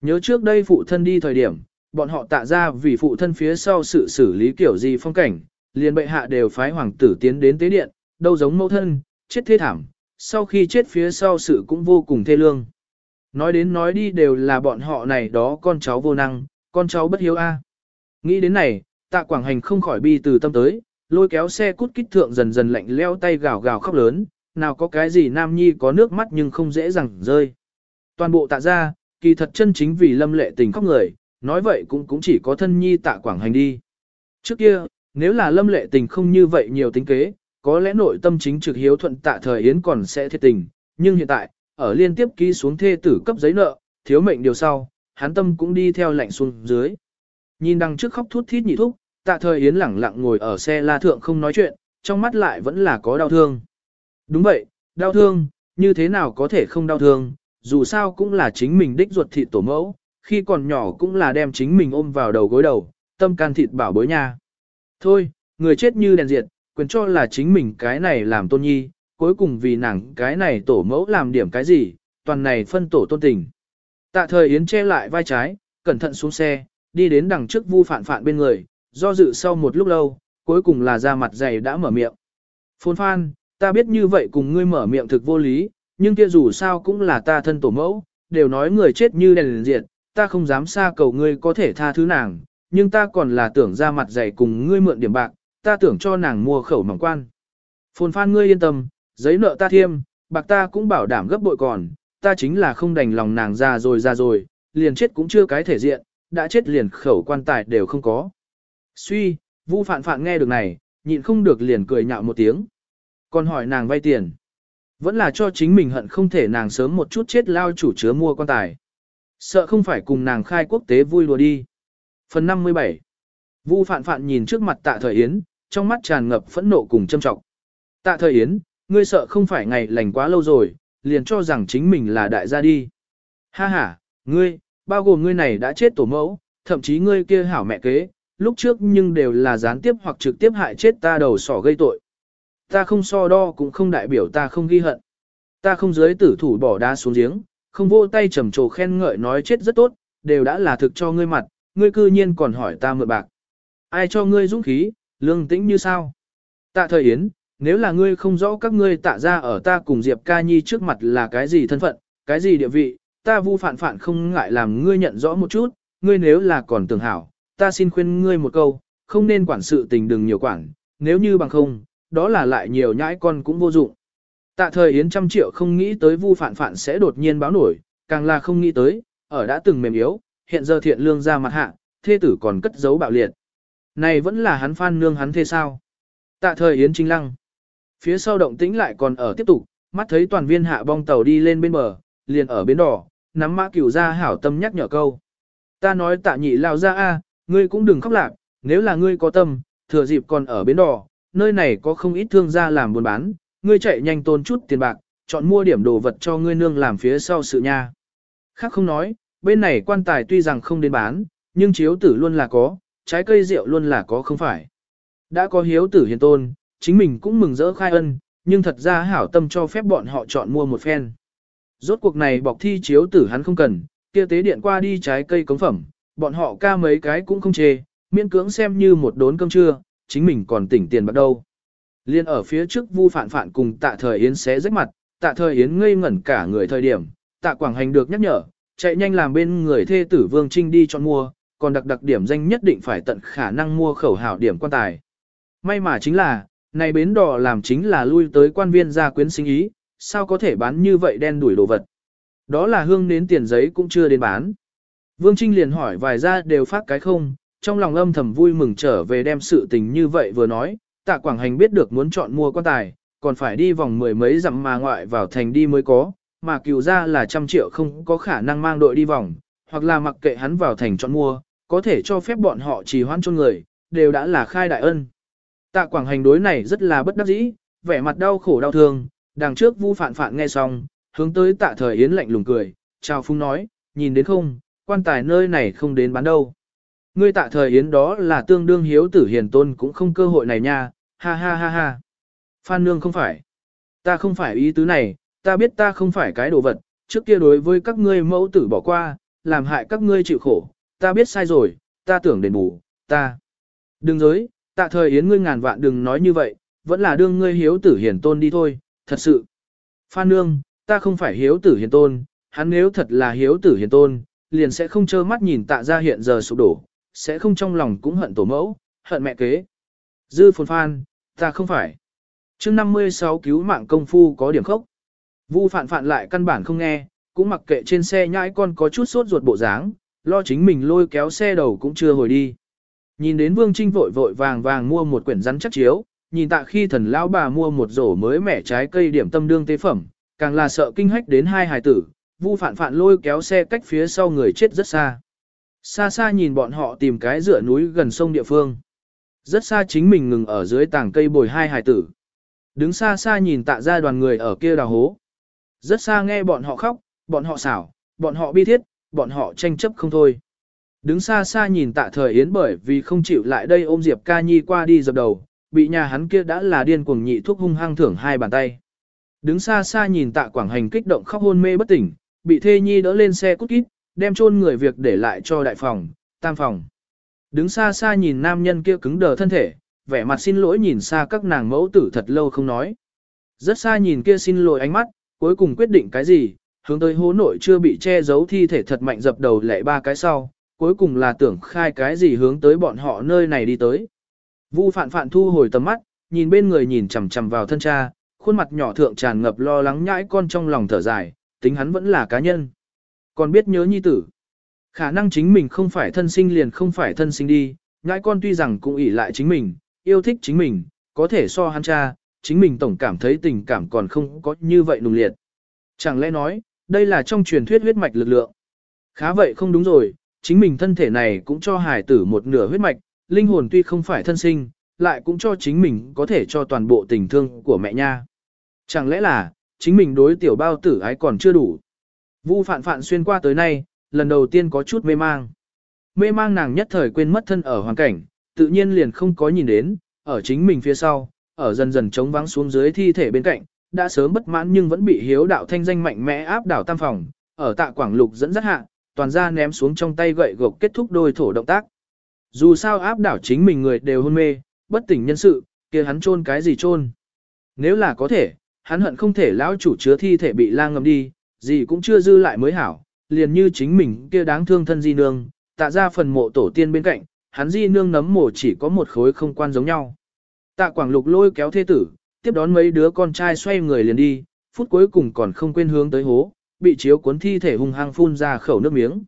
A: Nhớ trước đây phụ thân đi thời điểm, bọn họ tạ ra vì phụ thân phía sau sự xử lý kiểu gì phong cảnh, liền bệ hạ đều phái hoàng tử tiến đến tế điện, đâu giống mẫu thân, chết thê thảm, sau khi chết phía sau sự cũng vô cùng thê lương. Nói đến nói đi đều là bọn họ này đó con cháu vô năng, con cháu bất hiếu a. Nghĩ đến này, tạ quảng hành không khỏi bi từ tâm tới, lôi kéo xe cút kích thượng dần dần lạnh leo tay gào gào khóc lớn, nào có cái gì nam nhi có nước mắt nhưng không dễ dàng rơi. Toàn bộ tạ ra, kỳ thật chân chính vì lâm lệ tình khóc người, nói vậy cũng cũng chỉ có thân nhi tạ quảng hành đi. Trước kia, nếu là lâm lệ tình không như vậy nhiều tính kế, có lẽ nội tâm chính trực hiếu thuận tạ thời yến còn sẽ thiệt tình, nhưng hiện tại, ở liên tiếp ký xuống thê tử cấp giấy nợ, thiếu mệnh điều sau, hắn tâm cũng đi theo lạnh xuống dưới. Nhìn đằng trước khóc thút thít nhị thúc, tạ thời yến lẳng lặng ngồi ở xe la thượng không nói chuyện, trong mắt lại vẫn là có đau thương. Đúng vậy, đau thương, như thế nào có thể không đau thương, dù sao cũng là chính mình đích ruột thịt tổ mẫu, khi còn nhỏ cũng là đem chính mình ôm vào đầu gối đầu, tâm can thịt bảo bối nha. Thôi, người chết như đèn diệt, quyền cho là chính mình cái này làm tôn nhi, cuối cùng vì nàng cái này tổ mẫu làm điểm cái gì, toàn này phân tổ tôn tình. Tạ thời Yến che lại vai trái, cẩn thận xuống xe, đi đến đằng trước vu phản phản bên người, do dự sau một lúc lâu, cuối cùng là ra mặt dày đã mở miệng. Phôn phan, ta biết như vậy cùng ngươi mở miệng thực vô lý, nhưng kia dù sao cũng là ta thân tổ mẫu, đều nói người chết như đèn liền diệt, ta không dám xa cầu ngươi có thể tha thứ nàng, nhưng ta còn là tưởng ra mặt dày cùng ngươi mượn điểm bạc, ta tưởng cho nàng mua khẩu mỏng quan. Phồn phan ngươi yên tâm, giấy nợ ta thiêm, bạc ta cũng bảo đảm gấp bội còn, ta chính là không đành lòng nàng già rồi già rồi, liền chết cũng chưa cái thể diện, đã chết liền khẩu quan tài đều không có. Suy, Vu Phạn Phạn nghe được này, nhịn không được liền cười nhạo một tiếng. Còn hỏi nàng vay tiền. Vẫn là cho chính mình hận không thể nàng sớm một chút chết lao chủ chứa mua quan tài. Sợ không phải cùng nàng khai quốc tế vui đùa đi. Phần 57 Vu Phạn Phạn nhìn trước mặt tạ thời Yến, trong mắt tràn ngập phẫn nộ cùng châm trọng. Tạ thời Yến, ngươi sợ không phải ngày lành quá lâu rồi, liền cho rằng chính mình là đại gia đi. Ha ha, ngươi, bao gồm ngươi này đã chết tổ mẫu, thậm chí ngươi kia hảo mẹ kế, lúc trước nhưng đều là gián tiếp hoặc trực tiếp hại chết ta đầu sỏ gây tội. Ta không so đo cũng không đại biểu ta không ghi hận. Ta không giới tử thủ bỏ đá xuống giếng, không vô tay trầm trồ khen ngợi nói chết rất tốt, đều đã là thực cho ngươi mặt, ngươi cư nhiên còn hỏi ta mượn bạc. Ai cho ngươi dũng khí, lương tĩnh như sao? Tạ thời Yến, nếu là ngươi không rõ các ngươi tạ ra ở ta cùng Diệp Ca Nhi trước mặt là cái gì thân phận, cái gì địa vị, ta vu phản phản không ngại làm ngươi nhận rõ một chút, ngươi nếu là còn tưởng hảo, ta xin khuyên ngươi một câu, không nên quản sự tình đừng nhiều quản, nếu như bằng không, đó là lại nhiều nhãi con cũng vô dụng. Tạ thời Yến trăm triệu không nghĩ tới vu phản phản sẽ đột nhiên báo nổi, càng là không nghĩ tới, ở đã từng mềm yếu, hiện giờ thiện lương ra mặt hạ, thê tử còn cất giấu bạo liệt. Này vẫn là hắn phan nương hắn thế sao. Tạ thời Yến chính lăng. Phía sau động tĩnh lại còn ở tiếp tục, mắt thấy toàn viên hạ bong tàu đi lên bên bờ, liền ở bến đỏ, nắm mã cửu ra hảo tâm nhắc nhở câu. Ta nói tạ nhị lao ra a, ngươi cũng đừng khóc lạc, nếu là ngươi có tâm, thừa dịp còn ở bến đỏ, nơi này có không ít thương gia làm buôn bán, ngươi chạy nhanh tôn chút tiền bạc, chọn mua điểm đồ vật cho ngươi nương làm phía sau sự nha. Khác không nói, bên này quan tài tuy rằng không đến bán, nhưng chiếu tử luôn là có, trái cây rượu luôn là có không phải. Đã có hiếu tử hiền tôn, chính mình cũng mừng rỡ khai ân, nhưng thật ra hảo tâm cho phép bọn họ chọn mua một phen. Rốt cuộc này bọc thi chiếu tử hắn không cần, kia tế điện qua đi trái cây cống phẩm, bọn họ ca mấy cái cũng không chê, miễn cưỡng xem như một đốn cơm trưa, chính mình còn tỉnh tiền bắt đầu. Liên ở phía trước vu phản phản cùng tạ thời Yến xé rách mặt, tạ thời Yến ngây ngẩn cả người thời điểm, tạ quảng hành được nhắc nhở, chạy nhanh làm bên người thê tử Vương Trinh đi chọn mua, còn đặc đặc điểm danh nhất định phải tận khả năng mua khẩu hảo điểm quan tài. May mà chính là, này bến đỏ làm chính là lui tới quan viên gia quyến sinh ý, sao có thể bán như vậy đen đuổi đồ vật. Đó là hương đến tiền giấy cũng chưa đến bán. Vương Trinh liền hỏi vài gia đều phát cái không, trong lòng âm thầm vui mừng trở về đem sự tình như vậy vừa nói, tạ Quảng Hành biết được muốn chọn mua quan tài, còn phải đi vòng mười mấy dặm mà ngoại vào thành đi mới có, mà cựu ra là trăm triệu không có khả năng mang đội đi vòng, hoặc là mặc kệ hắn vào thành chọn mua, có thể cho phép bọn họ trì hoãn cho người, đều đã là khai đại ân. Tạ Quảng Hành đối này rất là bất đắc dĩ, vẻ mặt đau khổ đau thương, đằng trước Vu Phạn Phạn nghe xong, hướng tới Tạ Thời Yến lạnh lùng cười, chào phung nói, nhìn đến không, quan tài nơi này không đến bán đâu. Ngươi Tạ Thời Yến đó là tương đương hiếu tử hiền tôn cũng không cơ hội này nha, ha ha ha ha. Phan Nương không phải. Ta không phải ý tứ này, ta biết ta không phải cái đồ vật, trước kia đối với các ngươi mẫu tử bỏ qua, làm hại các ngươi chịu khổ, ta biết sai rồi, ta tưởng đền bù, ta. Đừng giới, tạ thời yến ngươi ngàn vạn đừng nói như vậy, vẫn là đương ngươi hiếu tử hiền tôn đi thôi, thật sự. Phan nương, ta không phải hiếu tử hiền tôn, hắn nếu thật là hiếu tử hiền tôn, liền sẽ không trơ mắt nhìn tạ ra hiện giờ sụp đổ, sẽ không trong lòng cũng hận tổ mẫu, hận mẹ kế. Dư phồn phan, ta không phải. chương 56 cứu mạng công phu có điểm khốc. Vu phạn phạn lại căn bản không nghe, cũng mặc kệ trên xe nhãi con có chút sốt ruột bộ dáng, lo chính mình lôi kéo xe đầu cũng chưa hồi đi. Nhìn đến Vương Trinh vội vội vàng vàng mua một quyển rắn chắc chiếu, nhìn tạ khi thần lão bà mua một rổ mới mẻ trái cây điểm tâm đương tế phẩm, càng là sợ kinh hách đến hai hài tử, Vu phản phản lôi kéo xe cách phía sau người chết rất xa. Xa xa nhìn bọn họ tìm cái dựa núi gần sông địa phương. Rất xa chính mình ngừng ở dưới tảng cây bồi hai hài tử. Đứng xa xa nhìn tạ ra đoàn người ở kia đào hố. Rất xa nghe bọn họ khóc, bọn họ xảo, bọn họ bi thiết, bọn họ tranh chấp không thôi. Đứng xa xa nhìn tạ thời yến bởi vì không chịu lại đây ôm Diệp ca nhi qua đi dập đầu, bị nhà hắn kia đã là điên cuồng nhị thuốc hung hăng thưởng hai bàn tay. Đứng xa xa nhìn tạ quảng hành kích động khóc hôn mê bất tỉnh, bị thê nhi đỡ lên xe cút kít, đem chôn người việc để lại cho đại phòng, tam phòng. Đứng xa xa nhìn nam nhân kia cứng đờ thân thể, vẻ mặt xin lỗi nhìn xa các nàng mẫu tử thật lâu không nói. Rất xa nhìn kia xin lỗi ánh mắt, cuối cùng quyết định cái gì, hướng tới hố nội chưa bị che giấu thi thể thật mạnh dập đầu lệ ba cái sau, cuối cùng là tưởng khai cái gì hướng tới bọn họ nơi này đi tới. Vu phạn phạn thu hồi tầm mắt, nhìn bên người nhìn chằm chằm vào thân cha, khuôn mặt nhỏ thượng tràn ngập lo lắng nhãi con trong lòng thở dài, tính hắn vẫn là cá nhân. Còn biết nhớ nhi tử. Khả năng chính mình không phải thân sinh liền không phải thân sinh đi, nhãi con tuy rằng cũng ỷ lại chính mình, yêu thích chính mình, có thể so hắn cha, chính mình tổng cảm thấy tình cảm còn không có như vậy nùng liệt. Chẳng lẽ nói, đây là trong truyền thuyết huyết mạch lực lượng. Khá vậy không đúng rồi, chính mình thân thể này cũng cho hài tử một nửa huyết mạch, linh hồn tuy không phải thân sinh, lại cũng cho chính mình có thể cho toàn bộ tình thương của mẹ nha. Chẳng lẽ là, chính mình đối tiểu bao tử ái còn chưa đủ. Vu phạn phạn xuyên qua tới nay, lần đầu tiên có chút mê mang. Mê mang nàng nhất thời quên mất thân ở hoàn cảnh, tự nhiên liền không có nhìn đến, ở chính mình phía sau, ở dần dần trống vắng xuống dưới thi thể bên cạnh, đã sớm bất mãn nhưng vẫn bị hiếu đạo thanh danh mạnh mẽ áp đảo tam phòng, ở tạ quảng lục dẫn dắt hạ, toàn ra ném xuống trong tay gậy gộc kết thúc đôi thổ động tác. Dù sao áp đảo chính mình người đều hôn mê, bất tỉnh nhân sự, kia hắn chôn cái gì chôn? Nếu là có thể, hắn hận không thể lão chủ chứa thi thể bị lang ngầm đi, gì cũng chưa dư lại mới hảo, liền như chính mình kia đáng thương thân di nương, tạ ra phần mộ tổ tiên bên cạnh, hắn di nương nấm mộ chỉ có một khối không quan giống nhau. Tạ Quảng Lục lôi kéo thế tử, tiếp đón mấy đứa con trai xoay người liền đi, phút cuối cùng còn không quên hướng tới hố, bị chiếu cuốn thi thể hung hăng phun ra khẩu nước miếng.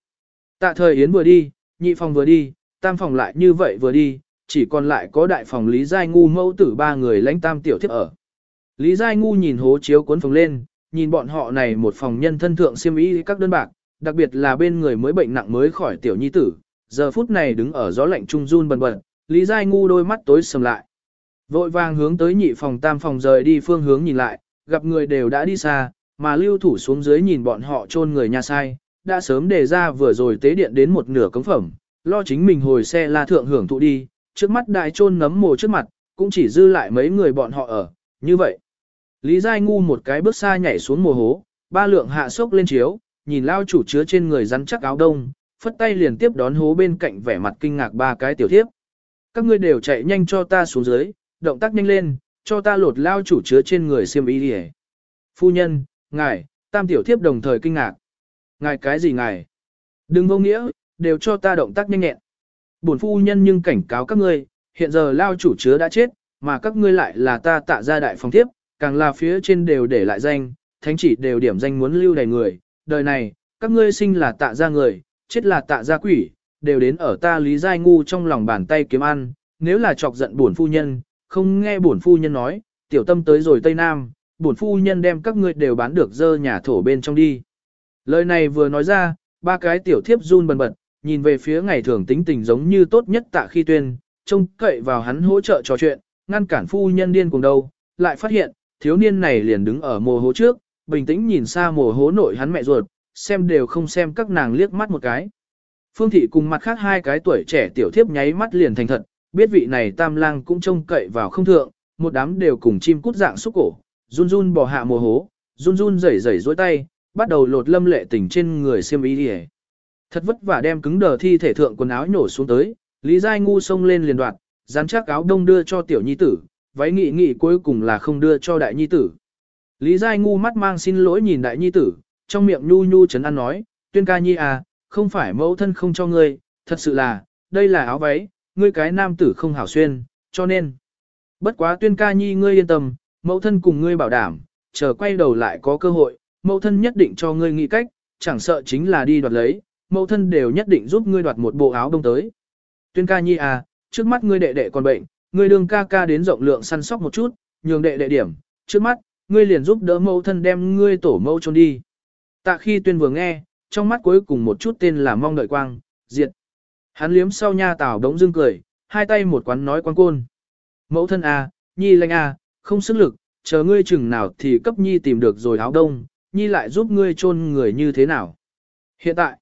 A: Tạ thời Yến vừa đi, nhị phòng vừa đi, tam phòng lại như vậy vừa đi, chỉ còn lại có đại phòng Lý Giai Ngu mẫu tử ba người lãnh tam tiểu thiếp ở. Lý Giai Ngu nhìn hố chiếu cuốn phòng lên, nhìn bọn họ này một phòng nhân thân thượng siêm ý các đơn bạc, đặc biệt là bên người mới bệnh nặng mới khỏi tiểu nhi tử, giờ phút này đứng ở gió lạnh trung run bần bật, Lý Giai Ngu đôi mắt tối sầm lại. Vội vàng hướng tới nhị phòng tam phòng rời đi phương hướng nhìn lại, gặp người đều đã đi xa, mà lưu thủ xuống dưới nhìn bọn họ chôn người nhà sai, đã sớm đề ra vừa rồi tế điện đến một nửa cống phẩm, lo chính mình hồi xe la thượng hưởng thụ đi, trước mắt đại trôn nấm mồ trước mặt, cũng chỉ dư lại mấy người bọn họ ở, như vậy. Lý Giai Ngu một cái bước xa nhảy xuống mồ hố, ba lượng hạ sốc lên chiếu, nhìn lao chủ chứa trên người rắn chắc áo đông, phất tay liền tiếp đón hố bên cạnh vẻ mặt kinh ngạc ba cái tiểu thiếp. Các ngươi đều chạy nhanh cho ta xuống dưới, động tác nhanh lên, cho ta lột lao chủ chứa trên người xiêm y đi Phu nhân, ngài, tam tiểu thiếp đồng thời kinh ngạc. Ngài cái gì ngài? Đừng vô nghĩa, đều cho ta động tác nhanh nhẹn. Bổn phu nhân nhưng cảnh cáo các ngươi, hiện giờ lao chủ chứa đã chết, mà các ngươi lại là ta tạ ra đại phòng thiếp, càng là phía trên đều để lại danh, thánh chỉ đều điểm danh muốn lưu đầy người, đời này, các ngươi sinh là tạ ra người, chết là tạ ra quỷ, đều đến ở ta lý giai ngu trong lòng bàn tay kiếm ăn, nếu là chọc giận bổn phu nhân, không nghe bổn phu nhân nói, tiểu tâm tới rồi Tây Nam, bổn phu nhân đem các ngươi đều bán được dơ nhà thổ bên trong đi. Lời này vừa nói ra, ba cái tiểu thiếp run bần bật, nhìn về phía ngày thường tính tình giống như tốt nhất tạ khi tuyên, trông cậy vào hắn hỗ trợ trò chuyện, ngăn cản phu nhân điên cùng đâu, lại phát hiện, thiếu niên này liền đứng ở mồ hố trước, bình tĩnh nhìn xa mồ hố nội hắn mẹ ruột, xem đều không xem các nàng liếc mắt một cái. Phương thị cùng mặt khác hai cái tuổi trẻ tiểu thiếp nháy mắt liền thành thật, biết vị này tam lang cũng trông cậy vào không thượng, một đám đều cùng chim cút dạng xúc cổ, run run bò hạ mồ hố, run run rẩy rẩy dối tay, bắt đầu lột lâm lệ tình trên người xiêm y đi Thật vất vả đem cứng đờ thi thể thượng quần áo nhổ xuống tới, Lý Giai ngu xông lên liền đoạt dán chắc áo đông đưa cho tiểu nhi tử, váy nghị nghị cuối cùng là không đưa cho đại nhi tử. Lý Giai ngu mắt mang xin lỗi nhìn đại nhi tử, trong miệng nhu nhu chấn an nói, tuyên ca nhi à, không phải mẫu thân không cho ngươi, thật sự là, đây là áo váy, ngươi cái nam tử không hảo xuyên, cho nên. Bất quá tuyên ca nhi ngươi yên tâm, mẫu thân cùng ngươi bảo đảm, chờ quay đầu lại có cơ hội, mẫu thân nhất định cho ngươi nghĩ cách, chẳng sợ chính là đi đoạt lấy, mẫu thân đều nhất định giúp ngươi đoạt một bộ áo đông tới. Tuyên ca nhi à, trước mắt ngươi đệ đệ còn bệnh, ngươi đường ca ca đến rộng lượng săn sóc một chút, nhường đệ đệ điểm, trước mắt, ngươi liền giúp đỡ mẫu thân đem ngươi tổ mẫu trốn đi. Tạ khi tuyên vừa nghe, trong mắt cuối cùng một chút tên là mong đợi quang, diệt. Hắn liếm sau nha tảo đống dương cười, hai tay một quán nói quán côn. Mẫu thân à, nhi lanh à, không sức lực, chờ ngươi chừng nào thì cấp nhi tìm được rồi áo đông, nhi lại giúp ngươi chôn người như thế nào. Hiện tại,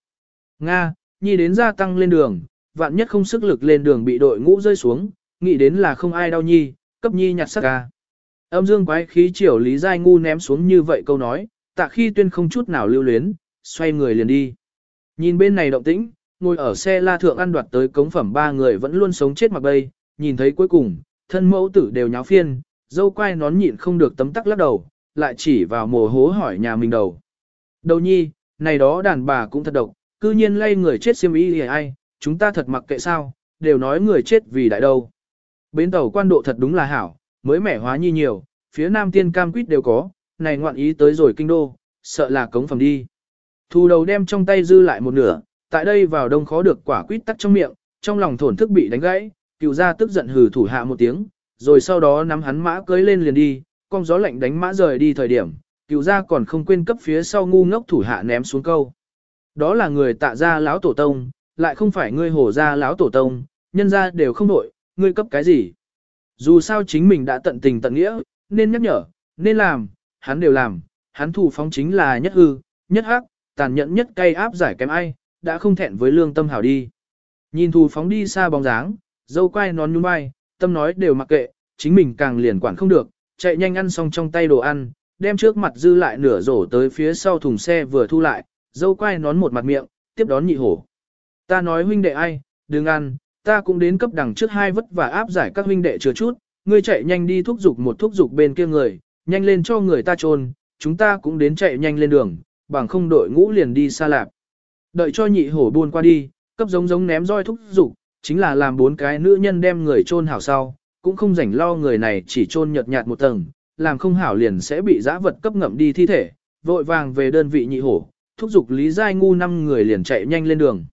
A: Nga, nhi đến gia tăng lên đường, vạn nhất không sức lực lên đường bị đội ngũ rơi xuống, nghĩ đến là không ai đau nhi, cấp nhi nhặt sắc ca. Âm dương quái khí chiều Lý Giai Ngu ném xuống như vậy câu nói, tạ khi tuyên không chút nào lưu luyến, xoay người liền đi. Nhìn bên này động tĩnh, ngồi ở xe la thượng ăn đoạt tới cống phẩm ba người vẫn luôn sống chết mặc bay, nhìn thấy cuối cùng, thân mẫu tử đều nháo phiên, dâu quai nón nhịn không được tấm tắc lắc đầu, lại chỉ vào mồ hố hỏi nhà mình đầu. Đầu nhi, này đó đàn bà cũng thật độc, cư nhiên lay người chết xiêm y hề ai, chúng ta thật mặc kệ sao, đều nói người chết vì đại đâu. Bến tàu quan độ thật đúng là hảo, mới mẻ hóa nhi nhiều, phía nam tiên cam quýt đều có, này ngoạn ý tới rồi kinh đô, sợ là cống phẩm đi. Thu đầu đem trong tay dư lại một nửa, tại đây vào đông khó được quả quýt tắt trong miệng, trong lòng thổn thức bị đánh gãy, cựu ra tức giận hừ thủ hạ một tiếng, rồi sau đó nắm hắn mã cưới lên liền đi, con gió lạnh đánh mã rời đi thời điểm, cựu ra còn không quên cấp phía sau ngu ngốc thủ hạ ném xuống câu. Đó là người tạ ra lão tổ tông, lại không phải ngươi hổ ra lão tổ tông, nhân ra đều không đội, ngươi cấp cái gì. Dù sao chính mình đã tận tình tận nghĩa, nên nhắc nhở, nên làm, hắn đều làm, hắn thủ phóng chính là nhất hư, nhất hắc, tàn nhẫn nhất cay áp giải kém ai, đã không thẹn với lương tâm hảo đi. Nhìn thù phóng đi xa bóng dáng, dâu quay nón nhún vai, tâm nói đều mặc kệ, chính mình càng liền quản không được, chạy nhanh ăn xong trong tay đồ ăn, đem trước mặt dư lại nửa rổ tới phía sau thùng xe vừa thu lại, dâu quay nón một mặt miệng, tiếp đón nhị hổ. Ta nói huynh đệ ai, đừng ăn, ta cũng đến cấp đằng trước hai vất và áp giải các huynh đệ chừa chút, ngươi chạy nhanh đi thúc giục một thúc giục bên kia người, nhanh lên cho người ta trôn, chúng ta cũng đến chạy nhanh lên đường, bằng không đội ngũ liền đi xa lạp. Đợi cho nhị hổ buôn qua đi, cấp giống giống ném roi thúc giục, chính là làm bốn cái nữ nhân đem người trôn hảo sau, cũng không rảnh lo người này chỉ trôn nhợt nhạt một tầng, làm không hảo liền sẽ bị giã vật cấp ngậm đi thi thể, vội vàng về đơn vị nhị hổ, thúc giục Lý Giai Ngu năm người liền chạy nhanh lên đường.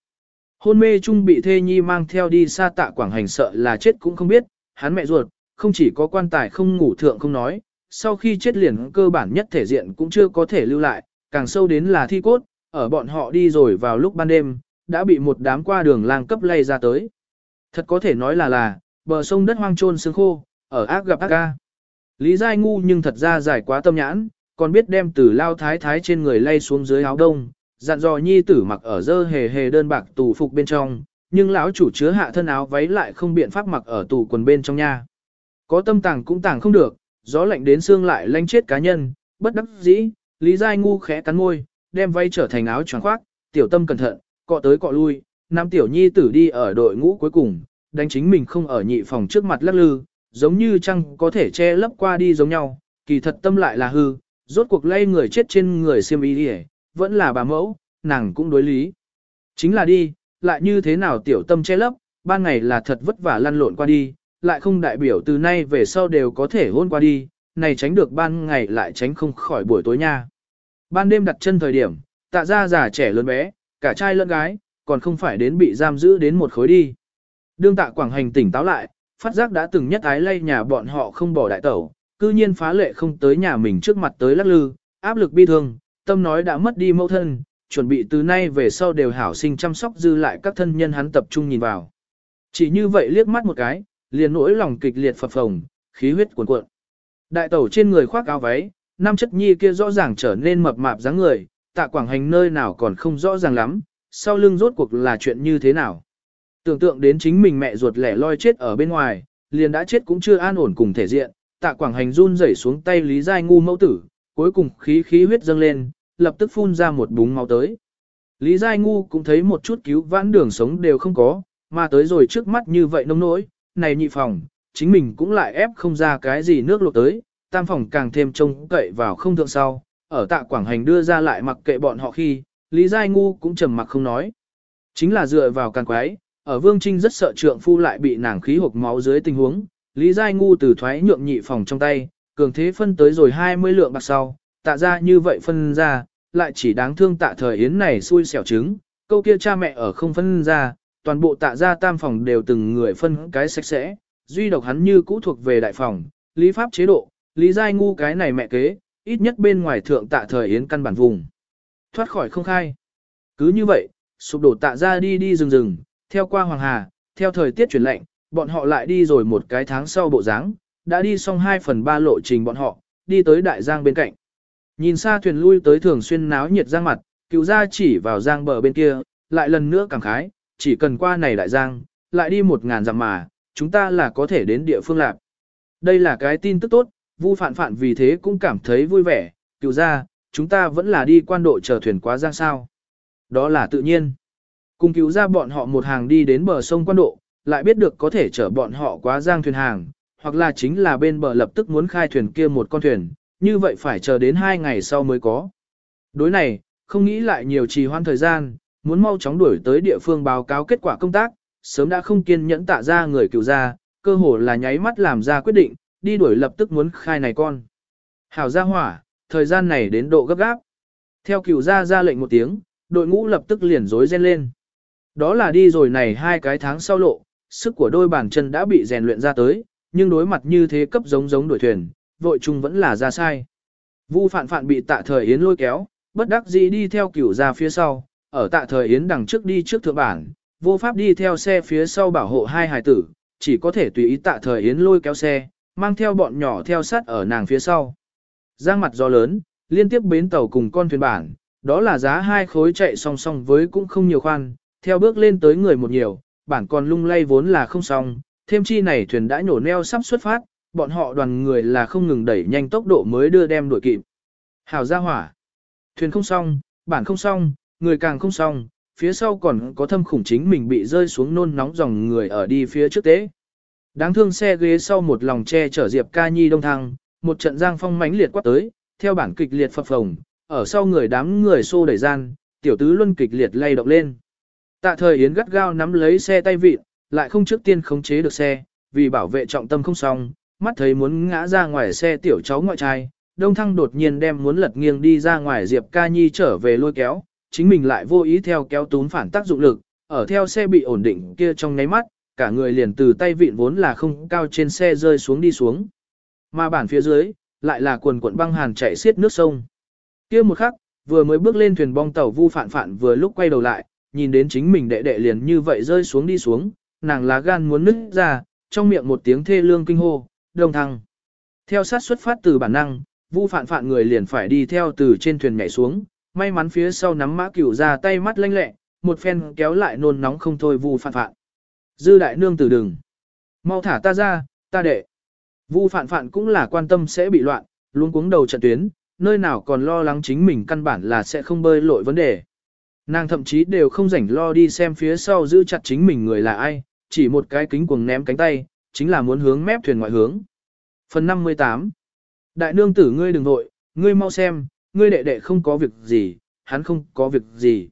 A: Hôn mê chung bị thê nhi mang theo đi xa tạ quảng hành sợ là chết cũng không biết, hắn mẹ ruột, không chỉ có quan tài không ngủ thượng không nói, sau khi chết liền cơ bản nhất thể diện cũng chưa có thể lưu lại, càng sâu đến là thi cốt, ở bọn họ đi rồi vào lúc ban đêm, đã bị một đám qua đường lang cấp lay ra tới. Thật có thể nói là là, bờ sông đất hoang trôn xương khô, ở ác gặp ác ca. Lý Giai ngu nhưng thật ra giải quá tâm nhãn, còn biết đem từ lao thái thái trên người lay xuống dưới áo đông, dặn dò nhi tử mặc ở dơ hề hề đơn bạc tù phục bên trong, nhưng lão chủ chứa hạ thân áo váy lại không biện pháp mặc ở tù quần bên trong nha. Có tâm tàng cũng tàng không được, gió lạnh đến xương lại lanh chết cá nhân, bất đắc dĩ, Lý Giai ngu khẽ cắn môi, đem váy trở thành áo choàng khoác, tiểu tâm cẩn thận, cọ tới cọ lui, nam tiểu nhi tử đi ở đội ngũ cuối cùng, đánh chính mình không ở nhị phòng trước mặt lắc lư, giống như chăng có thể che lấp qua đi giống nhau, kỳ thật tâm lại là hư, rốt cuộc lây người chết trên người siêm ý đi vẫn là bà mẫu, nàng cũng đối lý. Chính là đi, lại như thế nào tiểu tâm che lấp, ban ngày là thật vất vả lăn lộn qua đi, lại không đại biểu từ nay về sau đều có thể hôn qua đi, này tránh được ban ngày lại tránh không khỏi buổi tối nha. Ban đêm đặt chân thời điểm, tạ ra già trẻ lớn bé, cả trai lẫn gái, còn không phải đến bị giam giữ đến một khối đi. Đương tạ quảng hành tỉnh táo lại, phát giác đã từng nhất ái lây nhà bọn họ không bỏ đại tẩu, cư nhiên phá lệ không tới nhà mình trước mặt tới lắc lư, áp lực bi thương, tâm nói đã mất đi mẫu thân, chuẩn bị từ nay về sau đều hảo sinh chăm sóc dư lại các thân nhân hắn tập trung nhìn vào. Chỉ như vậy liếc mắt một cái, liền nỗi lòng kịch liệt phập phồng, khí huyết cuồn cuộn. Đại tẩu trên người khoác áo váy, năm chất nhi kia rõ ràng trở nên mập mạp dáng người, tạ quảng hành nơi nào còn không rõ ràng lắm, sau lưng rốt cuộc là chuyện như thế nào. Tưởng tượng đến chính mình mẹ ruột lẻ loi chết ở bên ngoài, liền đã chết cũng chưa an ổn cùng thể diện, tạ quảng hành run rẩy xuống tay Lý Giai ngu mẫu tử, cuối cùng khí khí huyết dâng lên, lập tức phun ra một búng máu tới. Lý Giai ngu cũng thấy một chút cứu vãn đường sống đều không có, mà tới rồi trước mắt như vậy nông nỗi, này nhị phòng, chính mình cũng lại ép không ra cái gì nước lột tới, tam phòng càng thêm trông cậy vào không thượng sau, ở tạ quảng hành đưa ra lại mặc kệ bọn họ khi, Lý Giai ngu cũng trầm mặc không nói. Chính là dựa vào càng quái, ở Vương Trinh rất sợ trượng phu lại bị nàng khí hộp máu dưới tình huống, Lý Giai Ngu từ thoái nhượng nhị phòng trong tay, cường thế phân tới rồi 20 lượng bạc sau, tạ ra như vậy phân ra, lại chỉ đáng thương tạ thời yến này xui xẻo trứng, câu kia cha mẹ ở không phân ra, toàn bộ tạ ra tam phòng đều từng người phân cái sạch sẽ, duy độc hắn như cũ thuộc về đại phòng, lý pháp chế độ, Lý Giai Ngu cái này mẹ kế, ít nhất bên ngoài thượng tạ thời yến căn bản vùng. Thoát khỏi không khai. Cứ như vậy, sụp đổ tạ ra đi đi rừng rừng, theo qua Hoàng Hà, theo thời tiết chuyển lạnh, bọn họ lại đi rồi một cái tháng sau bộ dáng, đã đi xong 2 phần 3 lộ trình bọn họ, đi tới đại giang bên cạnh. Nhìn xa thuyền lui tới thường xuyên náo nhiệt giang mặt, cựu ra chỉ vào giang bờ bên kia, lại lần nữa cảm khái, chỉ cần qua này đại giang, lại đi một ngàn dặm mà, chúng ta là có thể đến địa phương lạc. Đây là cái tin tức tốt, Vu Phạn Phạn vì thế cũng cảm thấy vui vẻ, cựu ra, chúng ta vẫn là đi quan độ chờ thuyền quá giang sao. Đó là tự nhiên. Cùng cứu ra bọn họ một hàng đi đến bờ sông quan độ, lại biết được có thể chở bọn họ quá giang thuyền hàng, hoặc là chính là bên bờ lập tức muốn khai thuyền kia một con thuyền, như vậy phải chờ đến hai ngày sau mới có. Đối này, không nghĩ lại nhiều trì hoãn thời gian, muốn mau chóng đuổi tới địa phương báo cáo kết quả công tác, sớm đã không kiên nhẫn tạ ra người cựu ra, cơ hồ là nháy mắt làm ra quyết định, đi đuổi lập tức muốn khai này con. Hảo ra hỏa, thời gian này đến độ gấp gáp. Theo cửu gia ra lệnh một tiếng, đội ngũ lập tức liền rối ren lên. Đó là đi rồi này hai cái tháng sau lộ, sức của đôi bàn chân đã bị rèn luyện ra tới, nhưng đối mặt như thế cấp giống giống đuổi thuyền, vội chung vẫn là ra sai. Vu phạn phạn bị tạ thời yến lôi kéo, bất đắc dĩ đi theo cửu ra phía sau, ở tạ thời yến đằng trước đi trước thượng bản, vô pháp đi theo xe phía sau bảo hộ hai hài tử, chỉ có thể tùy ý tạ thời yến lôi kéo xe, mang theo bọn nhỏ theo sát ở nàng phía sau. Giang mặt gió lớn, liên tiếp bến tàu cùng con thuyền bản, đó là giá hai khối chạy song song với cũng không nhiều khoan, theo bước lên tới người một nhiều, bản còn lung lay vốn là không xong, thêm chi này thuyền đã nhổ neo sắp xuất phát, bọn họ đoàn người là không ngừng đẩy nhanh tốc độ mới đưa đem đuổi kịp. Hào ra hỏa. Thuyền không xong, bản không xong, người càng không xong, phía sau còn có thâm khủng chính mình bị rơi xuống nôn nóng dòng người ở đi phía trước tế. Đáng thương xe ghế sau một lòng che chở Diệp Ca Nhi đông thăng, một trận giang phong mãnh liệt quát tới, theo bản kịch liệt phập phồng, ở sau người đám người xô đẩy gian, tiểu tứ luân kịch liệt lay động lên. Tạ thời Yến gắt gao nắm lấy xe tay vịt, lại không trước tiên khống chế được xe, vì bảo vệ trọng tâm không xong, mắt thấy muốn ngã ra ngoài xe tiểu cháu ngoại trai, đông thăng đột nhiên đem muốn lật nghiêng đi ra ngoài Diệp Ca Nhi trở về lôi kéo, chính mình lại vô ý theo kéo tún phản tác dụng lực, ở theo xe bị ổn định kia trong nháy mắt, cả người liền từ tay vịn vốn là không cao trên xe rơi xuống đi xuống. Mà bản phía dưới, lại là quần cuộn băng hàn chạy xiết nước sông. kia một khắc, vừa mới bước lên thuyền bong tàu vu phản phản vừa lúc quay đầu lại, nhìn đến chính mình đệ đệ liền như vậy rơi xuống đi xuống, nàng lá gan muốn nứt ra, trong miệng một tiếng thê lương kinh hô, đồng thăng. Theo sát xuất phát từ bản năng, vu phản phản người liền phải đi theo từ trên thuyền nhảy xuống, may mắn phía sau nắm mã cửu ra tay mắt lanh lẹ, một phen kéo lại nôn nóng không thôi vu phản phản. Dư đại nương tử đừng. Mau thả ta ra, ta đệ. Vu phản phản cũng là quan tâm sẽ bị loạn, luôn cuống đầu trận tuyến, nơi nào còn lo lắng chính mình căn bản là sẽ không bơi lội vấn đề. Nàng thậm chí đều không rảnh lo đi xem phía sau giữ chặt chính mình người là ai, chỉ một cái kính cuồng ném cánh tay, chính là muốn hướng mép thuyền ngoại hướng. Phần 58 Đại nương tử ngươi đừng vội, ngươi mau xem, ngươi đệ đệ không có việc gì, hắn không có việc gì.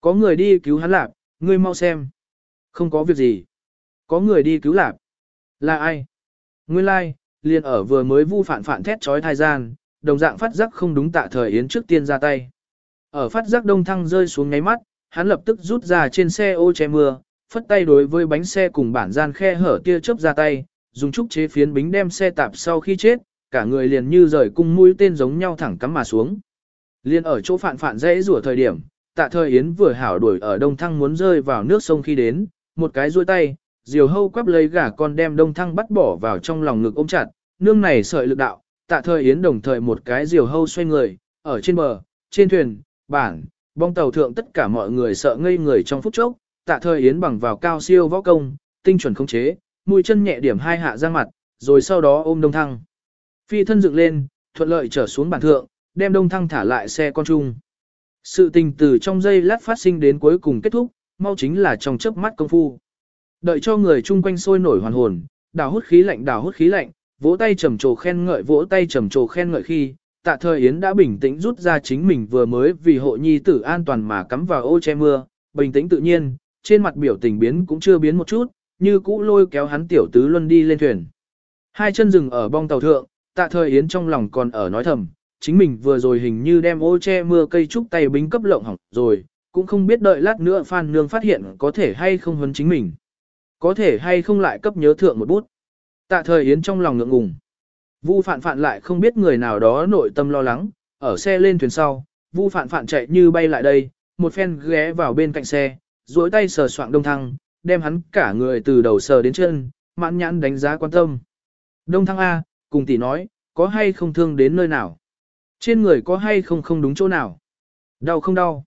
A: Có người đi cứu hắn lạp, ngươi mau xem. Không có việc gì. Có người đi cứu lạp. Là ai? Nguyên lai, like, liền ở vừa mới vu phản phản thét trói thai gian, đồng dạng phát giác không đúng tạ thời yến trước tiên ra tay. Ở phát giác đông thăng rơi xuống ngáy mắt, hắn lập tức rút ra trên xe ô che mưa, phất tay đối với bánh xe cùng bản gian khe hở tia chớp ra tay, dùng trúc chế phiến bính đem xe tạp sau khi chết, cả người liền như rời cung mũi tên giống nhau thẳng cắm mà xuống. Liên ở chỗ phản phản dễ rủa thời điểm, tạ thời yến vừa hảo đuổi ở đông thăng muốn rơi vào nước sông khi đến, một cái duỗi tay, diều hâu quắp lấy gà con đem đông thăng bắt bỏ vào trong lòng ngực ôm chặt, nương này sợi lực đạo, tạ thời yến đồng thời một cái diều hâu xoay người, ở trên bờ, trên thuyền, bản, bong tàu thượng tất cả mọi người sợ ngây người trong phút chốc, tạ thời yến bằng vào cao siêu võ công, tinh chuẩn không chế, mũi chân nhẹ điểm hai hạ ra mặt, rồi sau đó ôm đông thăng. Phi thân dựng lên, thuận lợi trở xuống bản thượng, đem đông thăng thả lại xe con chung. Sự tình từ trong giây lát phát sinh đến cuối cùng kết thúc, mau chính là trong chớp mắt công phu. Đợi cho người chung quanh sôi nổi hoàn hồn, đào hút khí lạnh đào hút khí lạnh, vỗ tay trầm trồ khen ngợi vỗ tay trầm trồ khen ngợi khi, tạ thời Yến đã bình tĩnh rút ra chính mình vừa mới vì hộ nhi tử an toàn mà cắm vào ô che mưa, bình tĩnh tự nhiên, trên mặt biểu tình biến cũng chưa biến một chút, như cũ lôi kéo hắn tiểu tứ luân đi lên thuyền. Hai chân dừng ở bong tàu thượng, tạ thời Yến trong lòng còn ở nói thầm, chính mình vừa rồi hình như đem ô che mưa cây trúc tay bính cấp lộng hỏng rồi, cũng không biết đợi lát nữa Phan Nương phát hiện có thể hay không huấn chính mình. Có thể hay không lại cấp nhớ thượng một bút. Tạ thời Yến trong lòng ngượng ngùng. Vu phạn phạn lại không biết người nào đó nội tâm lo lắng, ở xe lên thuyền sau, Vu phạn phạn chạy như bay lại đây, một phen ghé vào bên cạnh xe, duỗi tay sờ soạng đông thăng, đem hắn cả người từ đầu sờ đến chân, mãn nhãn đánh giá quan tâm. Đông thăng A, cùng tỷ nói, có hay không thương đến nơi nào? Trên người có hay không không đúng chỗ nào? Đau không đau?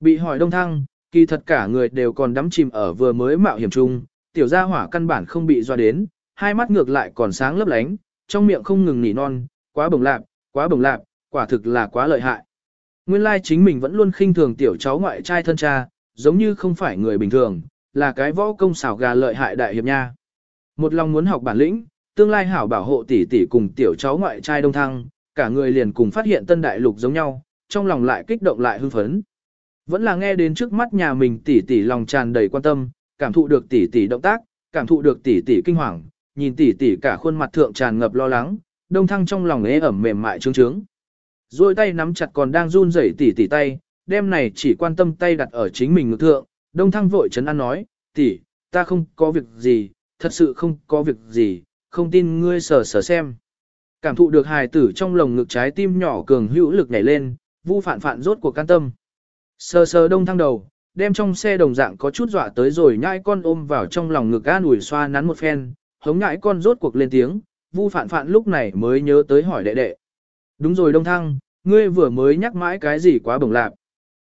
A: Bị hỏi đông thăng, kỳ thật cả người đều còn đắm chìm ở vừa mới mạo hiểm chung, tiểu gia hỏa căn bản không bị doa đến, hai mắt ngược lại còn sáng lấp lánh, trong miệng không ngừng nỉ non, quá bồng lạp, quá bồng lạp, quả thực là quá lợi hại. Nguyên lai chính mình vẫn luôn khinh thường tiểu cháu ngoại trai thân cha, giống như không phải người bình thường, là cái võ công xảo gà lợi hại đại hiệp nha. Một lòng muốn học bản lĩnh, tương lai hảo bảo hộ tỷ tỷ cùng tiểu cháu ngoại trai đông thăng, cả người liền cùng phát hiện tân đại lục giống nhau, trong lòng lại kích động lại hưng phấn. Vẫn là nghe đến trước mắt nhà mình tỷ tỷ lòng tràn đầy quan tâm, cảm thụ được tỷ tỷ động tác, cảm thụ được tỷ tỷ kinh hoàng, nhìn tỷ tỷ cả khuôn mặt thượng tràn ngập lo lắng, đông thăng trong lòng ế ẩm mềm mại trướng trướng. Rồi tay nắm chặt còn đang run rẩy tỷ tỷ tay, đêm này chỉ quan tâm tay đặt ở chính mình ngực thượng, đông thăng vội chấn an nói, tỷ, ta không có việc gì, thật sự không có việc gì, không tin ngươi sờ sờ xem. Cảm thụ được hài tử trong lồng ngực trái tim nhỏ cường hữu lực nhảy lên, vu phản phản rốt cuộc can tâm. Sờ sờ đông thăng đầu, đem trong xe đồng dạng có chút dọa tới rồi nhãi con ôm vào trong lòng ngực an ủi xoa nắn một phen, hống ngãi con rốt cuộc lên tiếng, vu phản phản lúc này mới nhớ tới hỏi đệ đệ. Đúng rồi đông thăng, ngươi vừa mới nhắc mãi cái gì quá bổng lạc.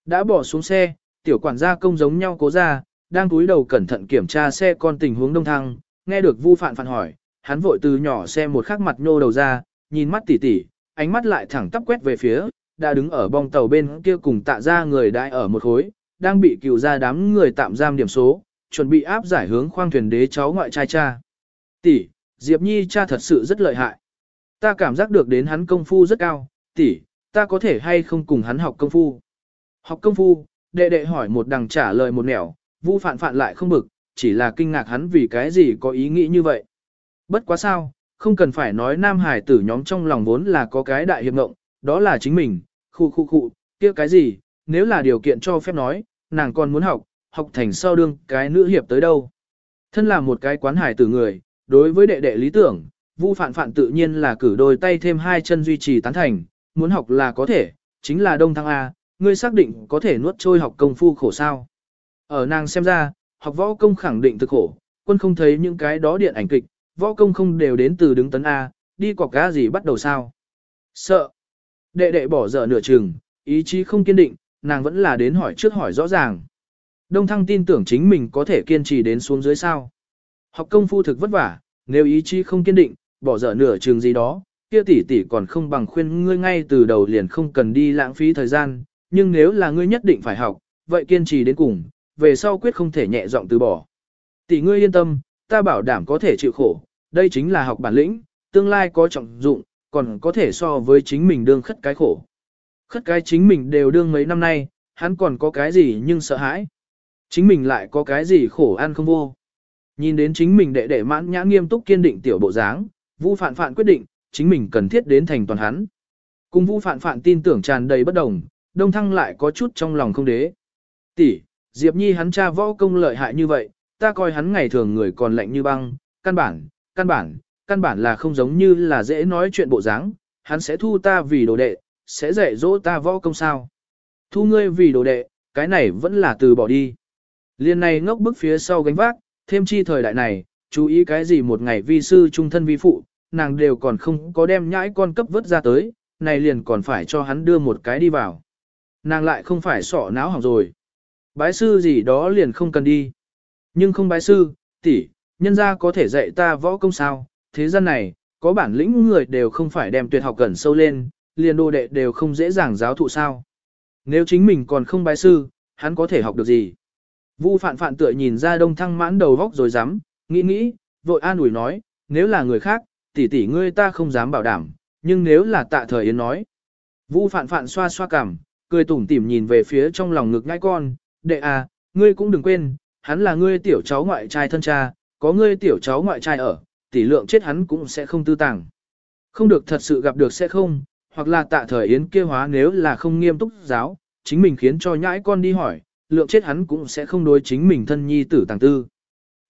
A: Đã bỏ xuống xe, tiểu quản gia công giống nhau cố ra, đang cúi đầu cẩn thận kiểm tra xe con tình huống đông thăng, nghe được vu phản phản hỏi, hắn vội từ nhỏ xe một khắc mặt nhô đầu ra, nhìn mắt tỉ tỉ, ánh mắt lại thẳng tắp quét về phía, đã đứng ở bong tàu bên kia cùng tạ ra người đại ở một khối, đang bị cựu ra đám người tạm giam điểm số, chuẩn bị áp giải hướng khoang thuyền đế cháu ngoại trai cha. Tỷ, Diệp Nhi cha thật sự rất lợi hại. Ta cảm giác được đến hắn công phu rất cao, tỷ, ta có thể hay không cùng hắn học công phu. Học công phu, đệ đệ hỏi một đằng trả lời một nẻo, vu phạn phạn lại không bực, chỉ là kinh ngạc hắn vì cái gì có ý nghĩ như vậy. Bất quá sao, không cần phải nói nam hải tử nhóm trong lòng vốn là có cái đại hiệp ngộng, đó là chính mình, khu khu khu, kia cái gì, nếu là điều kiện cho phép nói, nàng còn muốn học, học thành sau đương cái nữ hiệp tới đâu. Thân là một cái quán hải tử người, đối với đệ đệ lý tưởng, Vu Phạn Phạn tự nhiên là cử đôi tay thêm hai chân duy trì tán thành, muốn học là có thể, chính là đông thăng A, ngươi xác định có thể nuốt trôi học công phu khổ sao. Ở nàng xem ra, học võ công khẳng định thực khổ, quân không thấy những cái đó điện ảnh kịch, võ công không đều đến từ đứng tấn A, đi cọc cá gì bắt đầu sao. Sợ. Đệ đệ bỏ dở nửa chừng, ý chí không kiên định, nàng vẫn là đến hỏi trước hỏi rõ ràng. Đông Thăng tin tưởng chính mình có thể kiên trì đến xuống dưới sao. Học công phu thực vất vả, nếu ý chí không kiên định, bỏ dở nửa trường gì đó, kia tỷ tỷ còn không bằng khuyên ngươi ngay từ đầu liền không cần đi lãng phí thời gian, nhưng nếu là ngươi nhất định phải học, vậy kiên trì đến cùng, về sau quyết không thể nhẹ giọng từ bỏ. Tỷ ngươi yên tâm, ta bảo đảm có thể chịu khổ, đây chính là học bản lĩnh, tương lai có trọng dụng, còn có thể so với chính mình đương khất cái khổ. Khất cái chính mình đều đương mấy năm nay, hắn còn có cái gì nhưng sợ hãi. Chính mình lại có cái gì khổ ăn không vô. Nhìn đến chính mình đệ đệ mãn nhã nghiêm túc kiên định tiểu bộ dáng, Vu Phạn Phạn quyết định, chính mình cần thiết đến thành toàn hắn. Cùng Vu Phạn Phạn tin tưởng tràn đầy bất đồng, Đông Thăng lại có chút trong lòng không đế. Tỷ, Diệp Nhi hắn cha võ công lợi hại như vậy, ta coi hắn ngày thường người còn lạnh như băng, căn bản, căn bản, căn bản là không giống như là dễ nói chuyện bộ dáng, hắn sẽ thu ta vì đồ đệ, sẽ dạy dỗ ta võ công sao. Thu ngươi vì đồ đệ, cái này vẫn là từ bỏ đi. Liên này ngốc bức phía sau gánh vác, thêm chi thời đại này, chú ý cái gì một ngày vi sư trung thân vi phụ, nàng đều còn không có đem nhãi con cấp vớt ra tới, này liền còn phải cho hắn đưa một cái đi vào. Nàng lại không phải sọ não hỏng rồi. Bái sư gì đó liền không cần đi. Nhưng không bái sư, tỷ, nhân gia có thể dạy ta võ công sao, thế gian này, có bản lĩnh người đều không phải đem tuyệt học gần sâu lên, liền đồ đệ đều không dễ dàng giáo thụ sao. Nếu chính mình còn không bái sư, hắn có thể học được gì? Vu phạn phạn tựa nhìn ra đông thăng mãn đầu góc rồi dám, nghĩ nghĩ, vội an ủi nói, nếu là người khác, tỷ tỷ ngươi ta không dám bảo đảm, nhưng nếu là tạ thời yến nói. Vu phạn phạn xoa xoa cằm, cười tủm tỉm nhìn về phía trong lòng ngực ngai con, đệ à, ngươi cũng đừng quên, hắn là ngươi tiểu cháu ngoại trai thân cha, có ngươi tiểu cháu ngoại trai ở, tỷ lượng chết hắn cũng sẽ không tư tàng. Không được thật sự gặp được sẽ không, hoặc là tạ thời yến kia hóa nếu là không nghiêm túc giáo, chính mình khiến cho nhãi con đi hỏi, lượng chết hắn cũng sẽ không đối chính mình thân nhi tử tàng tư.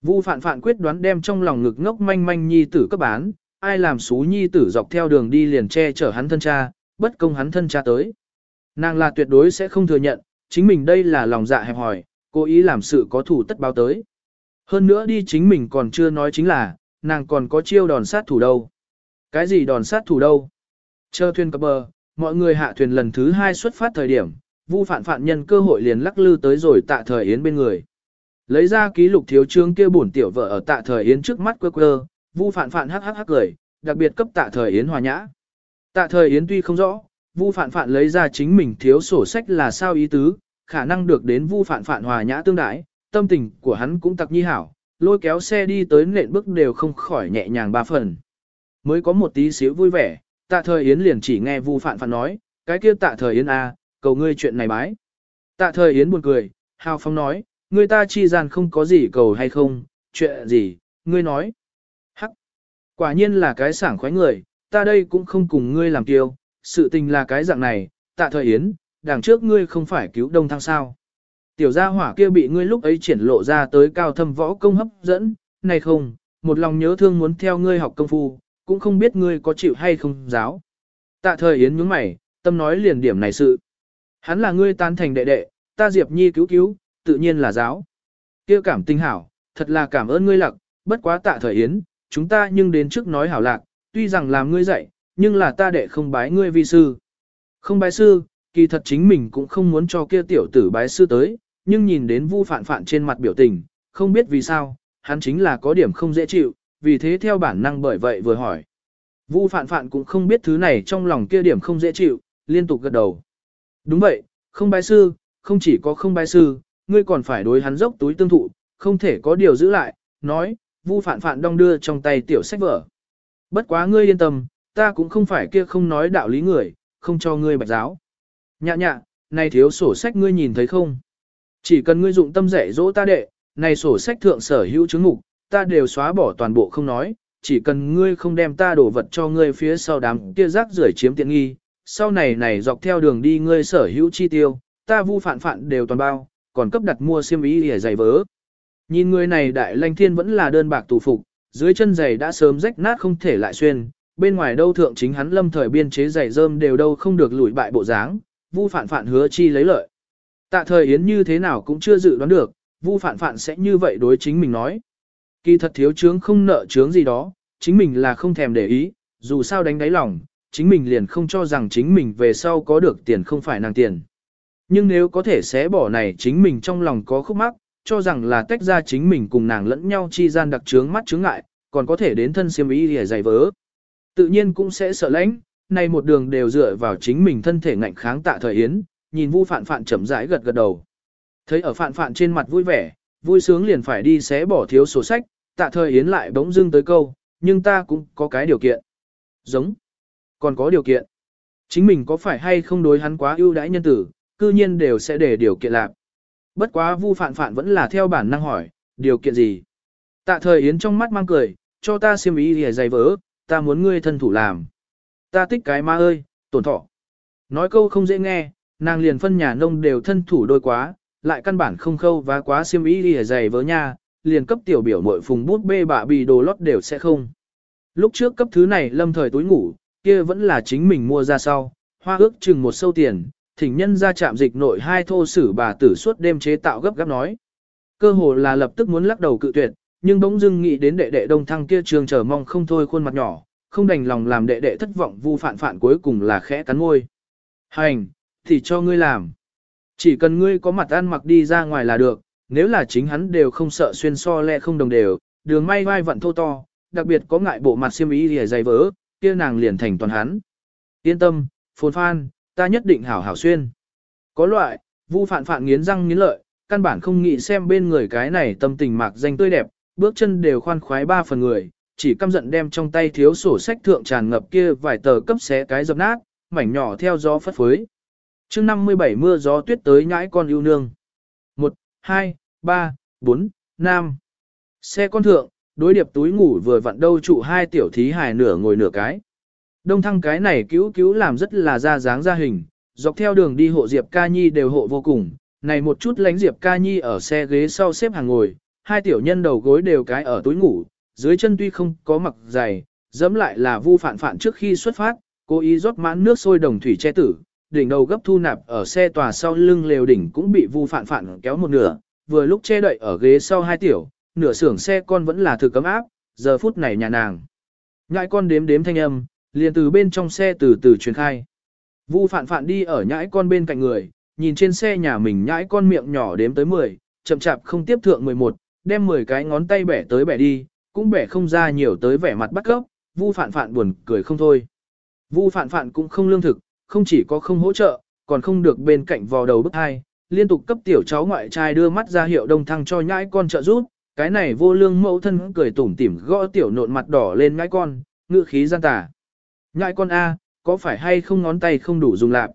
A: Vu phạn phạn quyết đoán đem trong lòng ngực ngốc manh manh nhi tử cấp bán, ai làm xú nhi tử dọc theo đường đi liền che chở hắn thân cha, bất công hắn thân cha tới. Nàng là tuyệt đối sẽ không thừa nhận, chính mình đây là lòng dạ hẹp hòi, cố ý làm sự có thủ tất báo tới. Hơn nữa đi chính mình còn chưa nói chính là, nàng còn có chiêu đòn sát thủ đâu. Cái gì đòn sát thủ đâu? Chờ thuyền cập bờ, mọi người hạ thuyền lần thứ hai xuất phát thời điểm, Vu Phạn Phạn nhân cơ hội liền lắc lư tới rồi tạ thời yến bên người. Lấy ra ký lục thiếu trương kia bổn tiểu vợ ở tạ thời yến trước mắt quơ quơ, Vu Phạn Phạn hắc hắc hắc cười, đặc biệt cấp tạ thời yến hòa nhã. Tạ thời yến tuy không rõ, Vu Phạn Phạn lấy ra chính mình thiếu sổ sách là sao ý tứ, khả năng được đến Vu Phạn Phạn hòa nhã tương đãi, tâm tình của hắn cũng tặc nhi hảo, lôi kéo xe đi tới nện bước đều không khỏi nhẹ nhàng ba phần. Mới có một tí xíu vui vẻ, tạ thời yến liền chỉ nghe Vu Phạn Phạn nói, cái kia tạ thời yến a, à, cầu ngươi chuyện này bái. Tạ thời Yến buồn cười, hào phóng nói, ngươi ta chi gian không có gì cầu hay không, chuyện gì, ngươi nói. Hắc, Quả nhiên là cái sảng khoái người, ta đây cũng không cùng ngươi làm tiêu, sự tình là cái dạng này, tạ thời yến, đằng trước ngươi không phải cứu đông thăng sao. Tiểu gia hỏa kia bị ngươi lúc ấy triển lộ ra tới cao thâm võ công hấp dẫn, này không, một lòng nhớ thương muốn theo ngươi học công phu, cũng không biết ngươi có chịu hay không giáo. Tạ thời yến nhướng mày, tâm nói liền điểm này sự. Hắn là ngươi tan thành đệ đệ, ta Diệp Nhi cứu cứu, tự nhiên là giáo. Kia cảm tinh hảo, thật là cảm ơn ngươi lặc, bất quá tạ thời yến, chúng ta nhưng đến trước nói hảo lạc, tuy rằng làm ngươi dạy, nhưng là ta đệ không bái ngươi vi sư. Không bái sư, kỳ thật chính mình cũng không muốn cho kia tiểu tử bái sư tới, nhưng nhìn đến vu phản phản trên mặt biểu tình, không biết vì sao, hắn chính là có điểm không dễ chịu, vì thế theo bản năng bởi vậy vừa hỏi. Vu phản phản cũng không biết thứ này trong lòng kia điểm không dễ chịu, liên tục gật đầu. Đúng vậy, không bái sư, không chỉ có không bái sư, ngươi còn phải đối hắn dốc túi tương thụ, không thể có điều giữ lại, nói, vu phản phản đong đưa trong tay tiểu sách vở. Bất quá ngươi yên tâm, ta cũng không phải kia không nói đạo lý người, không cho ngươi bạch giáo. Nhạ nhạ, này thiếu sổ sách ngươi nhìn thấy không? Chỉ cần ngươi dụng tâm dạy dỗ ta đệ, này sổ sách thượng sở hữu chứng mục, ta đều xóa bỏ toàn bộ không nói, chỉ cần ngươi không đem ta đổ vật cho ngươi phía sau đám kia rác rưởi chiếm tiện nghi, sau này này dọc theo đường đi ngươi sở hữu chi tiêu, ta vu phản phản đều toàn bao, còn cấp đặt mua xiêm y để giày vớ. Nhìn người này đại lanh thiên vẫn là đơn bạc tù phục, dưới chân giày đã sớm rách nát không thể lại xuyên, bên ngoài đâu thượng chính hắn lâm thời biên chế giày rơm đều đâu không được lùi bại bộ dáng, vu phản phản hứa chi lấy lợi. Tạ thời Yến như thế nào cũng chưa dự đoán được, vu phản phản sẽ như vậy đối chính mình nói. Kỳ thật thiếu chướng không nợ chướng gì đó, chính mình là không thèm để ý, dù sao đánh đáy lòng, chính mình liền không cho rằng chính mình về sau có được tiền không phải nàng tiền. Nhưng nếu có thể xé bỏ này chính mình trong lòng có khúc mắc, cho rằng là tách ra chính mình cùng nàng lẫn nhau chi gian đặc trướng mắt chướng ngại, còn có thể đến thân siêm ý để giày vớ. Tự nhiên cũng sẽ sợ lãnh, này một đường đều dựa vào chính mình thân thể ngạnh kháng tạ thời yến, nhìn vu phạn phạn chậm rãi gật gật đầu. Thấy ở phạn phạn trên mặt vui vẻ, vui sướng liền phải đi xé bỏ thiếu sổ sách, tạ thời yến lại bỗng dưng tới câu, nhưng ta cũng có cái điều kiện. Giống. Còn có điều kiện. Chính mình có phải hay không đối hắn quá ưu đãi nhân tử, cư nhiên đều sẽ để điều kiện lạc. Bất quá vu phạn phạn vẫn là theo bản năng hỏi, điều kiện gì? Tạ thời Yến trong mắt mang cười, cho ta xiêm ý lìa dày vỡ, ta muốn ngươi thân thủ làm. Ta thích cái ma ơi, tổn thọ. Nói câu không dễ nghe, nàng liền phân nhà nông đều thân thủ đôi quá, lại căn bản không khâu và quá xiêm ý lìa dày vỡ nha, liền cấp tiểu biểu mội phùng bút bê bạ bì đồ lót đều sẽ không. Lúc trước cấp thứ này lâm thời túi ngủ, kia vẫn là chính mình mua ra sau, hoa ước chừng một sâu tiền, thỉnh nhân ra chạm dịch nội hai thô sử bà tử suốt đêm chế tạo gấp gáp nói. Cơ hồ là lập tức muốn lắc đầu cự tuyệt, nhưng bỗng dưng nghĩ đến đệ đệ đông thăng kia trường chờ mong không thôi khuôn mặt nhỏ, không đành lòng làm đệ đệ thất vọng vu phản phản cuối cùng là khẽ cắn môi. Hành, thì cho ngươi làm. Chỉ cần ngươi có mặt ăn mặc đi ra ngoài là được, nếu là chính hắn đều không sợ xuyên so lẹ không đồng đều, đường may vai vận thô to, đặc biệt có ngại bộ mặt xiêm y lìa dày vỡ, kia nàng liền thành toàn hắn. Yên tâm, phồn phan, ta nhất định hảo hảo xuyên. Có loại, vu phạn phạn nghiến răng nghiến lợi, căn bản không nghĩ xem bên người cái này tâm tình mạc danh tươi đẹp, bước chân đều khoan khoái ba phần người, chỉ căm giận đem trong tay thiếu sổ sách thượng tràn ngập kia vài tờ cấp xé cái dập nát, mảnh nhỏ theo gió phất phới. chương 57 mưa gió tuyết tới nhãi con yêu nương. 1, 2, 3, 4, 5. Xe con thượng, đối điệp túi ngủ vừa vặn đâu trụ hai tiểu thí hài nửa ngồi nửa cái. Đông thăng cái này cứu cứu làm rất là ra dáng ra hình, dọc theo đường đi hộ Diệp Ca Nhi đều hộ vô cùng, này một chút lánh Diệp Ca Nhi ở xe ghế sau xếp hàng ngồi, hai tiểu nhân đầu gối đều cái ở túi ngủ, dưới chân tuy không có mặc giày, dẫm lại là vu phản phản trước khi xuất phát, cố ý rót mãn nước sôi đồng thủy che tử, đỉnh đầu gấp thu nạp ở xe tòa sau lưng lều đỉnh cũng bị vu phản phản kéo một nửa, vừa lúc che đậy ở ghế sau hai tiểu, nửa xưởng xe con vẫn là thực cấm áp, giờ phút này nhà nàng. nhãi con đếm đếm thanh âm, liền từ bên trong xe từ từ truyền khai. Vu phạn phạn đi ở nhãi con bên cạnh người, nhìn trên xe nhà mình nhãi con miệng nhỏ đếm tới 10, chậm chạp không tiếp thượng 11, đem 10 cái ngón tay bẻ tới bẻ đi, cũng bẻ không ra nhiều tới vẻ mặt bắt gốc, Vu phạn phạn buồn cười không thôi. Vu phạn phạn cũng không lương thực, không chỉ có không hỗ trợ, còn không được bên cạnh vò đầu bức hai, liên tục cấp tiểu cháu ngoại trai đưa mắt ra hiệu đông thăng cho nhãi con trợ giúp, cái này vô lương mẫu thân cười tủm tỉm gõ tiểu nộn mặt đỏ lên ngãi con, ngựa khí gian tà. ngãi con A, có phải hay không ngón tay không đủ dùng lạp?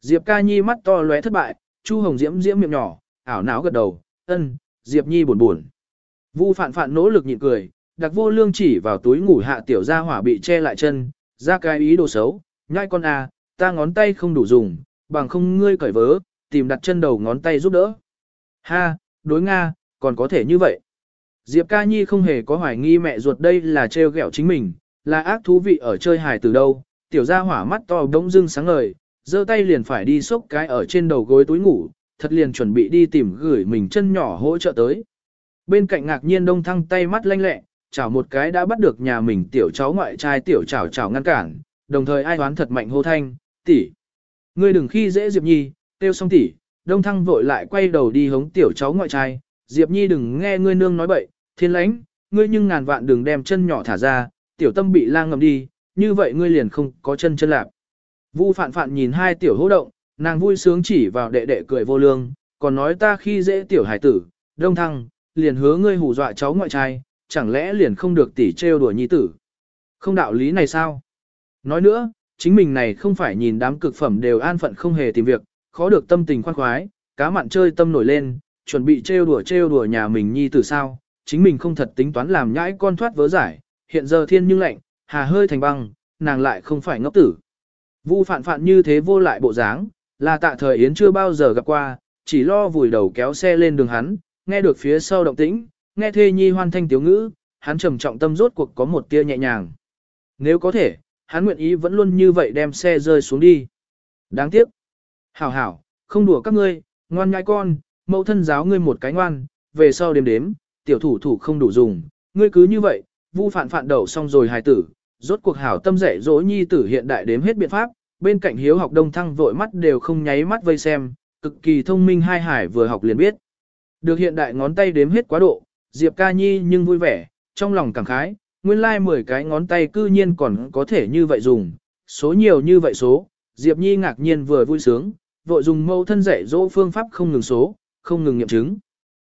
A: Diệp ca nhi mắt to lóe thất bại, Chu Hồng Diễm diễm miệng nhỏ, ảo não gật đầu, ân, Diệp nhi buồn buồn. Vu phạn phạn nỗ lực nhịn cười, đặc vô lương chỉ vào túi ngủ hạ tiểu gia hỏa bị che lại chân, ra cái ý đồ xấu, nhai con à, ta ngón tay không đủ dùng, bằng không ngươi cởi vớ, tìm đặt chân đầu ngón tay giúp đỡ. Ha, đối Nga, còn có thể như vậy. Diệp ca nhi không hề có hoài nghi mẹ ruột đây là trêu ghẹo chính mình, là ác thú vị ở chơi hài từ đâu, tiểu gia hỏa mắt to đống dưng sáng ngời, giơ tay liền phải đi xốc cái ở trên đầu gối túi ngủ, thật liền chuẩn bị đi tìm gửi mình chân nhỏ hỗ trợ tới. Bên cạnh ngạc nhiên đông thăng tay mắt lanh lẹ, chảo một cái đã bắt được nhà mình tiểu cháu ngoại trai tiểu chảo chảo ngăn cản, đồng thời ai đoán thật mạnh hô thanh, tỷ, Ngươi đừng khi dễ Diệp Nhi, tiêu xong tỷ, đông thăng vội lại quay đầu đi hống tiểu cháu ngoại trai, Diệp Nhi đừng nghe ngươi nương nói bậy, thiên lãnh, ngươi nhưng ngàn vạn đừng đem chân nhỏ thả ra, tiểu tâm bị lang ngầm đi, như vậy ngươi liền không có chân chân lạp. Vu phạn phạn nhìn hai tiểu hô động, nàng vui sướng chỉ vào đệ đệ cười vô lương, còn nói ta khi dễ tiểu hải tử, đông thăng, liền hứa ngươi hù dọa cháu ngoại trai, chẳng lẽ liền không được tỷ trêu đùa nhi tử. Không đạo lý này sao? Nói nữa, chính mình này không phải nhìn đám cực phẩm đều an phận không hề tìm việc, khó được tâm tình khoan khoái, cá mặn chơi tâm nổi lên, chuẩn bị trêu đùa trêu đùa nhà mình nhi tử sao, chính mình không thật tính toán làm nhãi con thoát vớ giải, hiện giờ thiên nhưng lạnh, hà hơi thành băng, nàng lại không phải ngốc tử. Vu phạn phạn như thế vô lại bộ dáng, là tạ thời Yến chưa bao giờ gặp qua, chỉ lo vùi đầu kéo xe lên đường hắn, nghe được phía sau động tĩnh, nghe thê nhi hoan thanh tiếu ngữ, hắn trầm trọng tâm rốt cuộc có một tia nhẹ nhàng. Nếu có thể, hắn nguyện ý vẫn luôn như vậy đem xe rơi xuống đi. Đáng tiếc. Hảo hảo, không đùa các ngươi, ngoan nhai con, mẫu thân giáo ngươi một cái ngoan, về sau đếm đếm, tiểu thủ thủ không đủ dùng, ngươi cứ như vậy, vu phản phản đầu xong rồi hài tử, rốt cuộc hảo tâm dạy dỗ nhi tử hiện đại đếm hết biện pháp, bên cạnh hiếu học đông thăng vội mắt đều không nháy mắt vây xem, cực kỳ thông minh hai hải vừa học liền biết. Được hiện đại ngón tay đếm hết quá độ, Diệp ca nhi nhưng vui vẻ, trong lòng cảm khái, nguyên lai like 10 cái ngón tay cư nhiên còn có thể như vậy dùng, số nhiều như vậy số, Diệp nhi ngạc nhiên vừa vui sướng, vội dùng mâu thân dạy dỗ phương pháp không ngừng số, không ngừng nghiệm chứng.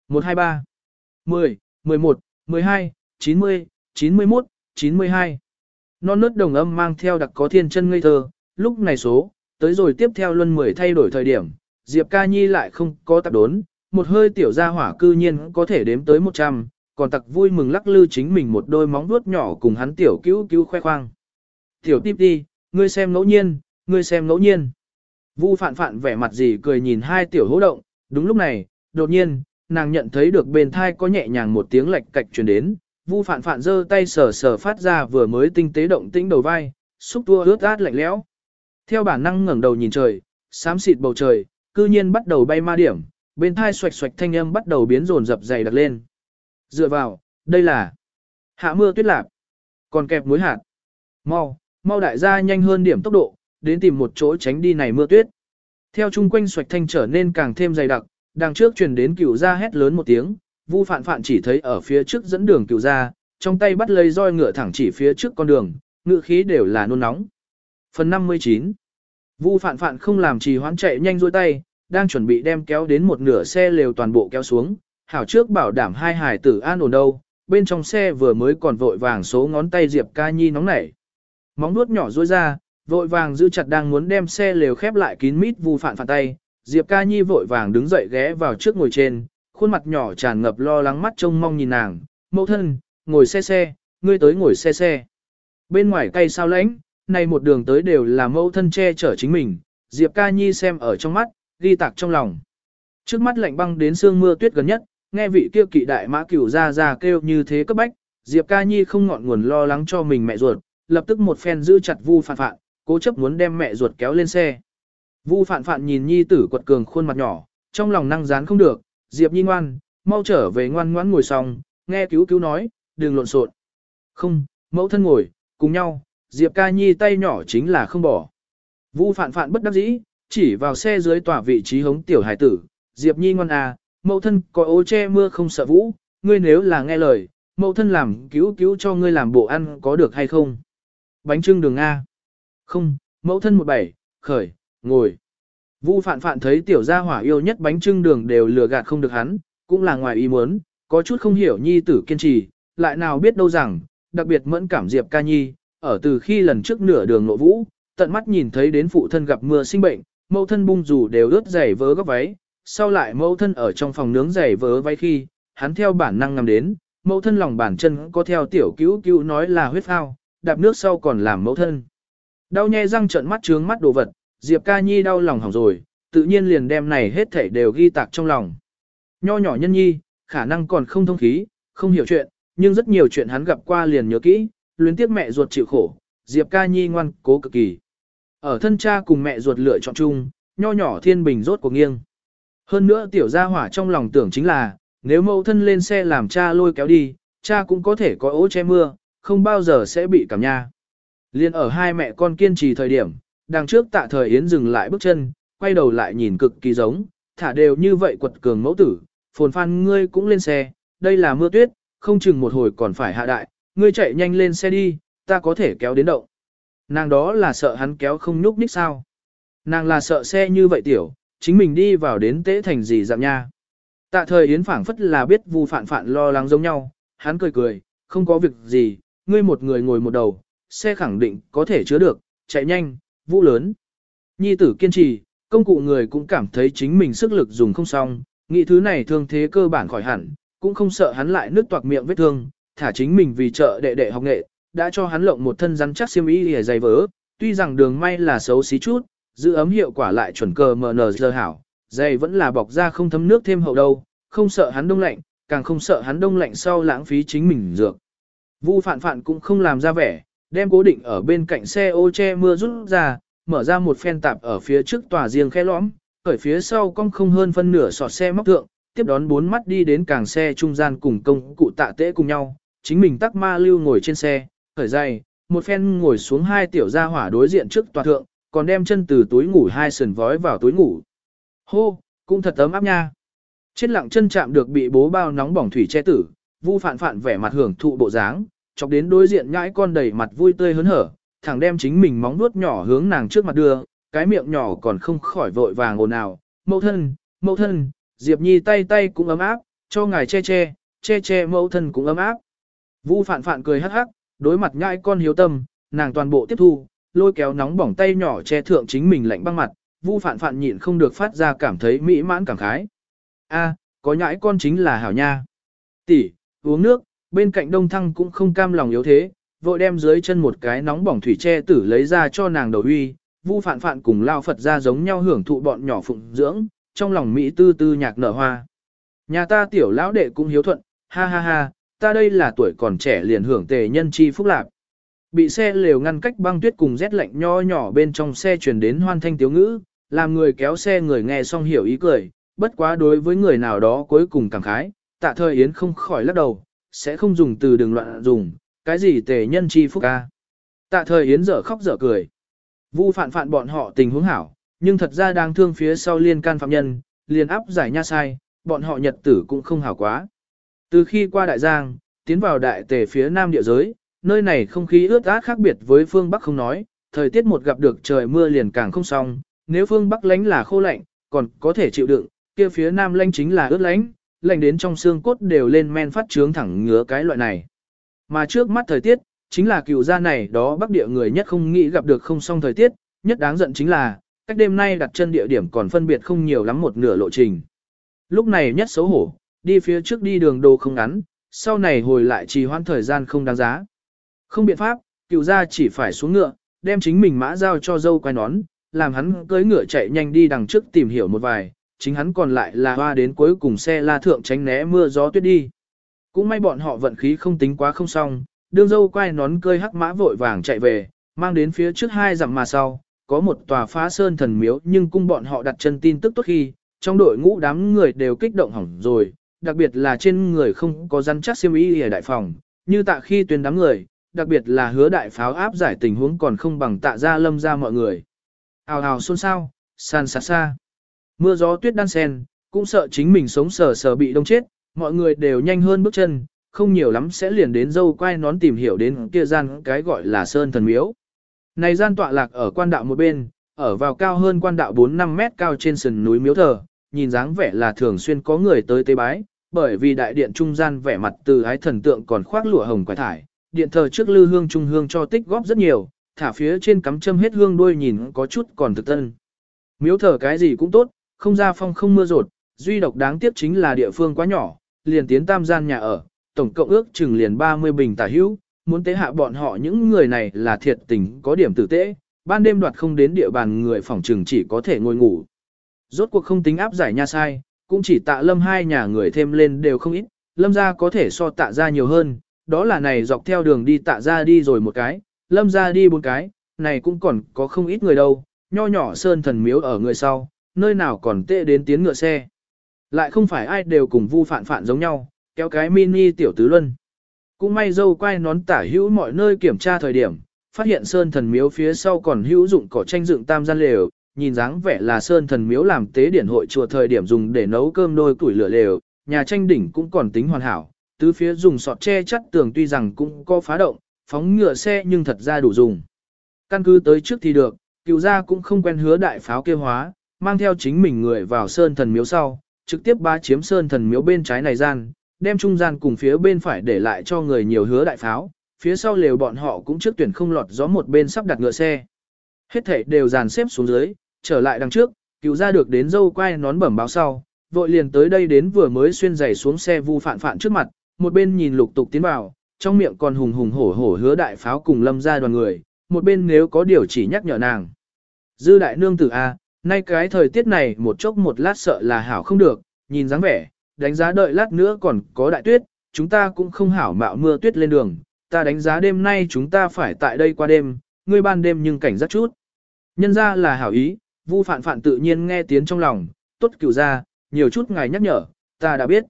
A: 123, 10, 11, 12, 90, 91, 92. Non nớt đồng âm mang theo đặc có thiên chân ngây thơ, lúc này số, tới rồi tiếp theo luân 10 thay đổi thời điểm, Diệp ca nhi lại không có tạp đốn, một hơi tiểu gia hỏa cư nhiên có thể đếm tới 100, còn tặc vui mừng lắc lư chính mình một đôi móng vuốt nhỏ cùng hắn tiểu cứu cứu khoe khoang. Tiểu tiếp đi, ngươi xem ngẫu nhiên, ngươi xem ngẫu nhiên. Vu phạn phạn vẻ mặt gì cười nhìn hai tiểu hỗ động, đúng lúc này, đột nhiên, nàng nhận thấy được bên thai có nhẹ nhàng một tiếng lạch cạch truyền đến, Vu phạn phạn giơ tay sờ sờ phát ra vừa mới tinh tế động tĩnh đầu vai, xúc tua ướt át lạnh lẽo. Theo bản năng ngẩng đầu nhìn trời, xám xịt bầu trời, cư nhiên bắt đầu bay ma điểm, bên thai xoạch xoạch thanh âm bắt đầu biến rồn dập dày đặc lên. Dựa vào, đây là hạ mưa tuyết lạp, còn kẹp muối hạt. Mau, mau đại gia nhanh hơn điểm tốc độ, đến tìm một chỗ tránh đi này mưa tuyết. Theo chung quanh xoạch thanh trở nên càng thêm dày đặc, đằng trước truyền đến cửu gia hét lớn một tiếng, Vu Phạn Phạn chỉ thấy ở phía trước dẫn đường cửu gia, trong tay bắt lấy roi ngựa thẳng chỉ phía trước con đường, ngựa khí đều là nôn nóng. Phần 59 Vu Phạn Phạn không làm trì hoãn chạy nhanh duỗi tay, đang chuẩn bị đem kéo đến một nửa xe lều toàn bộ kéo xuống, hảo trước bảo đảm hai hải tử an ổn đâu, bên trong xe vừa mới còn vội vàng số ngón tay Diệp Ca Nhi nóng nảy. Móng nuốt nhỏ duỗi ra, vội vàng giữ chặt đang muốn đem xe lều khép lại kín mít Vu Phạn Phạn tay, Diệp Ca Nhi vội vàng đứng dậy ghé vào trước ngồi trên, khuôn mặt nhỏ tràn ngập lo lắng mắt trông mong nhìn nàng, mẫu thân, ngồi xe xe, ngươi tới ngồi xe xe. Bên ngoài cây sao lãnh, này một đường tới đều là mẫu thân che chở chính mình, Diệp Ca Nhi xem ở trong mắt, ghi tạc trong lòng. Trước mắt lạnh băng đến sương mưa tuyết gần nhất, nghe vị kia kỵ đại mã cửu ra ra kêu như thế cấp bách, Diệp Ca Nhi không ngọn nguồn lo lắng cho mình mẹ ruột, lập tức một phen giữ chặt Vu phản Phạn, cố chấp muốn đem mẹ ruột kéo lên xe. Vu Phạn Phạn nhìn Nhi tử quật cường khuôn mặt nhỏ, trong lòng năng dán không được, Diệp Nhi ngoan, mau trở về ngoan ngoãn ngồi xong, nghe cứu cứu nói, đừng lộn xộn. Không, mẫu thân ngồi, cùng nhau, Diệp Ca Nhi tay nhỏ chính là không bỏ. Vu Phạn Phạn bất đắc dĩ, chỉ vào xe dưới tòa vị trí hống tiểu hải tử, Diệp Nhi ngoan à, mẫu thân có ô che mưa không sợ vũ, ngươi nếu là nghe lời, mẫu thân làm cứu cứu cho ngươi làm bộ ăn có được hay không? Bánh trưng đường a. Không, mẫu thân một bảy, khởi, ngồi. Vu phạn phạn thấy tiểu gia hỏa yêu nhất bánh trưng đường đều lừa gạt không được hắn, cũng là ngoài ý muốn, có chút không hiểu nhi tử kiên trì, lại nào biết đâu rằng, đặc biệt mẫn cảm Diệp ca nhi, ở từ khi lần trước nửa đường nội vũ, tận mắt nhìn thấy đến phụ thân gặp mưa sinh bệnh, mẫu thân bung dù đều ướt giày vớ góc váy, sau lại mẫu thân ở trong phòng nướng giày vớ váy khi, hắn theo bản năng nằm đến, mẫu thân lòng bàn chân có theo tiểu cứu cứu nói là huyết phao, đạp nước sau còn làm mẫu thân. Đau nhè răng trợn mắt trướng mắt đồ vật, Diệp Ca Nhi đau lòng hỏng rồi, tự nhiên liền đem này hết thảy đều ghi tạc trong lòng. Nho nhỏ nhân nhi, khả năng còn không thông khí, không hiểu chuyện, nhưng rất nhiều chuyện hắn gặp qua liền nhớ kỹ, luyến tiếc mẹ ruột chịu khổ, Diệp Ca Nhi ngoan cố cực kỳ. Ở thân cha cùng mẹ ruột lựa chọn chung, nho nhỏ thiên bình rốt cuộc nghiêng. Hơn nữa tiểu gia hỏa trong lòng tưởng chính là, nếu mẫu thân lên xe làm cha lôi kéo đi, cha cũng có thể có ố che mưa, không bao giờ sẽ bị cảm nha. Liên ở hai mẹ con kiên trì thời điểm, đằng trước tạ thời Yến dừng lại bước chân, quay đầu lại nhìn cực kỳ giống, thả đều như vậy quật cường mẫu tử, phồn phan ngươi cũng lên xe, đây là mưa tuyết, không chừng một hồi còn phải hạ đại, ngươi chạy nhanh lên xe đi, ta có thể kéo đến động. Nàng đó là sợ hắn kéo không nhúc nhích sao. Nàng là sợ xe như vậy tiểu, chính mình đi vào đến tế thành gì dạng nha. Tạ thời Yến phảng phất là biết vu phản phản lo lắng giống nhau, hắn cười cười, không có việc gì, ngươi một người ngồi một đầu, xe khẳng định có thể chứa được, chạy nhanh, vũ lớn. Nhi tử kiên trì, công cụ người cũng cảm thấy chính mình sức lực dùng không xong, nghĩ thứ này thương thế cơ bản khỏi hẳn, cũng không sợ hắn lại nước toạc miệng vết thương, thả chính mình vì trợ đệ đệ học nghệ, đã cho hắn lộng một thân rắn chắc xiêm y để dày vỡ, tuy rằng đường may là xấu xí chút, giữ ấm hiệu quả lại chuẩn cờ nờ giờ hảo, dày vẫn là bọc ra không thấm nước thêm hậu đâu, không sợ hắn đông lạnh, càng không sợ hắn đông lạnh sau lãng phí chính mình dược. Vu phạn phạn cũng không làm ra vẻ, đem cố định ở bên cạnh xe ô che mưa rút ra, mở ra một phen tạp ở phía trước tòa riêng khe lõm, khởi phía sau cong không hơn phân nửa sọt xe móc thượng, tiếp đón bốn mắt đi đến càng xe trung gian cùng công cụ tạ tễ cùng nhau, chính mình tắc ma lưu ngồi trên xe, khởi dày, một phen ngồi xuống hai tiểu gia hỏa đối diện trước tòa thượng, còn đem chân từ túi ngủ hai sườn vói vào túi ngủ. Hô, cũng thật ấm áp nha. Chết lặng chân chạm được bị bố bao nóng bỏng thủy che tử, vu phản phản vẻ mặt hưởng thụ bộ dáng, chọc đến đối diện nhãi con đầy mặt vui tươi hớn hở, thẳng đem chính mình móng nuốt nhỏ hướng nàng trước mặt đưa, cái miệng nhỏ còn không khỏi vội vàng ồn ào, mẫu thân, mẫu thân, Diệp Nhi tay tay cũng ấm áp, cho ngài che che, che che mẫu thân cũng ấm áp. Vu phạn phạn cười hắc hắc, đối mặt nhãi con hiếu tâm, nàng toàn bộ tiếp thu, lôi kéo nóng bỏng tay nhỏ che thượng chính mình lạnh băng mặt, Vu phạn phạn nhịn không được phát ra cảm thấy mỹ mãn cảm khái. A, có nhãi con chính là hảo nha. Tỷ, uống nước, bên cạnh đông thăng cũng không cam lòng yếu thế, vội đem dưới chân một cái nóng bỏng thủy tre tử lấy ra cho nàng đầu uy, vu phạn phạn cùng lao Phật ra giống nhau hưởng thụ bọn nhỏ phụng dưỡng, trong lòng Mỹ tư tư nhạc nở hoa. Nhà ta tiểu lão đệ cũng hiếu thuận, ha ha ha, ta đây là tuổi còn trẻ liền hưởng tề nhân chi phúc lạc. Bị xe lều ngăn cách băng tuyết cùng rét lạnh nho nhỏ bên trong xe truyền đến hoan thanh tiếu ngữ, làm người kéo xe người nghe xong hiểu ý cười, bất quá đối với người nào đó cuối cùng cảm khái, tạ thời Yến không khỏi lắc đầu, sẽ không dùng từ đường loạn dùng, cái gì tề nhân chi phúc ca. Tạ thời Yến dở khóc dở cười. Vu phản phản bọn họ tình huống hảo, nhưng thật ra đang thương phía sau liên can phạm nhân, liền áp giải nha sai, bọn họ nhật tử cũng không hảo quá. Từ khi qua đại giang, tiến vào đại tề phía nam địa giới, nơi này không khí ướt át khác biệt với phương Bắc không nói, thời tiết một gặp được trời mưa liền càng không xong, nếu phương Bắc lánh là khô lạnh, còn có thể chịu đựng, kia phía nam lánh chính là ướt lánh, lạnh đến trong xương cốt đều lên men phát trướng thẳng ngứa cái loại này. Mà trước mắt thời tiết, chính là cựu gia này đó bắc địa người nhất không nghĩ gặp được không xong thời tiết, nhất đáng giận chính là, cách đêm nay đặt chân địa điểm còn phân biệt không nhiều lắm một nửa lộ trình. Lúc này nhất xấu hổ, đi phía trước đi đường đồ không ngắn, sau này hồi lại trì hoãn thời gian không đáng giá. Không biện pháp, cựu gia chỉ phải xuống ngựa, đem chính mình mã giao cho dâu quay nón, làm hắn cưỡi ngựa chạy nhanh đi đằng trước tìm hiểu một vài, chính hắn còn lại là hoa đến cuối cùng xe la thượng tránh né mưa gió tuyết đi. Cũng may bọn họ vận khí không tính quá không xong, đương dâu quay nón cơi hắc mã vội vàng chạy về, mang đến phía trước hai dặm mà sau, có một tòa phá sơn thần miếu nhưng cung bọn họ đặt chân tin tức tốt khi, trong đội ngũ đám người đều kích động hỏng rồi, đặc biệt là trên người không có rắn chắc siêm ý ở đại phòng, như tạ khi tuyên đám người, đặc biệt là hứa đại pháo áp giải tình huống còn không bằng tạ ra lâm ra mọi người. Ào ào xôn xao, san sạt xa. Mưa gió tuyết đan sen, cũng sợ chính mình sống sờ sờ bị đông chết, mọi người đều nhanh hơn bước chân, không nhiều lắm sẽ liền đến dâu quay nón tìm hiểu đến kia gian cái gọi là sơn thần miếu. Này gian tọa lạc ở quan đạo một bên, ở vào cao hơn quan đạo 4-5 mét cao trên sườn núi miếu thờ, nhìn dáng vẻ là thường xuyên có người tới tế bái, bởi vì đại điện trung gian vẻ mặt từ ái thần tượng còn khoác lụa hồng quải thải, điện thờ trước lư hương trung hương cho tích góp rất nhiều, thả phía trên cắm châm hết hương đuôi nhìn có chút còn thực tân. Miếu thờ cái gì cũng tốt, không ra phong không mưa rột, duy độc đáng tiếc chính là địa phương quá nhỏ, liền tiến tam gian nhà ở, tổng cộng ước chừng liền 30 bình tả hữu, muốn tế hạ bọn họ những người này là thiệt tình có điểm tử tế, ban đêm đoạt không đến địa bàn người phòng trừng chỉ có thể ngồi ngủ. Rốt cuộc không tính áp giải nha sai, cũng chỉ tạ lâm hai nhà người thêm lên đều không ít, lâm ra có thể so tạ ra nhiều hơn, đó là này dọc theo đường đi tạ ra đi rồi một cái, lâm ra đi bốn cái, này cũng còn có không ít người đâu, nho nhỏ sơn thần miếu ở người sau, nơi nào còn tệ đến tiếng ngựa xe. Lại không phải ai đều cùng vu phản phản giống nhau, kéo cái mini tiểu tứ luân. Cũng may dâu quay nón tả hữu mọi nơi kiểm tra thời điểm, phát hiện sơn thần miếu phía sau còn hữu dụng cỏ tranh dựng tam gian lều, nhìn dáng vẻ là sơn thần miếu làm tế điển hội chùa thời điểm dùng để nấu cơm đôi củi lửa lều, nhà tranh đỉnh cũng còn tính hoàn hảo, tứ phía dùng sọt che chắt tường tuy rằng cũng có phá động, phóng ngựa xe nhưng thật ra đủ dùng. Căn cứ tới trước thì được, cựu gia cũng không quen hứa đại pháo kêu hóa, mang theo chính mình người vào sơn thần miếu sau, trực tiếp ba chiếm sơn thần miếu bên trái này gian, đem trung gian cùng phía bên phải để lại cho người nhiều hứa đại pháo, phía sau lều bọn họ cũng trước tuyển không lọt gió một bên sắp đặt ngựa xe. Hết thảy đều dàn xếp xuống dưới, trở lại đằng trước, cựu ra được đến dâu quay nón bẩm báo sau, vội liền tới đây đến vừa mới xuyên giày xuống xe vu phạn phạn trước mặt, một bên nhìn lục tục tiến vào, trong miệng còn hùng hùng hổ hổ hứa đại pháo cùng lâm ra đoàn người, một bên nếu có điều chỉ nhắc nhở nàng. Dư đại nương tử A, nay cái thời tiết này một chốc một lát sợ là hảo không được, nhìn dáng vẻ, đánh giá đợi lát nữa còn có đại tuyết, chúng ta cũng không hảo mạo mưa tuyết lên đường, ta đánh giá đêm nay chúng ta phải tại đây qua đêm, ngươi ban đêm nhưng cảnh giác chút. Nhân ra là hảo ý, vu phạn phạn tự nhiên nghe tiếng trong lòng, tốt cửu ra, nhiều chút ngài nhắc nhở, ta đã biết.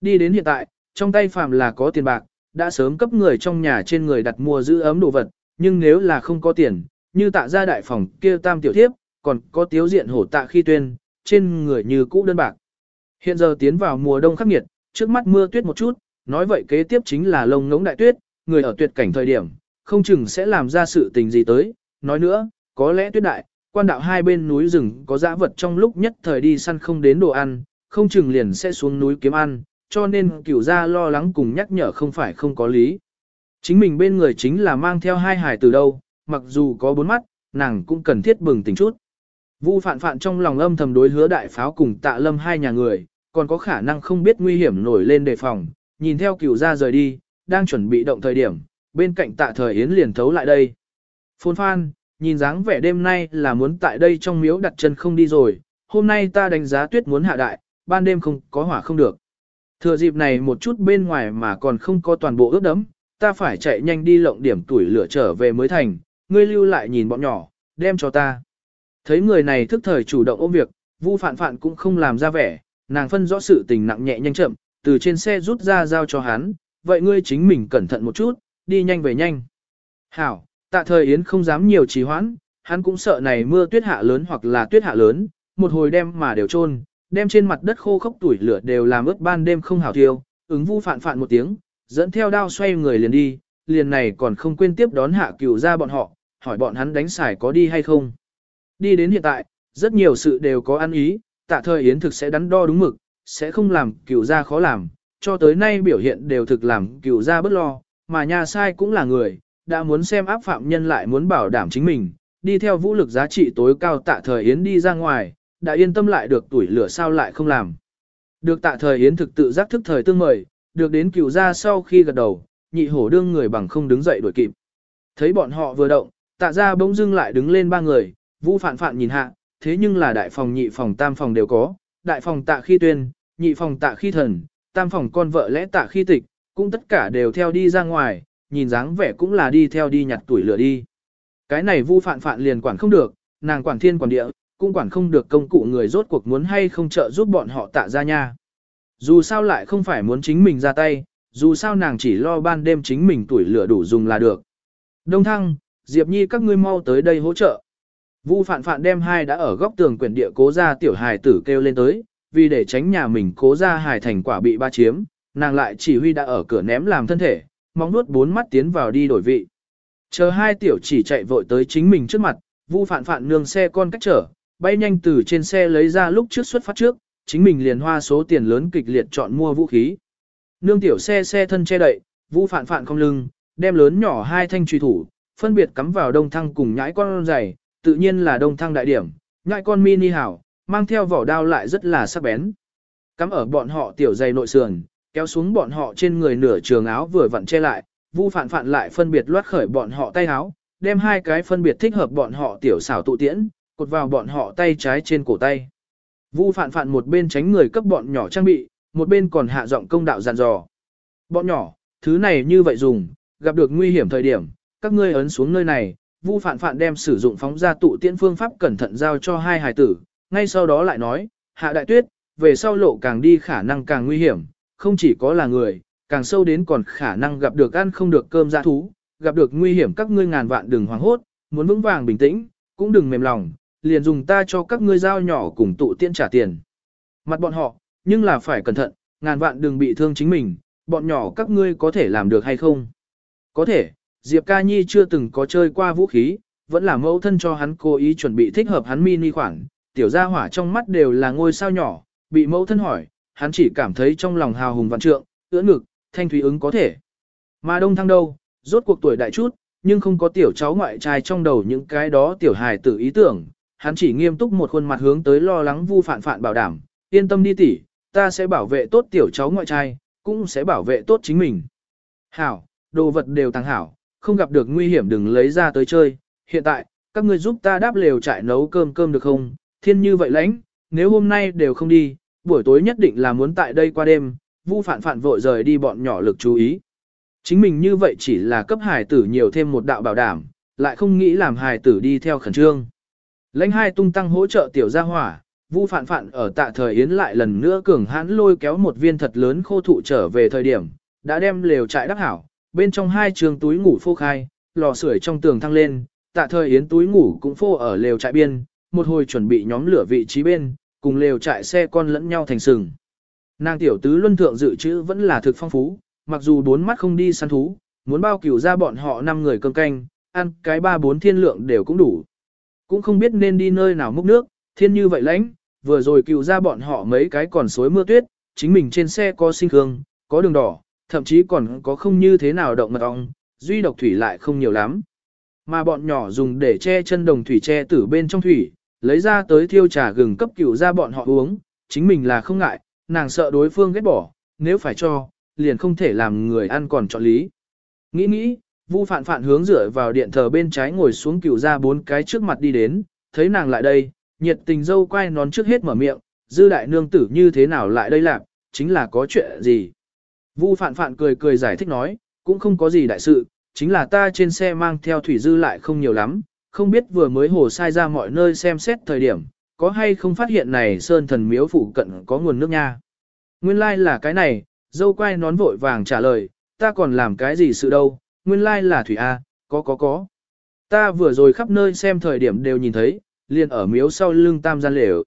A: Đi đến hiện tại, trong tay phàm là có tiền bạc, đã sớm cấp người trong nhà trên người đặt mua giữ ấm đồ vật, nhưng nếu là không có tiền, như tạ ra đại phòng kia tam tiểu thiếp, còn có tiếu diện hổ tạ khi tuyên, trên người như cũ đơn bạc. Hiện giờ tiến vào mùa đông khắc nghiệt, trước mắt mưa tuyết một chút, nói vậy kế tiếp chính là lông ngống đại tuyết, người ở tuyệt cảnh thời điểm, không chừng sẽ làm ra sự tình gì tới. Nói nữa, có lẽ tuyết đại, quan đạo hai bên núi rừng có dã vật trong lúc nhất thời đi săn không đến đồ ăn, không chừng liền sẽ xuống núi kiếm ăn, cho nên cửu gia lo lắng cùng nhắc nhở không phải không có lý. Chính mình bên người chính là mang theo hai hải từ đâu, mặc dù có bốn mắt, nàng cũng cần thiết bừng tỉnh chút. Vu phạn phạn trong lòng âm thầm đối hứa đại pháo cùng tạ lâm hai nhà người, còn có khả năng không biết nguy hiểm nổi lên đề phòng, nhìn theo cửu gia rời đi, đang chuẩn bị động thời điểm, bên cạnh tạ thời yến liền thấu lại đây. Phôn phan, nhìn dáng vẻ đêm nay là muốn tại đây trong miếu đặt chân không đi rồi, hôm nay ta đánh giá tuyết muốn hạ đại, ban đêm không có hỏa không được. Thừa dịp này một chút bên ngoài mà còn không có toàn bộ ướt đấm, ta phải chạy nhanh đi lộng điểm tuổi lửa trở về mới thành, ngươi lưu lại nhìn bọn nhỏ, đem cho ta. Thấy người này thức thời chủ động ôm việc, Vu Phạn Phạn cũng không làm ra vẻ, nàng phân rõ sự tình nặng nhẹ nhanh chậm, từ trên xe rút ra giao cho hắn, vậy ngươi chính mình cẩn thận một chút, đi nhanh về nhanh. Hảo, tạ thời Yến không dám nhiều trì hoãn, hắn cũng sợ này mưa tuyết hạ lớn hoặc là tuyết hạ lớn, một hồi đem mà đều trôn, đem trên mặt đất khô khốc tuổi lửa đều làm ướt ban đêm không hảo thiêu, ứng Vu Phạn Phạn một tiếng, dẫn theo đao xoay người liền đi, liền này còn không quên tiếp đón hạ cửu ra bọn họ, hỏi bọn hắn đánh xài có đi hay không. Đi đến hiện tại, rất nhiều sự đều có ăn ý, tạ thời Yến thực sẽ đắn đo đúng mực, sẽ không làm cửu gia khó làm, cho tới nay biểu hiện đều thực làm cửu gia bất lo, mà nhà sai cũng là người, đã muốn xem áp phạm nhân lại muốn bảo đảm chính mình, đi theo vũ lực giá trị tối cao tạ thời Yến đi ra ngoài, đã yên tâm lại được tuổi lửa sao lại không làm. Được tạ thời Yến thực tự giác thức thời tương mời, được đến cửu gia sau khi gật đầu, nhị hổ đương người bằng không đứng dậy đuổi kịp. Thấy bọn họ vừa động, tạ ra bỗng dưng lại đứng lên ba người, Vũ phạn phạn nhìn hạ, thế nhưng là đại phòng nhị phòng tam phòng đều có, đại phòng tạ khi tuyên, nhị phòng tạ khi thần, tam phòng con vợ lẽ tạ khi tịch, cũng tất cả đều theo đi ra ngoài, nhìn dáng vẻ cũng là đi theo đi nhặt tuổi lửa đi. Cái này vu phạn phạn liền quản không được, nàng quản thiên quản địa, cũng quản không được công cụ người rốt cuộc muốn hay không trợ giúp bọn họ tạ ra nha. Dù sao lại không phải muốn chính mình ra tay, dù sao nàng chỉ lo ban đêm chính mình tuổi lửa đủ dùng là được. Đông thăng, Diệp Nhi các ngươi mau tới đây hỗ trợ. Vu phạn phạn đem hai đã ở góc tường quyển địa cố ra tiểu hài tử kêu lên tới, vì để tránh nhà mình cố ra hài thành quả bị ba chiếm, nàng lại chỉ huy đã ở cửa ném làm thân thể, mong nuốt bốn mắt tiến vào đi đổi vị. Chờ hai tiểu chỉ chạy vội tới chính mình trước mặt, Vu phạn phạn nương xe con cách trở, bay nhanh từ trên xe lấy ra lúc trước xuất phát trước, chính mình liền hoa số tiền lớn kịch liệt chọn mua vũ khí. Nương tiểu xe xe thân che đậy, Vu phạn phạn không lưng, đem lớn nhỏ hai thanh truy thủ, phân biệt cắm vào đông thăng cùng nhãi con giày, tự nhiên là đông thăng đại điểm, ngại con mini hảo, mang theo vỏ đao lại rất là sắc bén. Cắm ở bọn họ tiểu dày nội sườn, kéo xuống bọn họ trên người nửa trường áo vừa vặn che lại, Vu phản phản lại phân biệt loát khởi bọn họ tay áo, đem hai cái phân biệt thích hợp bọn họ tiểu xảo tụ tiễn, cột vào bọn họ tay trái trên cổ tay. Vu phản phản một bên tránh người cấp bọn nhỏ trang bị, một bên còn hạ giọng công đạo dặn dò. Bọn nhỏ, thứ này như vậy dùng, gặp được nguy hiểm thời điểm, các ngươi ấn xuống nơi này, Vu Phạn Phạn đem sử dụng phóng ra tụ tiễn phương pháp cẩn thận giao cho hai hài tử, ngay sau đó lại nói, hạ đại tuyết, về sau lộ càng đi khả năng càng nguy hiểm, không chỉ có là người, càng sâu đến còn khả năng gặp được ăn không được cơm dã thú, gặp được nguy hiểm các ngươi ngàn vạn đừng hoảng hốt, muốn vững vàng bình tĩnh, cũng đừng mềm lòng, liền dùng ta cho các ngươi giao nhỏ cùng tụ tiễn trả tiền. Mặt bọn họ, nhưng là phải cẩn thận, ngàn vạn đừng bị thương chính mình, bọn nhỏ các ngươi có thể làm được hay không? Có thể, Diệp Ca Nhi chưa từng có chơi qua vũ khí, vẫn là mẫu thân cho hắn cố ý chuẩn bị thích hợp hắn mini khoản, tiểu gia hỏa trong mắt đều là ngôi sao nhỏ, bị mẫu thân hỏi, hắn chỉ cảm thấy trong lòng hào hùng vạn trượng, ưỡn ngực, thanh thúy ứng có thể. Mà đông thăng đâu, rốt cuộc tuổi đại chút, nhưng không có tiểu cháu ngoại trai trong đầu những cái đó tiểu hài tử ý tưởng, hắn chỉ nghiêm túc một khuôn mặt hướng tới lo lắng vu phản phản bảo đảm, yên tâm đi tỷ, ta sẽ bảo vệ tốt tiểu cháu ngoại trai, cũng sẽ bảo vệ tốt chính mình. Hảo, đồ vật đều tăng hảo, không gặp được nguy hiểm đừng lấy ra tới chơi, hiện tại, các ngươi giúp ta đáp lều trại nấu cơm cơm được không, thiên như vậy lãnh, nếu hôm nay đều không đi, buổi tối nhất định là muốn tại đây qua đêm, vu phản phản vội rời đi bọn nhỏ lực chú ý. Chính mình như vậy chỉ là cấp hài tử nhiều thêm một đạo bảo đảm, lại không nghĩ làm hài tử đi theo khẩn trương. Lãnh hai tung tăng hỗ trợ tiểu gia hỏa, Vu Phạn Phạn ở tạ thời yến lại lần nữa cường hãn lôi kéo một viên thật lớn khô thụ trở về thời điểm, đã đem lều trại đắp hảo, bên trong hai trường túi ngủ phô khai, lò sưởi trong tường thăng lên, tạ thời yến túi ngủ cũng phô ở lều trại biên, một hồi chuẩn bị nhóm lửa vị trí bên, cùng lều trại xe con lẫn nhau thành sừng. Nàng tiểu tứ luân thượng dự trữ vẫn là thực phong phú, mặc dù bốn mắt không đi săn thú, muốn bao cửu ra bọn họ năm người cơm canh, ăn cái ba bốn thiên lượng đều cũng đủ. Cũng không biết nên đi nơi nào múc nước, thiên như vậy lãnh, vừa rồi cựu ra bọn họ mấy cái còn suối mưa tuyết, chính mình trên xe có sinh hương, có đường đỏ, thậm chí còn có không như thế nào động mật ong, duy độc thủy lại không nhiều lắm. Mà bọn nhỏ dùng để che chân đồng thủy che tử bên trong thủy, lấy ra tới thiêu trà gừng cấp cựu ra bọn họ uống, chính mình là không ngại, nàng sợ đối phương ghét bỏ, nếu phải cho, liền không thể làm người ăn còn chọn lý. Nghĩ nghĩ, Vu Phạn Phạn hướng dựa vào điện thờ bên trái ngồi xuống cựu ra bốn cái trước mặt đi đến, thấy nàng lại đây, nhiệt tình dâu quay nón trước hết mở miệng, dư đại nương tử như thế nào lại đây lạc, chính là có chuyện gì. Vu Phạn Phạn cười cười giải thích nói, cũng không có gì đại sự, chính là ta trên xe mang theo thủy dư lại không nhiều lắm, không biết vừa mới hồ sai ra mọi nơi xem xét thời điểm, có hay không phát hiện này sơn thần miếu phụ cận có nguồn nước nha. Nguyên lai like là cái này, dâu quay nón vội vàng trả lời, ta còn làm cái gì sự đâu, nguyên lai like là thủy A, có có có. Ta vừa rồi khắp nơi xem thời điểm đều nhìn thấy, liền ở miếu sau lưng tam gian lều.